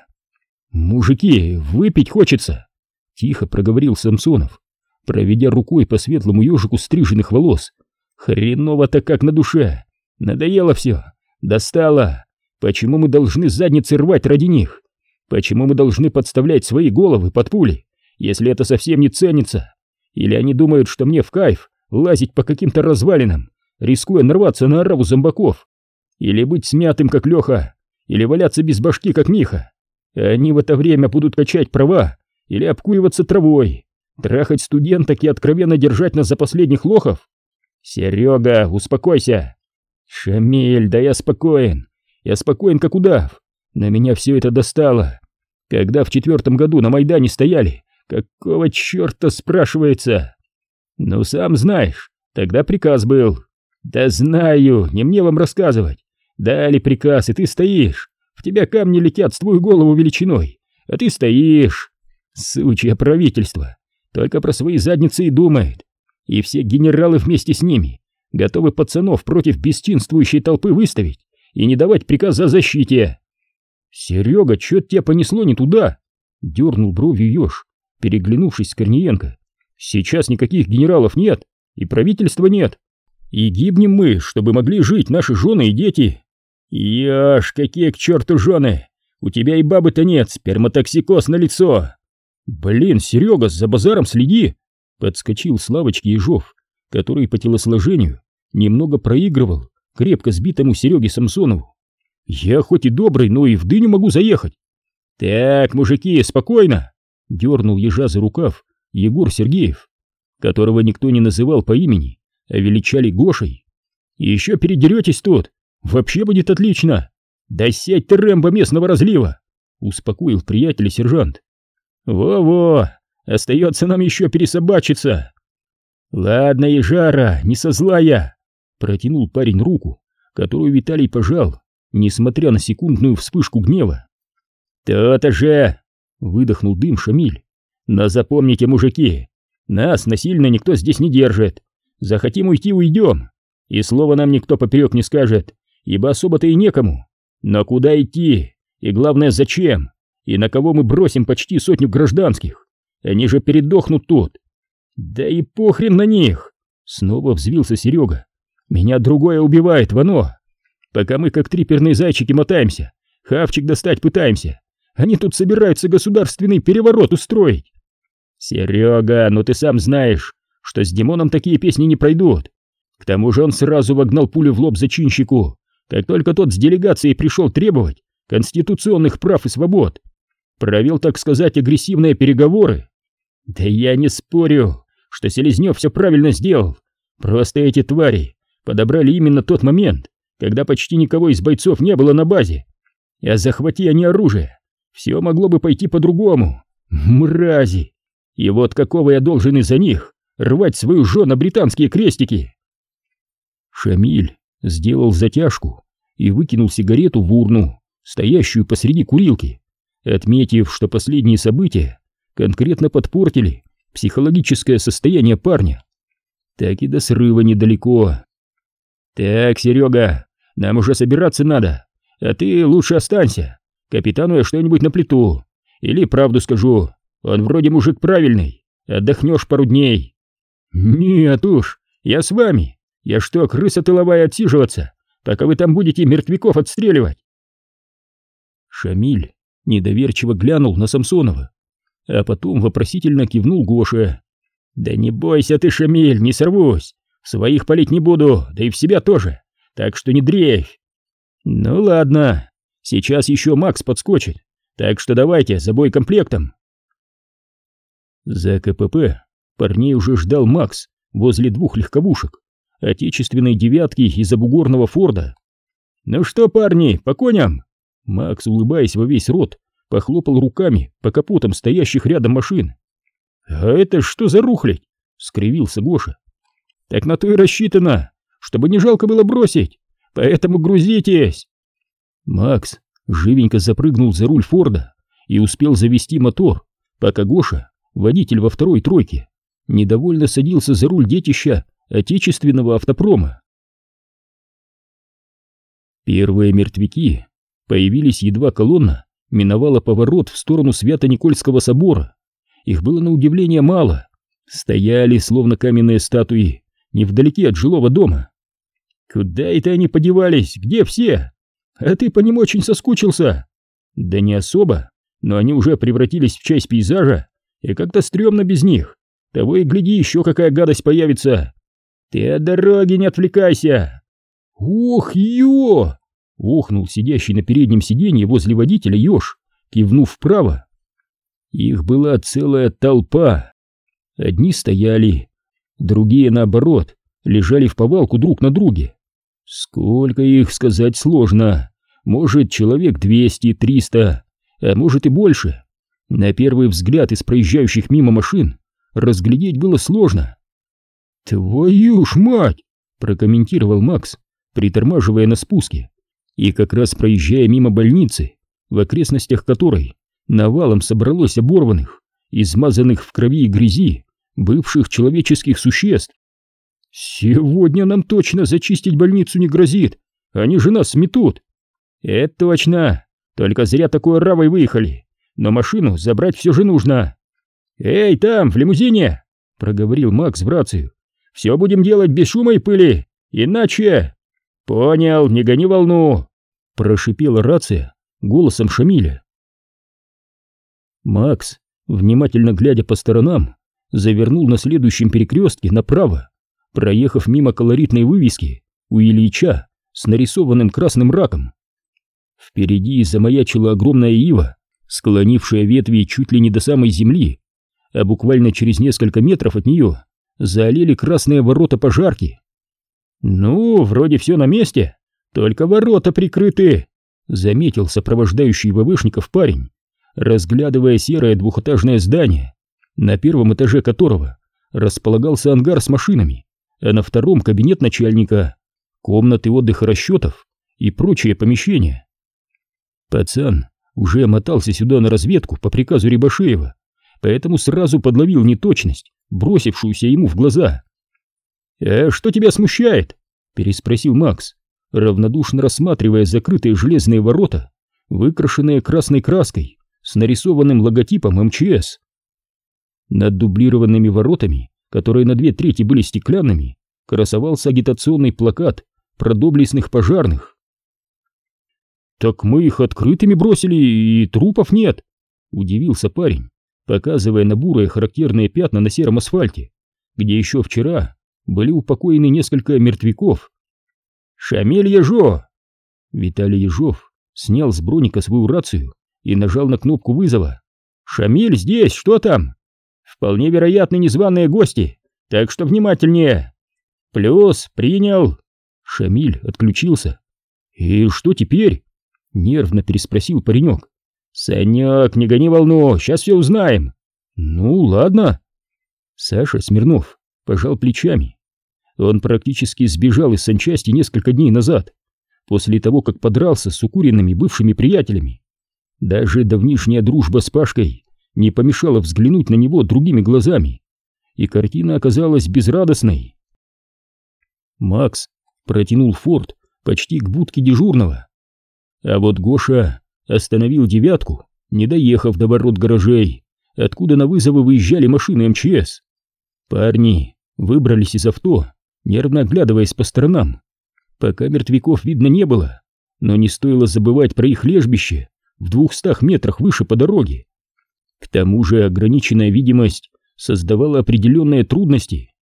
«Мужики, выпить хочется!» — тихо проговорил Самсонов, проведя рукой по светлому ежику стриженных волос. «Хреново-то как на душе! Надоело все! Достало! Почему мы должны задницы рвать ради них? Почему мы должны подставлять свои головы под пули, если это совсем не ценится? Или они думают, что мне в кайф лазить по каким-то развалинам, рискуя нарваться на ораву зомбаков? Или быть смятым, как Леха? Или валяться без башки, как Миха? Они в это время будут качать права или обкуриваться травой, трахать студенток и откровенно держать нас за последних лохов? Серега, успокойся. Шамиль, да я спокоен. Я спокоен, как удав. На меня все это достало. Когда в четвертом году на Майдане стояли, какого черта спрашивается? Ну, сам знаешь, тогда приказ был. Да знаю, не мне вам рассказывать. Дали приказ, и ты стоишь. В тебя камни летят с твою голову величиной, а ты стоишь. Сучье правительство. Только про свои задницы и думает. И все генералы вместе с ними готовы пацанов против бесчинствующей толпы выставить и не давать приказ о защите. Серега, чё тебя понесло не туда? Дернул бровью еж, переглянувшись с Корниенко. Сейчас никаких генералов нет, и правительства нет. И гибнем мы, чтобы могли жить наши жены и дети. Яш, какие к черту жены! У тебя и бабы-то нет, сперматоксикоз на лицо. Блин, Серега, за базаром следи! Подскочил Славочки Ежов, который по телосложению немного проигрывал крепко сбитому Сереге Самсонову. Я хоть и добрый, но и в дыню могу заехать. Так, мужики, спокойно! Дернул ежа за рукав Егор Сергеев, которого никто не называл по имени, а величали Гошей. Еще передеретесь тут, Вообще будет отлично! Да сядь ты, Рэмбо местного разлива!» Успокоил приятеля сержант. «Во-во! Остается нам еще пересобачиться!» «Ладно, Ежара, не со зла я!» Протянул парень руку, которую Виталий пожал, несмотря на секундную вспышку гнева. «То-то же!» — выдохнул дым Шамиль. «Но запомните, мужики, нас насильно никто здесь не держит. Захотим уйти — уйдем, и слова нам никто поперек не скажет ибо особо-то и некому. Но куда идти? И главное, зачем? И на кого мы бросим почти сотню гражданских? Они же передохнут тут. Да и похрен на них! Снова взвился Серега. Меня другое убивает, Вано. Пока мы как триперные зайчики мотаемся, хавчик достать пытаемся. Они тут собираются государственный переворот устроить. Серега, ну ты сам знаешь, что с Димоном такие песни не пройдут. К тому же он сразу вогнал пулю в лоб зачинщику, как только тот с делегацией пришел требовать конституционных прав и свобод. Провел, так сказать, агрессивные переговоры. Да я не спорю, что Селезнев все правильно сделал. Просто эти твари подобрали именно тот момент, когда почти никого из бойцов не было на базе. А захвати они оружие, все могло бы пойти по-другому. Мрази! И вот какого я должен из-за них рвать свою жену британские крестики? Шамиль сделал затяжку и выкинул сигарету в урну, стоящую посреди курилки, отметив, что последние события конкретно подпортили психологическое состояние парня. Так и до срыва недалеко. «Так, Серега, нам уже собираться надо, а ты лучше останься. Капитану я что-нибудь на плиту. Или правду скажу, он вроде мужик правильный, отдохнешь пару дней». «Нет уж, я с вами», я что, крыса тыловая отсиживаться, пока вы там будете мертвяков отстреливать? Шамиль недоверчиво глянул на Самсонова, а потом вопросительно кивнул Гоше. «Да не бойся ты, Шамиль, не сорвусь. Своих палить не буду, да и в себя тоже. Так что не дрейфь». «Ну ладно, сейчас еще Макс подскочит, так что давайте за боекомплектом». За КПП парней уже ждал Макс возле двух легковушек отечественной девятки из обугорного Форда. «Ну что, парни, по коням?» Макс, улыбаясь во весь рот, похлопал руками по капотам стоящих рядом машин. «А это что за рухлядь?» — скривился Гоша. «Так на то и рассчитано, чтобы не жалко было бросить, поэтому грузитесь!» Макс живенько запрыгнул за руль Форда и успел завести мотор, пока Гоша, водитель во второй тройке, недовольно садился за руль детища отечественного автопрома. Первые мертвяки появились едва колонна миновала поворот в сторону Свято-Никольского собора. Их было на удивление мало. Стояли, словно каменные статуи, невдалеке от жилого дома. Куда это они подевались? Где все? А ты по ним очень соскучился. Да не особо, но они уже превратились в часть пейзажа, и как-то стрёмно без них. Того и гляди, еще какая гадость появится. Ты от дороги не отвлекайся. Ох, ё! Охнул сидящий на переднем сиденье возле водителя еж, кивнув вправо. Их была целая толпа. Одни стояли, другие, наоборот, лежали в повалку друг на друге. Сколько их сказать сложно. Может, человек двести-триста, а может и больше. На первый взгляд из проезжающих мимо машин разглядеть было сложно. «Твою ж мать!» — прокомментировал Макс, притормаживая на спуске и как раз проезжая мимо больницы, в окрестностях которой навалом собралось оборванных, измазанных в крови и грязи, бывших человеческих существ. «Сегодня нам точно зачистить больницу не грозит, они же нас сметут!» «Это точно! Только зря такой равой выехали, но машину забрать все же нужно!» «Эй, там, в лимузине!» — проговорил Макс в рацию. «Все будем делать без шума и пыли, иначе...» «Понял, не гони волну!» — прошипела рация голосом Шамиля. Макс, внимательно глядя по сторонам, завернул на следующем перекрестке направо, проехав мимо колоритной вывески у Ильича с нарисованным красным раком. Впереди замаячила огромная ива, склонившая ветви чуть ли не до самой земли, а буквально через несколько метров от нее заолели красные ворота пожарки. «Ну, вроде все на месте, только ворота прикрыты», — заметил сопровождающий ВВшников парень, разглядывая серое двухэтажное здание, на первом этаже которого располагался ангар с машинами, а на втором кабинет начальника, комнаты отдыха расчетов и прочие помещения. Пацан уже мотался сюда на разведку по приказу Рябошеева, поэтому сразу подловил неточность, бросившуюся ему в глаза. «А что тебя смущает?» — переспросил Макс, равнодушно рассматривая закрытые железные ворота, выкрашенные красной краской, с нарисованным логотипом МЧС. Над дублированными воротами, которые на две трети были стеклянными, красовался агитационный плакат про доблестных пожарных. «Так мы их открытыми бросили, и трупов нет!» — удивился парень, показывая на бурые характерные пятна на сером асфальте, где еще вчера были упокоены несколько мертвяков. «Шамиль Ежо!» Виталий Ежов снял с броника свою рацию и нажал на кнопку вызова. «Шамиль здесь, что там?» «Вполне вероятно незваные гости, так что внимательнее!» «Плюс, принял!» Шамиль отключился. «И что теперь?» — нервно переспросил паренек. «Санек, не гони волну, сейчас все узнаем!» «Ну, ладно!» Саша Смирнов пожал плечами он практически сбежал из санчасти несколько дней назад, после того, как подрался с укуренными бывшими приятелями. Даже давнишняя дружба с Пашкой не помешала взглянуть на него другими глазами, и картина оказалась безрадостной. Макс протянул форт почти к будке дежурного. А вот Гоша остановил девятку, не доехав до ворот гаражей, откуда на вызовы выезжали машины МЧС. Парни выбрались из авто нервно оглядываясь по сторонам. Пока мертвяков видно не было, но не стоило забывать про их лежбище в двухстах метрах выше по дороге. К тому же ограниченная видимость создавала определенные трудности.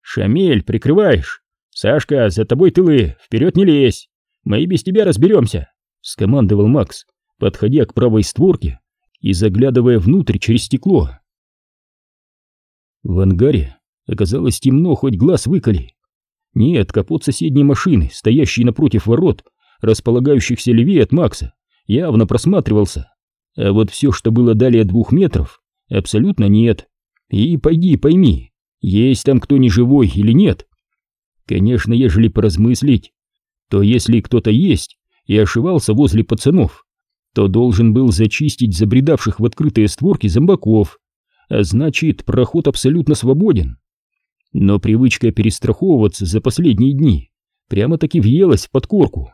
«Шамель, прикрываешь! Сашка, за тобой тылы, вперед не лезь! Мы и без тебя разберемся!» — скомандовал Макс, подходя к правой створке и заглядывая внутрь через стекло. В ангаре оказалось темно, хоть глаз выколи. Нет, капот соседней машины, стоящей напротив ворот, располагающихся левее от Макса, явно просматривался. А вот все, что было далее двух метров, абсолютно нет. И пойди пойми, есть там кто не живой или нет. Конечно, ежели поразмыслить, то если кто-то есть и ошивался возле пацанов, то должен был зачистить забредавших в открытые створки зомбаков, а значит, проход абсолютно свободен. Но привычка перестраховываться за последние дни прямо-таки въелась в подкорку.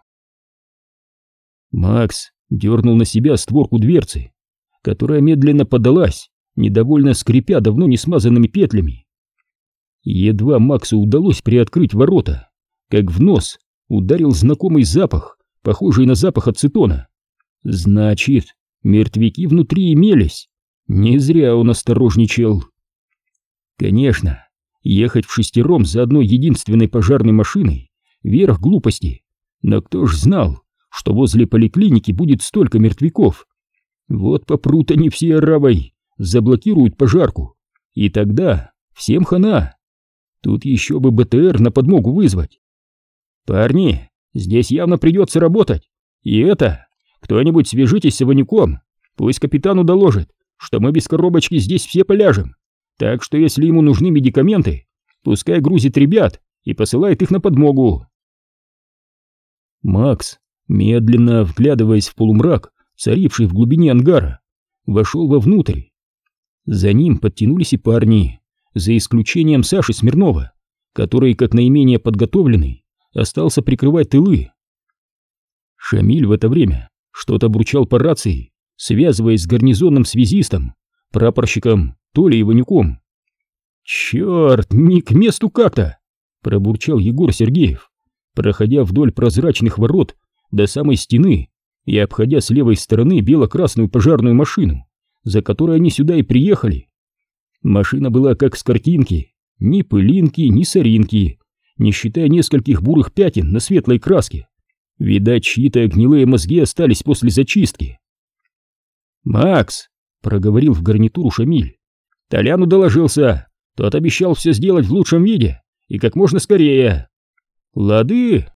Макс дернул на себя створку дверцы, которая медленно подалась, недовольно скрипя давно не смазанными петлями. Едва Максу удалось приоткрыть ворота, как в нос ударил знакомый запах, похожий на запах ацетона. Значит, мертвяки внутри имелись. Не зря он осторожничал. Конечно, ехать в шестером за одной единственной пожарной машиной — верх глупости. Но кто ж знал, что возле поликлиники будет столько мертвяков? Вот попрут они все оравой, заблокируют пожарку, и тогда всем хана. Тут еще бы БТР на подмогу вызвать. Парни, здесь явно придется работать. И это, кто-нибудь свяжитесь с Иванюком, пусть капитану доложит, что мы без коробочки здесь все поляжем. Так что если ему нужны медикаменты, пускай грузит ребят и посылает их на подмогу. Макс, медленно вглядываясь в полумрак, царивший в глубине ангара, вошел вовнутрь. За ним подтянулись и парни, за исключением Саши Смирнова, который, как наименее подготовленный, остался прикрывать тылы. Шамиль в это время что-то бурчал по рации, связываясь с гарнизонным связистом, прапорщиком Толей Иванюком. «Черт, не к месту как-то!» — пробурчал Егор Сергеев, проходя вдоль прозрачных ворот до самой стены и обходя с левой стороны бело-красную пожарную машину, за которой они сюда и приехали. Машина была как с картинки, ни пылинки, ни соринки, не считая нескольких бурых пятен на светлой краске. Видать, чьи-то гнилые мозги остались после зачистки. «Макс!» — проговорил в гарнитуру Шамиль. «Толяну доложился. Тот обещал все сделать в лучшем виде и как можно скорее». «Лады!»